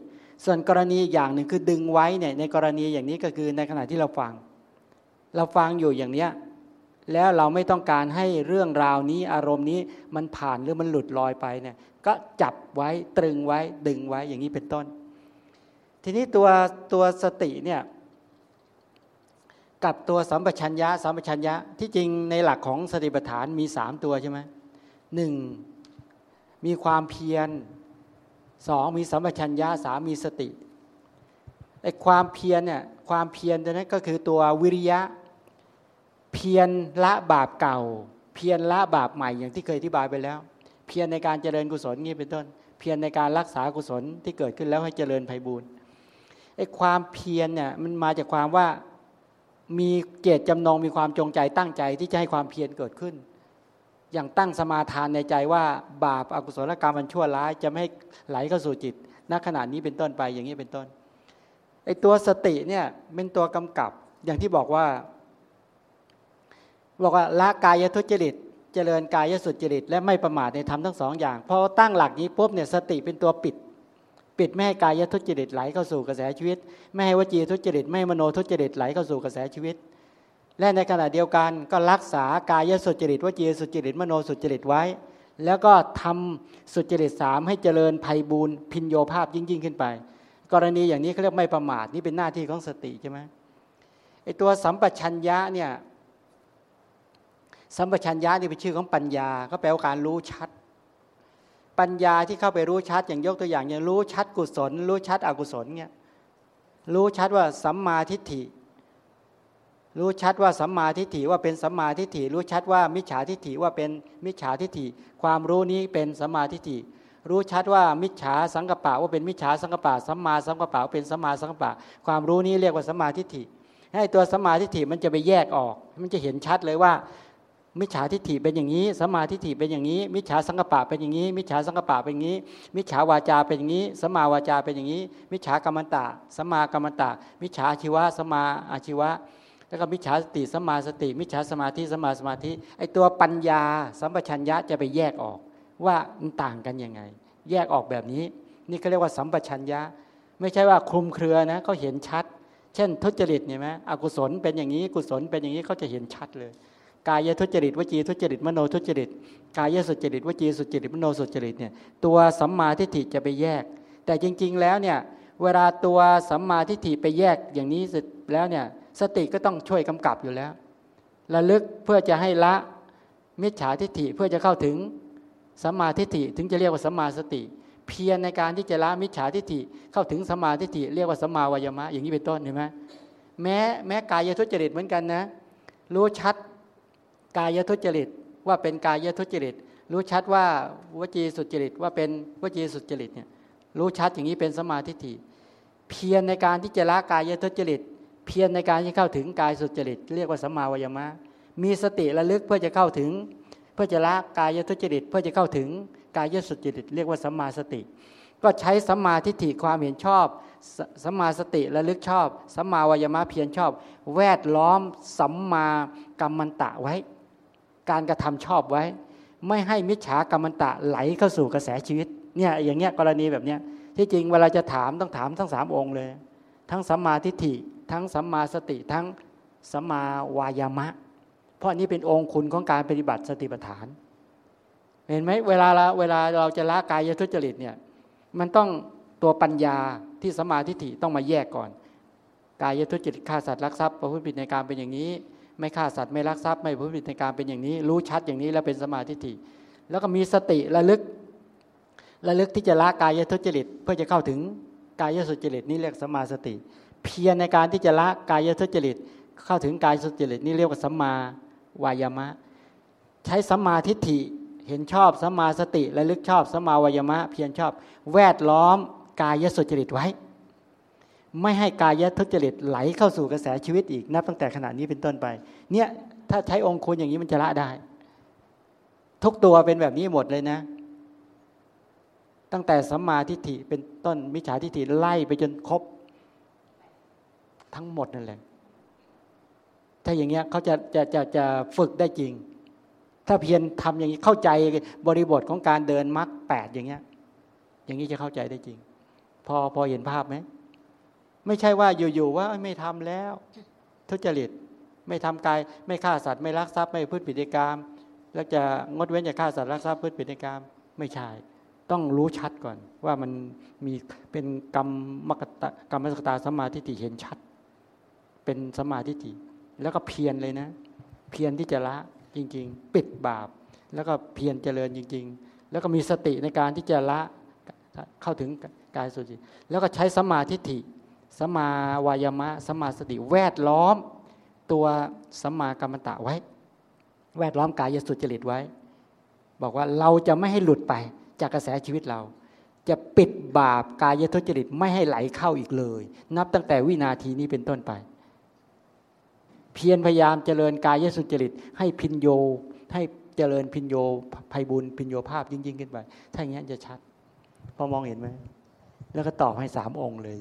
ส่วนกรณีอย่างหนึ่งคือดึงไว้เนี่ยในกรณีอย่างนี้ก็คือในขณะที่เราฟัง เราฟังอยู่อย่างเนี้ยแล้วเราไม่ต้องการให้เรื่องราวนี้อารมณ์นี้มันผ่านหรือมันหลุดลอยไปเนี่ยก็จับไว้ตรึงไว้ดึงไว้อย่างนี้เป็นต้น ทีนี้ตัวตัวสติเนี่ยกับตัวสัมปชัญญะสัมปชัญญะที่จริงในหลักของสติปัฏฐานมีสามตัวใช่ไหมหนึ่งมีความเพียร สองมีสัมปชัญญะสามมีสติไอ้ความเพียรเนี่ยความเพียรตัวนั้นก็คือตัววิริยะ เพียรละบาปเก่า เพียรละบาปใหม่อย่างที่เคยอธิบายไปแล้ว เพียรในการเจริญกุศลนี่เป็นต้น เพียรในการรักษากุศลที่เกิดขึ้นแล้วให้เจริญไพบูรณ์ไอ้ความเพียรเนี่ยมันมาจากความว่ามีเจตจำนงมีความจงใจตั้งใจที่จะให้ความเพียรเกิดขึ้น อย่างตั้งสมาทานในใจว่าบาปอากุศลกรรมมันชั่วร้ายจะไม่ให้ไหลเข้าสู่จิตณขณะนี้เป็นต้นไปอย่างนี้เป็นต้นไอตัวสติเนี่ยเป็นตัวกำกับอย่างที่บอกว่า บอกว่าละกายทุจริต เจริญกายสุจริต และไม่ประมาทในธรรมทั้งสองอย่างพอตั้งหลักนี้ปุ๊บเนี่ยสติเป็นตัวปิด ปิดไม่ให้กายทุจริตไหลเข้าสู่กระแสชีวิต ไม่ให้วจีทุจริต ไม่ให้มโนทุจริตไหลเข้าสู่กระแสชีวิต และในขณะเดียวกันก็รักษากายสุจริตวจีสุจริตมโนสุจริตไว้ แล้วก็ทำสุจริตสามให้เจริญภัยบูรพินโยภาพยิ่งยิ่งขึ้นไป กรณีอย่างนี้เขาเรียกไม่ประมาทนี่เป็นหน้าที่ของสติใช่ไหมไอตัวสัมปชัญญะเนี่ยสัมปชัญญะนี่เป็นชื่อของปัญญา ก็แปลว่าการรู้ชัด ปัญญาที่เข้าไปรู้ชัดอย่างยกตัวอย่างอย่างรู้ชัดกุศล รู้ชัดอกุศลเนี่ยรู้ชัดว่าสัมมาทิฏฐิ รู้ชัดว่าสัมมาทิฏฐิว่าเป็นสัมมาทิฏฐิรู้ชัดว่ามิจฉาทิฏฐิว่าเป็นมิจฉาทิฏฐิ ความรู้นี้เป็นสัมมาทิฏฐิ รู้ชัดว่ามิจฉาสังกปะว่าเป็นมิจฉาสังกปะสัมมาสังกปะเป็นสัมมาสังกปะ ความรู้นี้เรียกว่าสัมมาทิฏฐิ ให้ตัวสัมมาทิฏฐิมันจะไปแยกออก มันจะเห็นชัดเลยว่า มิจฉาทิฏฐิเป็นอย่างนี้สัมมาทิฏฐิเป็นอย่างนี้ มิจฉาสังกปะเป็นอย่างนี้ มิจฉาสังกปะเป็นอย่างนี้ มิจฉาวาจาเป็นอย่างนี้สัมมาวาจาเป็นอย่างนี้ มิจฉากรรมตะสัมมากรรมตะ มิจฉาชีวะสัมมาอาชีวะ แล้วก็มิจฉาสติสมาสติมิจฉาสมาธิสมมาสมาธิไอตัวปัญญาสัมปชัญญะจะไปแยกออกว่ามันต่างกันยังไง แยกออกแบบนี้ นี่เขาเรียกว่าสัมปชัญญะ ไม่ใช่ว่าคลุมเครือนะเขาเห็นชัด เช่น ทุจริตเนี่ยไหมอกุศลเป็นอย่างนี้กุศลเป็นอย่างนี้เขาจะเห็นชัดเลย กายทุจริตวจีทุจริตมโนทุจริตกายสุจริตวจีสุจริตมโนสุจริตเนี่ยตัวสัมมาทิฏฐิจะไปแยก แต่จริง ๆ แล้วเนี่ยเวลาตัวสัมมาทิฏฐิไปแยกอย่างนี้เสร็จแล้วเนี่ย สติก็ต้องช่วยกำกับอยู่แล้วระลึกเพื่อจะให้ละมิจฉาทิฏฐิเพื่อจะเข้าถึงสัมมาทิฏฐิถึงจะเรียกว่าสัมมาสติ เพียรในการที่จะละมิจฉาทิฏฐิเข้าถึงสัมมาทิฏฐิเรียกว่าสัมมาวายมะ อย่างนี้เป็นต้นเห็นไหมแม้แม้กายทุจริตเหมือนกันนะ รู้ชัดกายทุจริตว่าเป็นกายทุจริต รู้ชัดว่าวจีสุจริตว่าเป็นวจีสุจริตเนี่ยรู้ชัดอย่างนี้เป็นสมาธิฏฐิเพียรในการที่จะละกายทุจริต เพียรในการที่เข้าถึงกายสุจริต เรียกว่าสัมมาวายมะ มีสติระลึกเพื่อจะเข้าถึง เพื่อจะละกายทุจริต เพื่อจะเข้าถึงกายสุจริต เรียกว่าสัมมาสติ ก็ใช้สัมมาทิฏฐิความเห็นชอบสัมมาสติระลึกชอบสัมมาวายมะเพียรชอบ แวดล้อมสัมมากรรมันตะไว้ การกระทำชอบไว้ ไม่ให้มิจฉากรรมันตะไหลเข้าสู่กระแสชีวิตเนี่ยอย่างเงี้ยกรณีแบบเนี้ยที่จริงเวลาจะถามต้องถามทั้งสามองค์เลย ทั้งสัมมาทิฏฐิ ทั้งสัมมาสติทั้งสัมมาวายามะ เพราะนี้เป็นองค์คุณของการปฏิบัติสติปัฏฐาน เห็นไหมเวลาเราเวลาเราจะละกายทุจริตเนี่ยมันต้องตัวปัญญาที่สมาธิฐิต้องมาแยกก่อน กายทุจริตฆ่าสัตว์รักทรัพย์ประพฤติผิดในการเป็นอย่างนี้ ไม่ฆ่าสัตว์ไม่รักทรัพย์ไม่ประพฤติผิดในการเป็นอย่างนี้ รู้ชัดอย่างนี้แล้วเป็นสมาธิฐิแล้วก็มีสติระลึกระลึกที่จะละกายทุจริตเพื่อจะเข้าถึงกายสุจริตนี่เรียกสมาสติ เพียรในการที่จะละกายทุจริต เข้าถึงกายสุจริตนี่เรียกว่าสัมมาวายามะ ใช้สัมมาทิฏฐิเห็นชอบสัมมาสติระลึกชอบสัมมาวายามะ เพียรชอบ แวดล้อมกายสุจริตไว้ ไม่ให้กายทุจริตไหลเข้าสู่กระแสชีวิตอีกนับตั้งแต่ขณะนี้เป็นต้นไป เนี่ยถ้าใช้องค์คุณอย่างนี้มันจะละได้ ทุกตัวเป็นแบบนี้หมดเลยนะ ตั้งแต่สัมมาทิฏฐิเป็นต้นมิจฉาทิฏฐิไล่ไปจนครบ ทั้งหมดนั่นแหละ ถ้าอย่างเงี้ยเขาจะจะจะจะฝึกได้จริง ถ้าเพียรทำอย่างนี้เข้าใจบริบทของการเดินมรรคแปดอย่างเงี้ย อย่างนี้จะเข้าใจได้จริง พอพอเห็นภาพไหมไม่ใช่ว่าอยู่ๆว่าไม่ทำแล้ว ทุจริตไม่ทำกายไม่ฆ่าสัตว์ไม่ลักทรัพย์ไม่พืชปิฎกรรมแล้วจะงดเว้นจากฆ่าสัตว์ลักทรัพย์พืชปิฎกรรมไม่ใช่ต้องรู้ชัดก่อนว่ามันมีเป็นกรรมมกตกรรมสกตาสมาธิฏฐิเห็นชัด เป็นสมาธิฏฐิแล้วก็เพียรเลยนะ เพียรที่จะละจริง ๆ ปิดบาป แล้วก็เพียรเจริญจริง ๆ แล้วก็มีสติในการที่จะละเข้าถึงกายสุจิแล้วก็ใช้สมาธิฐิสมาวายมะสมาสติแวดล้อม ตัวสมากรรมตะไว้ แวดล้อมกายสุจริตไว้ บอกว่าเราจะไม่ให้หลุดไปจากกระแสชีวิตเรา จะปิดบาปกายทุจริตไม่ให้ไหลเข้าอีกเลย นับตั้งแต่วินาทีนี้เป็นต้นไป เพียรพยายามเจริญกายสุจริต ให้พินโยให้เจริญพินโยภัยบุญพินโยภาพยิ่งยิ่งขึ้นไป ถ้าอย่างนี้จะชัด พอมองเห็นไหม แล้วก็ตอบให้สามองค์เลย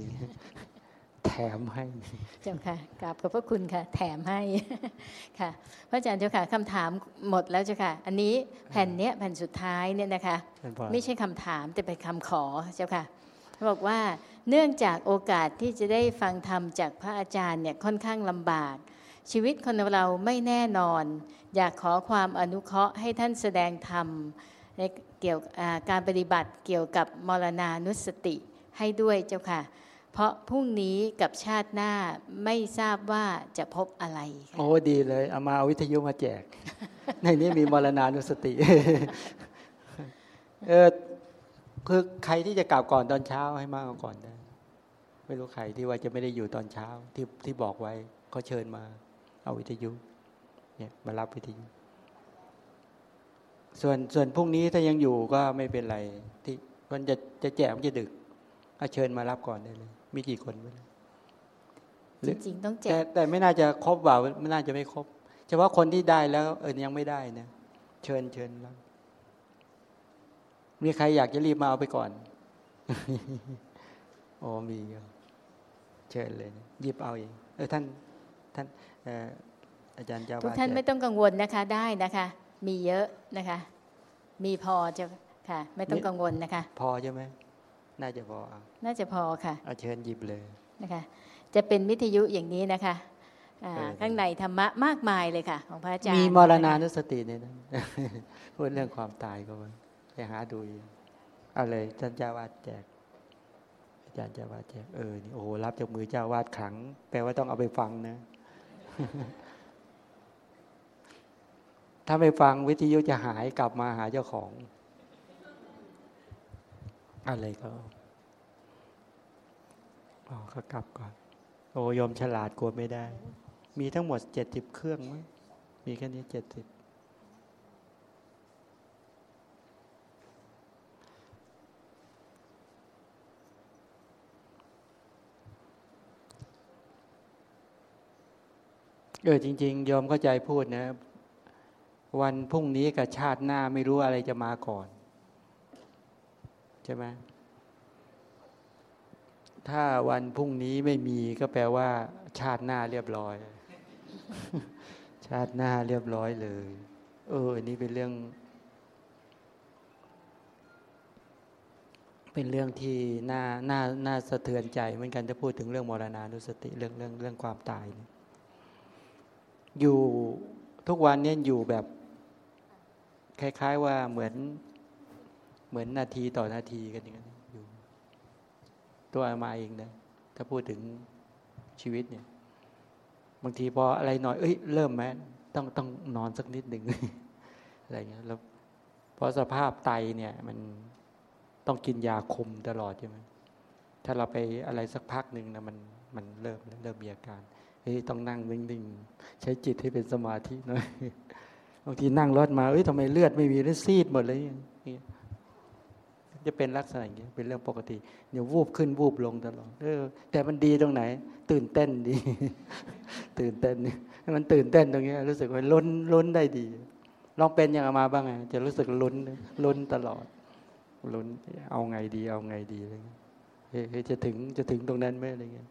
แถมให้ เจ้าค่ะกราบขอบพระคุณค่ะ แถมให้ค่ะ พระอาจารย์เจ้าค่ะคำถามหมดแล้วเจ้าค่ะ อันนี้แผ่นเนี้ยแผ่นสุดท้ายเนี่ยนะคะ ไม่ใช่คำถามแต่เป็นคำขอเจ้าค่ะบอกว่าเนื่องจากโอกาสที่จะได้ฟังธรรมจากพระอาจารย์เนี่ยค่อนข้างลำบาก ชีวิตคนเราไม่แน่นอน อยากขอความอนุเคราะห์ให้ท่านแสดงธรรมในเกี่ยวการปฏิบัติเกี่ยวกับมรณานุสติให้ด้วยเจ้าค่ะ เพราะพรุ่งนี้กับชาติหน้าไม่ทราบว่าจะพบอะไร โอ้ดีเลย เอามาเอาวิทยุมาแจก ในนี้มีมรณานุสติเออคือใครที่จะกลับก่อนตอนเช้าให้มากก่อนได้ไม่รู้ใครที่ว่าจะไม่ได้อยู่ตอนเช้าที่ที่บอกไว้เขาเชิญมา เอาวิทยุเนี่ยมารับวิทยุ ส่วนส่วนพรุ่งนี้ถ้ายังอยู่ก็ไม่เป็นไร ที่มันจะจะแจกมันจะดึกก็เชิญมารับก่อนได้เลย มีกี่คนไม่จริงๆต้องแจกแต่ไม่น่าจะครบว่าไม่น่าจะไม่ครบเฉพาะคนที่ได้แล้ว เออยังไม่ได้นะเชิญเชิญแล้วมีใครอยากจะรีบมาเอาไปก่อนโอ้มีเชิญเลยหยิบเอาเองเออท่านท่าน อาจารย์เจ้าทุกท่านไม่ต้องกังวลนะคะได้นะคะ มีเยอะนะคะ มีพอจะค่ะ ไม่ต้องกังวลนะคะ พอใช่ไหมน่าจะพอ น่าจะพอค่ะเอาเชิญหยิบเลยนะคะ จะเป็นวิทยุอย่างนี้นะคะข้างในธรรมะมากมายเลยค่ะ ของพระอาจารย์ มีมรณานุสติเนี่ยนะพูดเรื่องความตายก็มันไปหาดูเอาเลยท่านเจ้าวาดแจกอาจารย์เจ้าวาดแจกเออนี่โอ้รับจากมือเจ้าวาดขัง แปลว่าต้องเอาไปฟังนะ ถ้าไปฟังวิทยุจะหายกลับมาหาเจ้าของ อะไรก็อ๋อเขากลับก่อน โอ้ยมฉลาดกลัวไม่ได้ มีทั้งหมดเจ็ดสิบเครื่องมั้งมีแค่นี้เจ็ดสิบ เออจริงๆยอมเข้าใจพูดนะ วันพรุ่งนี้กับชาติหน้าไม่รู้อะไรจะมาก่อน ใช่ไหมถ้าวันพรุ่งนี้ไม่มีก็แปลว่า ชาติหน้าเรียบร้อย ชาติหน้าเรียบร้อยเลย เอออันนี้เป็นเรื่อง เป็นเรื่องที่น่าน่าน่าสะเทือนใจเหมือนกันจะพูดถึงเรื่องมรณานุสติเรื่องเรื่องเรื่องความตายเนี่ย อยู่ทุกวันเนี้อยู่แบบ คล้าย ๆ ว่าเหมือนเหมือนนาทีต่อนาทีกันอย่างนี้อยู่ ตัวมาเองนะถ้าพูดถึงชีวิตเนี่ย บางทีพออะไรหน่อยเอ้ยเริ่มไหมต้องต้องนอนสักนิดหนึ่งอะไรเงี้ยแล้วเพราะสภาพไตเนี่ย มันต้องกินยาคุมตลอดใช่ไหมถ้าเราไปอะไรสักพักหนึ่งนะมันมันเริ่มเริ่มมีอาการ ฮ้ยต้องนั่งนิ่งๆ ใช้จิตให้เป็นสมาธิหน่อยบางทีนั่งรถมาเอ้ยทำไมเลือดไม่มีแล้วซีดหมดเลยจะเป็นลักษณะอย่างนี้เป็นเรื่องปกติเดี๋ยววูบขึ้นวูบลงตลอดเออแต่มันดีตรงไหน ตื่นเต้นดี ตื่นเต้นมันตื่นเต้นตรงนี้รู้สึกว่าล้นล้นได้ดี ลองเป็นอย่างมาบ้างไงจะรู้สึกล้นล้นตลอดล้นเอาไงดี เอาไงดีอะไรเงี้ยเฮ้ยจะถึงจะถึงตรงนั้นไหมอะไรเงี้ย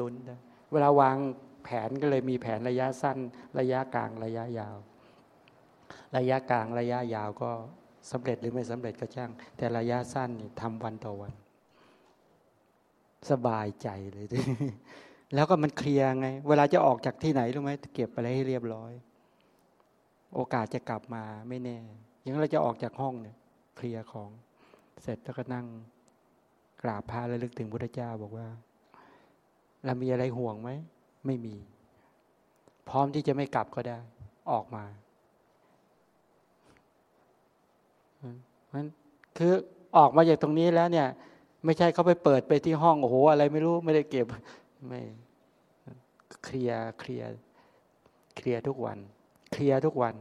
ล้นได้เวลาวาง แผนก็เลยมีแผนระยะสั้น ระยะกลางระยะยาว ระยะกลางระยะยาวก็สำเร็จหรือไม่สำเร็จก็ช่าง แต่ระยะสั้นนี่ทำวันต่อวัน สบายใจเลย แล้วก็มันเคลียร์ไง เวลาจะออกจากที่ไหนรู้ไหมเก็บอะไรให้เรียบร้อย โอกาสจะกลับมาไม่แน่อย่างเราจะออกจากห้องเนี่ย เคลียร์ของเสร็จแล้วก็นั่งกราบพระและลึกถึงพระเจ้าบอกว่า เรามีอะไรห่วงไหม ไม่มี พร้อมที่จะไม่กลับก็ได้ ออกมามันคือออกมาจากตรงนี้แล้วเนี่ย ไม่ใช่เขาไปเปิดไปที่ห้องโอ้โหอะไรไม่รู้ไม่ได้เก็บไม่เคลียร์เคลียร์เคลียร์ทุกวัน เคลียร์ทุกวัน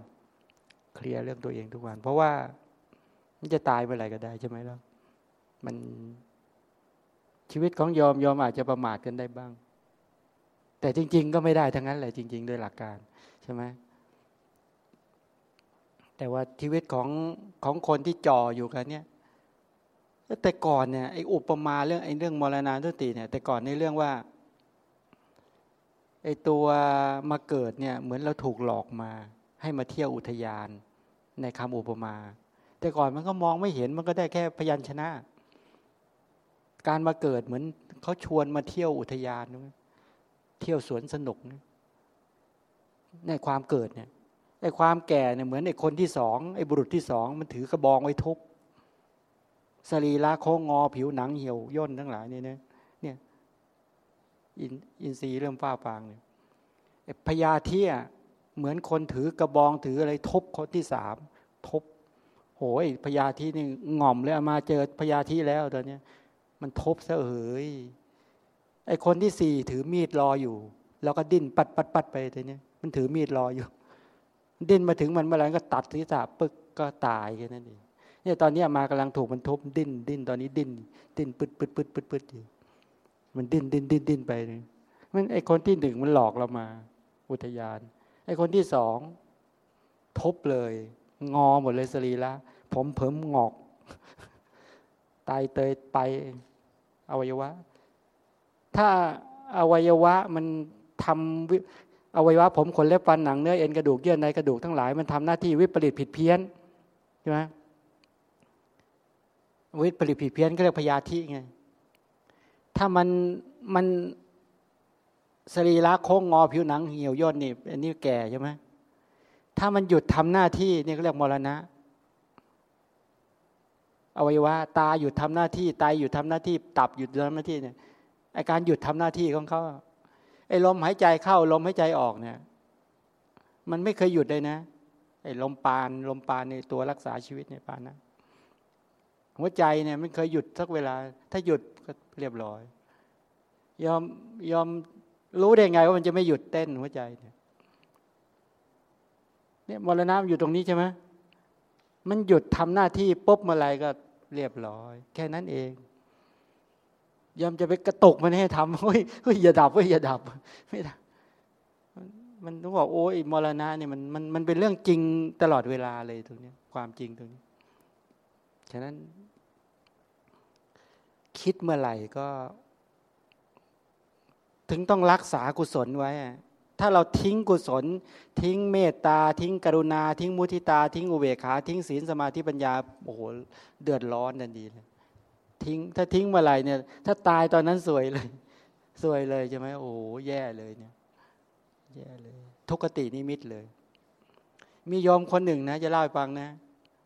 เคลียร์เรื่องตัวเองทุกวัน เพราะว่ามันจะตายเมื่อไหร่ก็ได้ใช่ไหมล่ะมันชีวิตของยอมยอมอาจจะประมาทกันได้บ้าง แต่จริง ๆ ก็ไม่ได้ทั้งนั้นแหละจริงๆโดยหลักการใช่ไหมแต่ว่าชีวิตของของคนที่จ่ออยู่กันเนี่ยแต่ก่อนเนี่ยไอ้อุปมาเรื่องไอ้เรื่องมรณาทุติเนี่ย แต่ก่อนในเรื่องว่าไอ้ตัวมาเกิดเนี่ย เหมือนเราถูกหลอกมา ให้มาเที่ยวอุทยานในคำอุปมา แต่ก่อนมันก็มองไม่เห็นมันก็ได้แค่พยัญชนะ การมาเกิดเหมือนเขาชวนมาเที่ยวอุทยาน เที่ยวสวนสนุกในความเกิดเนี่ยไอ้ความแก่เนี่ยเหมือนไอ้คนที่สองไอ้บุรุษที่สองมันถือกระบองไว้ทุบสรีระโค้งงอผิวหนังเหี่ยวย่นทั้งหลายเนี่ยเนี่ยอินอินทรีย์เริ่มฟ้าฟางเนี่ยพญาเที่ยเหมือนคนถือกระบองถืออะไรทุบคนที่สามทุบโหยพญาที่นี่ง่อมเลยมาเจอพญาที่แล้วตอนนี้มันทุบซะเอ๋ย ไอ้คนที่สี่ถือมีดรออยู่ แล้วก็ดิ้นปัดปัดปัดไปทีนี้มันถือมีดรออยู่ ดิ้นมาถึงมันเมื่อไหร่ก็ตัดศีรษะปึ๊กก็ตายแค่นั้นเองเนี่ยตอนนี้มากำลังถูกมันทุบดิ้นดิ้นตอนนี้ดิ้นดิ้นปึดปึดปึดปึดปึดอยู่มันดิ้นดิ้นดิ้นดิ้นไปเลยมันไอคนที่หนึ่งมันหลอกเรามา อุทยาน ไอคนที่สองทบเลย งอหมดเลยสรีละผมเผิมงอก ตายเตยไปอวัยวะ ถ้าอวัยวะมันทำอวัยวะผมขนเล็บฟันหนังเนื้อเอ็นกระดูกเยื่อในกระดูกทั้งหลายมันทำหน้าที่วิปริตผิดเพี้ยนใช่ไหมวิปริตผิดเพี้ยนก็เรียกพยาธิไงถ้ามันมันสรีระโค้งงอผิวหนังเหี่ยวย่นนี่อันนี้แก่ใช่ไหมถ้ามันหยุดทำหน้าที่นี่ก็เรียกมรณะ อวัยวะตาหยุดทำหน้าที่ไตหยุดทำหน้าที่ ตับหยุดทำหน้าที่เนี่ย อาการหยุดทำหน้าที่ของเขาไอ้ลมหายใจเข้าลมหายใจออกเนี่ย มันไม่เคยหยุดเลยนะไอ้ลมปานลมปานในตัวรักษาชีวิตในปานนะหัวใจเนี่ยมันเคยหยุดสักเวลา ถ้าหยุดก็เรียบร้อย ยอมยอมรู้ได้ไงว่ามันจะไม่หยุดเต้นหัวใจเนี่ยเนี่ยมรณะอยู่ตรงนี้ใช่ไหมมันหยุดทำหน้าที่ปุ๊บเมื่อไรก็เรียบร้อย แค่นั้นเอง ยอมจะไปกระตกมันให้ทำเฮ้ยเฮ้ยอย่าดับเฮ้ยอย่าดับไม่ได้มันต้องบอกโอ้ยมรณะเนี่ยมันมันมันเป็นเรื่องจริงตลอดเวลาเลยตรงนี้ความจริงตรงนี้ ฉะนั้น คิดเมื่อไหร่ก็ ถึงต้องรักษากุศลไว้ ถ้าเราทิ้งกุศล ทิ้งเมตตา ทิ้งกรุณา ทิ้งมุทิตา ทิ้งอุเบกขา ทิ้งศีลสมาธิปัญญาโอ้โหเดือดร้อนนันดีเลย ทิ้ง ถ้าทิ้งเมื่อไหร่เนี่ย ถ้าตายตอนนั้นสวยเลย สวยเลยใช่ไหมโอ้โหแย่เลยเนี่ย แย่เลย ทุกตินิมิตเลย มียอมคนหนึ่งนะ จะเล่าให้ฟังนะ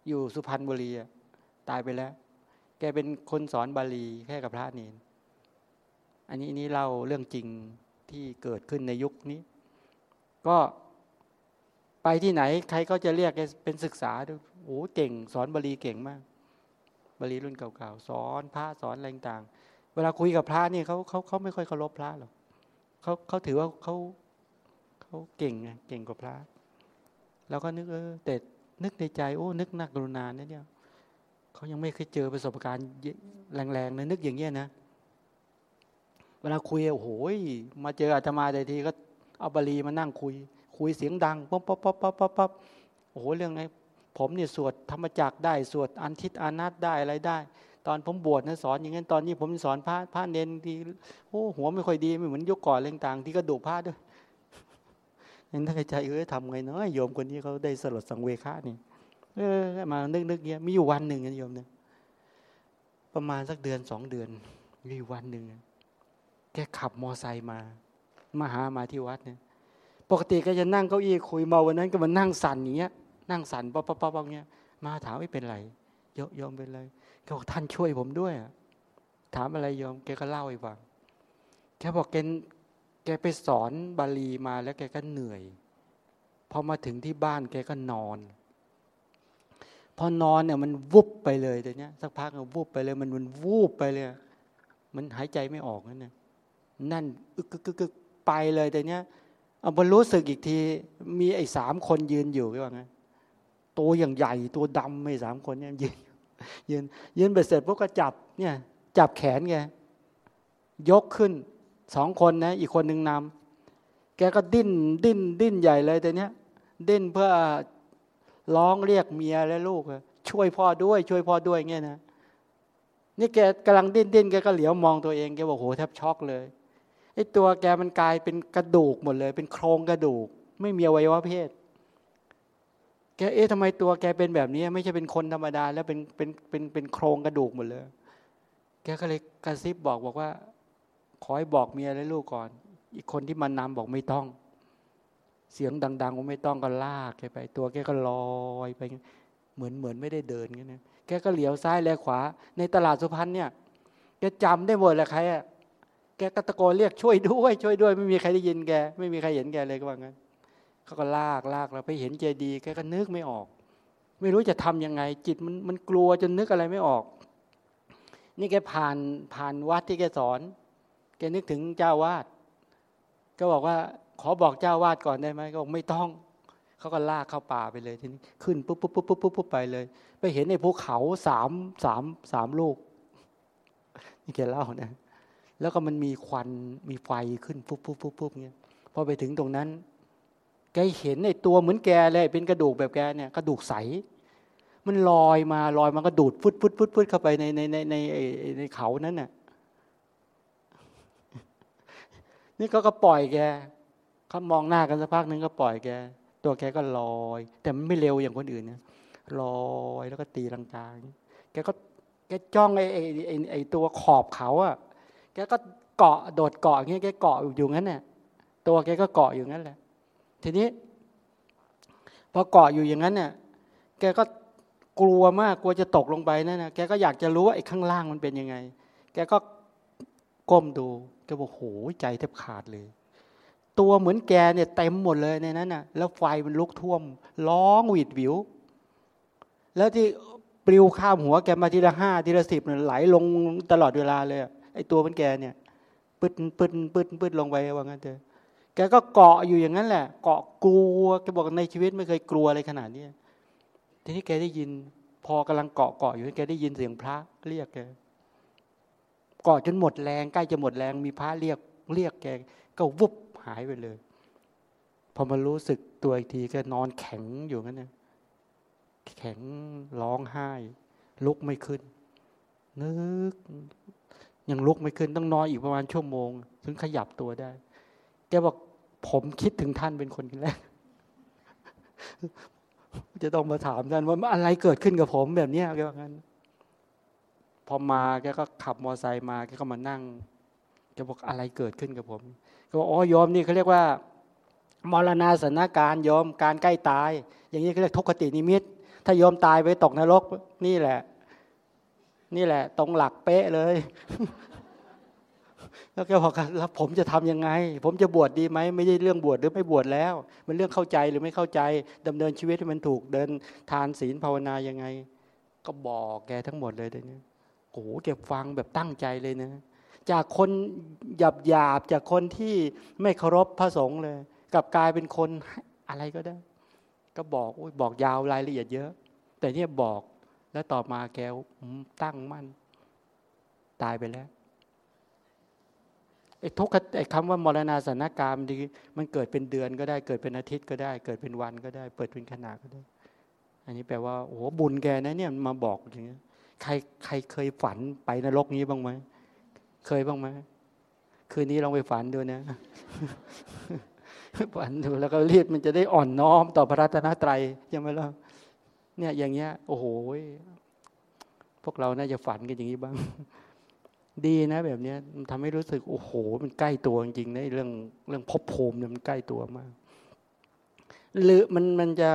อยู่สุพรรณบุรีตายไปแล้ว แกเป็นคนสอนบาลีแค่กับพระเนนอันนี้นี้เล่าเรื่องจริงที่เกิดขึ้นในยุคนี้ ก็ไปที่ไหน ใครก็จะเรียกเป็นศึกษาดูโอ้เก่ง สอนบาลีเก่งมาก บาลีรุ่นเก่าๆสอนพระสอนอะไรต่างเวลาคุยกับพระเนี่ยเขาเขาเขาไม่ค่อยเคารพพระหรอกเขาเขาถือว่าเขาเขาเก่งไงเก่งกว่าพระเราก็นึกเออแต่นึกในใจโอ้นึกนักกรุณาเนี่ยเขายังไม่เคยเจอประสบการณ์แรงๆเนะนึกอย่างเงี้ยนะ เวลาคุยโอ้โหมาเจออาตมาแต่ทีก็เอาบาลีมานั่งคุย คุยเสียงดังป๊อปป๊อปป๊อปป๊อปป๊อปโอ้โหเรื่องไง ผมเนี่ยสวดธรรมจักได้สวดอันทิตอานัตได้อะไรได้ ตอนผมบวชนะสอนอย่างนั้นตอนนี้ผมสอนพระพระเนนทีโอ้หัวไม่ค่อยดีไม่เหมือนยกก่อนเรื่องต่างที่ก็ดูพระด้วยเห็นถ้าใจเออทำไงเนาะโยมคนนี้เขาได้สลดสังเวชนี่เออมานึกนึกเงี้ยมีอยู่วันหนึ่งนะโยมเนี่ยประมาณสักเดือนสองเดือนมีวันหนึ่งแกขับมอไซค์มา มาหามาที่วัดเนี่ย ปกติก็จะนั่งเก้าอี้คุยมาวันนั้นก็มานั่งสั่นอย่างเงี้ย นั่งสั่นป๊อปป๊อปป๊อปเงี้ยมาถามไม่เป็นไรโยมโยมเป็นไรเขาบอกท่านช่วยผมด้วย ถามอะไรโยมแกก็เล่าให้ฟังแกบอกแกแกไปสอนบาลีมาแล้วแกก็เหนื่อยพอมาถึงที่บ้านแกก็นอน พอนอนเนี่ยมันวุบไปเลยแต่เนี้ยสักพักมันวุบไปเลย มันมันวูบไปเลย มันหายใจไม่ออกนั่นน่ยนั่นอึกกึกกึกไปเลยแต่เนี้ยเอาบรรู้สึกอีกที มีไอ้สามคนยืนอยู่ว่าไง ตัวอย่างใหญ่ตัวดำไม่สามคนเนี่ยยืนยืนยืนไปเสร็จพวกก็จับเนี่ยจับแขนไงยกขึ้นสองคนนะอีกคนหนึ่งนำแกก็ดิ้นดิ้นดิ้นใหญ่เลยแต่เนี้ยดิ้นเพื่อร้องเรียกเมียและลูกช่วยพ่อด้วย ช่วยพ่อด้วยเงี้ยนะนี่แกกำลังดิ้นดิ้นแกก็เหลียวมองตัวเองแกบอกโหแทบช็อกเลยไอ้ตัวแกมันกลายเป็นกระดูกหมดเลย เป็นโครงกระดูก ไม่มีอวัยวะเพศ กเอ๊ะทำไมตัวแกเป็นแบบนี้ ไม่ใช่เป็นคนธรรมดา แล้วเป็นเป็นเป็นเป็นโครงกระดูกหมดเลย แกก็เลยกระซิบบอกบอกว่า ขอให้บอกเมียและลูกก่อน อีกคนที่มานำบอกไม่ต้อง เสียงดังๆว่าไม่ต้องก็ลากแกไป ตัวแกก็ลอยไป เหมือนเหมือนไม่ได้เดินกันนะแกก็เหลียวซ้ายแลขวา ในตลาดสุพรรณเนี่ยแกจำได้หมดแหละใครอะแกก็ตะโกนเรียกช่วยด้วย ช่วยด้วย ไม่มีใครได้ยินแก ไม่มีใครเห็นแกเลยก็ว่างั้น เขาก็ลากลากเราไปเห็นเจดีแกก็นึกไม่ออก ไม่รู้จะทํำยังไง จิตมันมันกลัวจนนึกอะไรไม่ออก นี่แกผ่านผ่านวัดที่แกสอน แกนึกถึงเจ้าวาดก็บอกว่าขอบอกเจ้าวาดก่อนได้ไหมก็บอกไม่ต้องเขาก็ลากเข้าป่าไปเลยทีนี้ขึ้นปุ๊บปุ๊บปุ๊บปุ๊บปุ๊บไปเลย ไปเห็นในภูเขาสามสามสามลูกนี่แกเล่านะแล้วก็มันมีควันมีไฟขึ้นปุ๊บปุ๊บปุ๊บปุ๊บเงี้ยพอไปถึงตรงนั้น แกเห็นในตัวเหมือนแกเลยเป็นกระดูกแบบแกเนี่ยกระดูกใส มันลอยมาลอยมันก็ดูดฟุดฟุดฟุดฟุดเข้าไปในในในในในเขานั้นน่ะนี่ก็ก็ปล่อยแกเขามองหน้ากันสักพักหนึ่งก็ปล่อยแก ตัวแกก็ลอย แต่มันไม่เร็วอย่างคนอื่นนะลอยแล้วก็ตีลังกาแกก็แกจ้องไอ้ไอ้ไอ้ไอ้ตัวขอบเขาอะแกก็เกาะโดดเกาะอย่างเงี้ยแกเกาะอยู่งั้นเนี่ยตัวแกก็เกาะอยู่งั้นแหละ ทีนี้พอเกาะอยู่อย่างนั้นเนี่ยแกก็กลัวมากกลัวจะตกลงไปนั่นนะแกก็อยากจะรู้ว่าไอ้ข้างล่างมันเป็นยังไง แกก็ก้มดูแกบอกโหใจแทบขาดเลย ตัวเหมือนแกเนี่ยเต็มหมดเลยในนั้นน่ะ แล้วไฟมันลุกท่วม ร้องหวีดวิว แล้วที่ปลิวข้ามหัวแกมาทีละห้าทีละสิบไหลลงตลอดเวลาเลยไอ้ตัวมันแกเนี่ย ปึดปึดปึดปึดลงไปว่างั้นเถอะ แกก็เกาะอยู่อย่างนั้นแหละ เกาะกลัวแกบอกในชีวิตไม่เคยกลัวอะไรขนาดนี้ทีนี้แกได้ยิน พอกำลังเกาะเกาะอยู่แกได้ยินเสียงพระเรียกแกเกาะจนหมดแรงใกล้จะหมดแรงมีพระเรียกเรียกแกก็วุบหายไปเลย พอมารู้สึกตัวอีกทีก็นอนแข็งอยู่งั้นนะแข็งร้องไห้ ลุกไม่ขึ้น นึกยังลุกไม่ขึ้นต้องนอนอีกประมาณชั่วโมง ถึงขยับตัวได้ แกบอกผมคิดถึงท่านเป็นคนแรก จะต้องมาถามท่านว่าอะไรเกิดขึ้นกับผมแบบนี้แกบอกงั้น พอมาแกก็ขับมอไซค์มาแกก็มานั่งแกบอกอะไรเกิดขึ้นกับผมก็บอกอ๋อยอมนี่เขาเรียกว่ามรณาสนานการยอมการใกล้ตาย อย่างนี้เขาเรียกทุกขตินิมิต ถ้ายอมตายไปตกนรก นี่แหละ นี่แหละ ตรงหลักเป๊ะเลย แล้วแกบอกแล้วผมจะทํำยังไง ผมจะบวชดดีไหมไม่ใช่เรื่องบวชหรือไม่บวชแล้ว มันเรื่องเข้าใจหรือไม่เข้าใจดำเนินชีวิตให้มันถูกเดินทานศีลภาวนายังไง ก็บอกแกทั้งหมดเลยเดี๋ยวนี้โอ้โหแกฟังแบบตั้งใจเลยนะ จากคนหยาบหยาบจากคนที่ไม่เคารพพระสงฆ์เลยกลับกลายเป็นคนอะไรก็ได้ ก็บอกอบอกยาวรายละเอียดเยอะ แต่เนี่ยบอกแล้วต่อมาแกตั้งมั่น ตายไปแล้ว ไอ้ทุกไอ้คำว่ามรณาสนการมันมันเกิดเป็นเดือนก็ได้เกิดเป็นอาทิตย์ก็ได้ เกิดเป็นวันก็ได้ เปิดเป็นขนาดก็ได้ อันนี้แปลว่าโอ้โหบุญแกนะเนี่ยมาบอกอย่างเงี้ยใครใครเคยฝันไปนรกนี้บ้างไหมเคยบ้างไหมคืนนี้ลองไปฝันดูนะฝันดูแล้วก็รีบมันจะได้อ่อนน้อมต่อพระรัตนตรัยยังไม่ล่ะเนี่ยอย่างเงี้ย โอ้โหพวกเราน่าจะฝันกันอย่างนี้บ้าง ดีนะ แบบนี้มันทำให้รู้สึกโอ้โห มันใกล้ตัวจริงๆนะเรื่องเรื่องภพภูมิเนี่ยมันใกล้ตัวมาก หรือมันมันจะ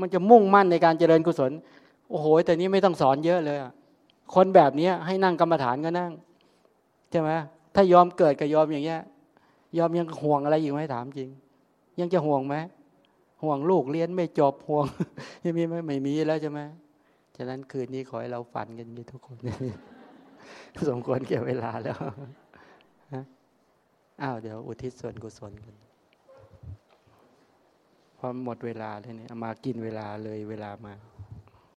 มันจะมุ่งมั่นในการเจริญกุศล โอ้โห แต่นี้ไม่ต้องสอนเยอะเลยคนแบบนี้ให้นั่งกรรมฐานก็นั่งใช่ไหมถ้ายอมเกิดกับยอมอย่างเงี้ย ยอมยังห่วงอะไรอยู่ไหมถามจริง ยังจะห่วงไหมห่วงลูกเรียนไม่จบห่วงยังมีไหมไม่มีแล้วใช่ไหมฉะนั้นคืนนี้ขอให้เราฝันกันมีทุกคน สมควรเก็บเวลาแล้วอ้าวเดี๋ยวอุทิศส่วนกุศลกันพอหมดเวลาเลยเนี่ยมากินเวลาเลยเวลามา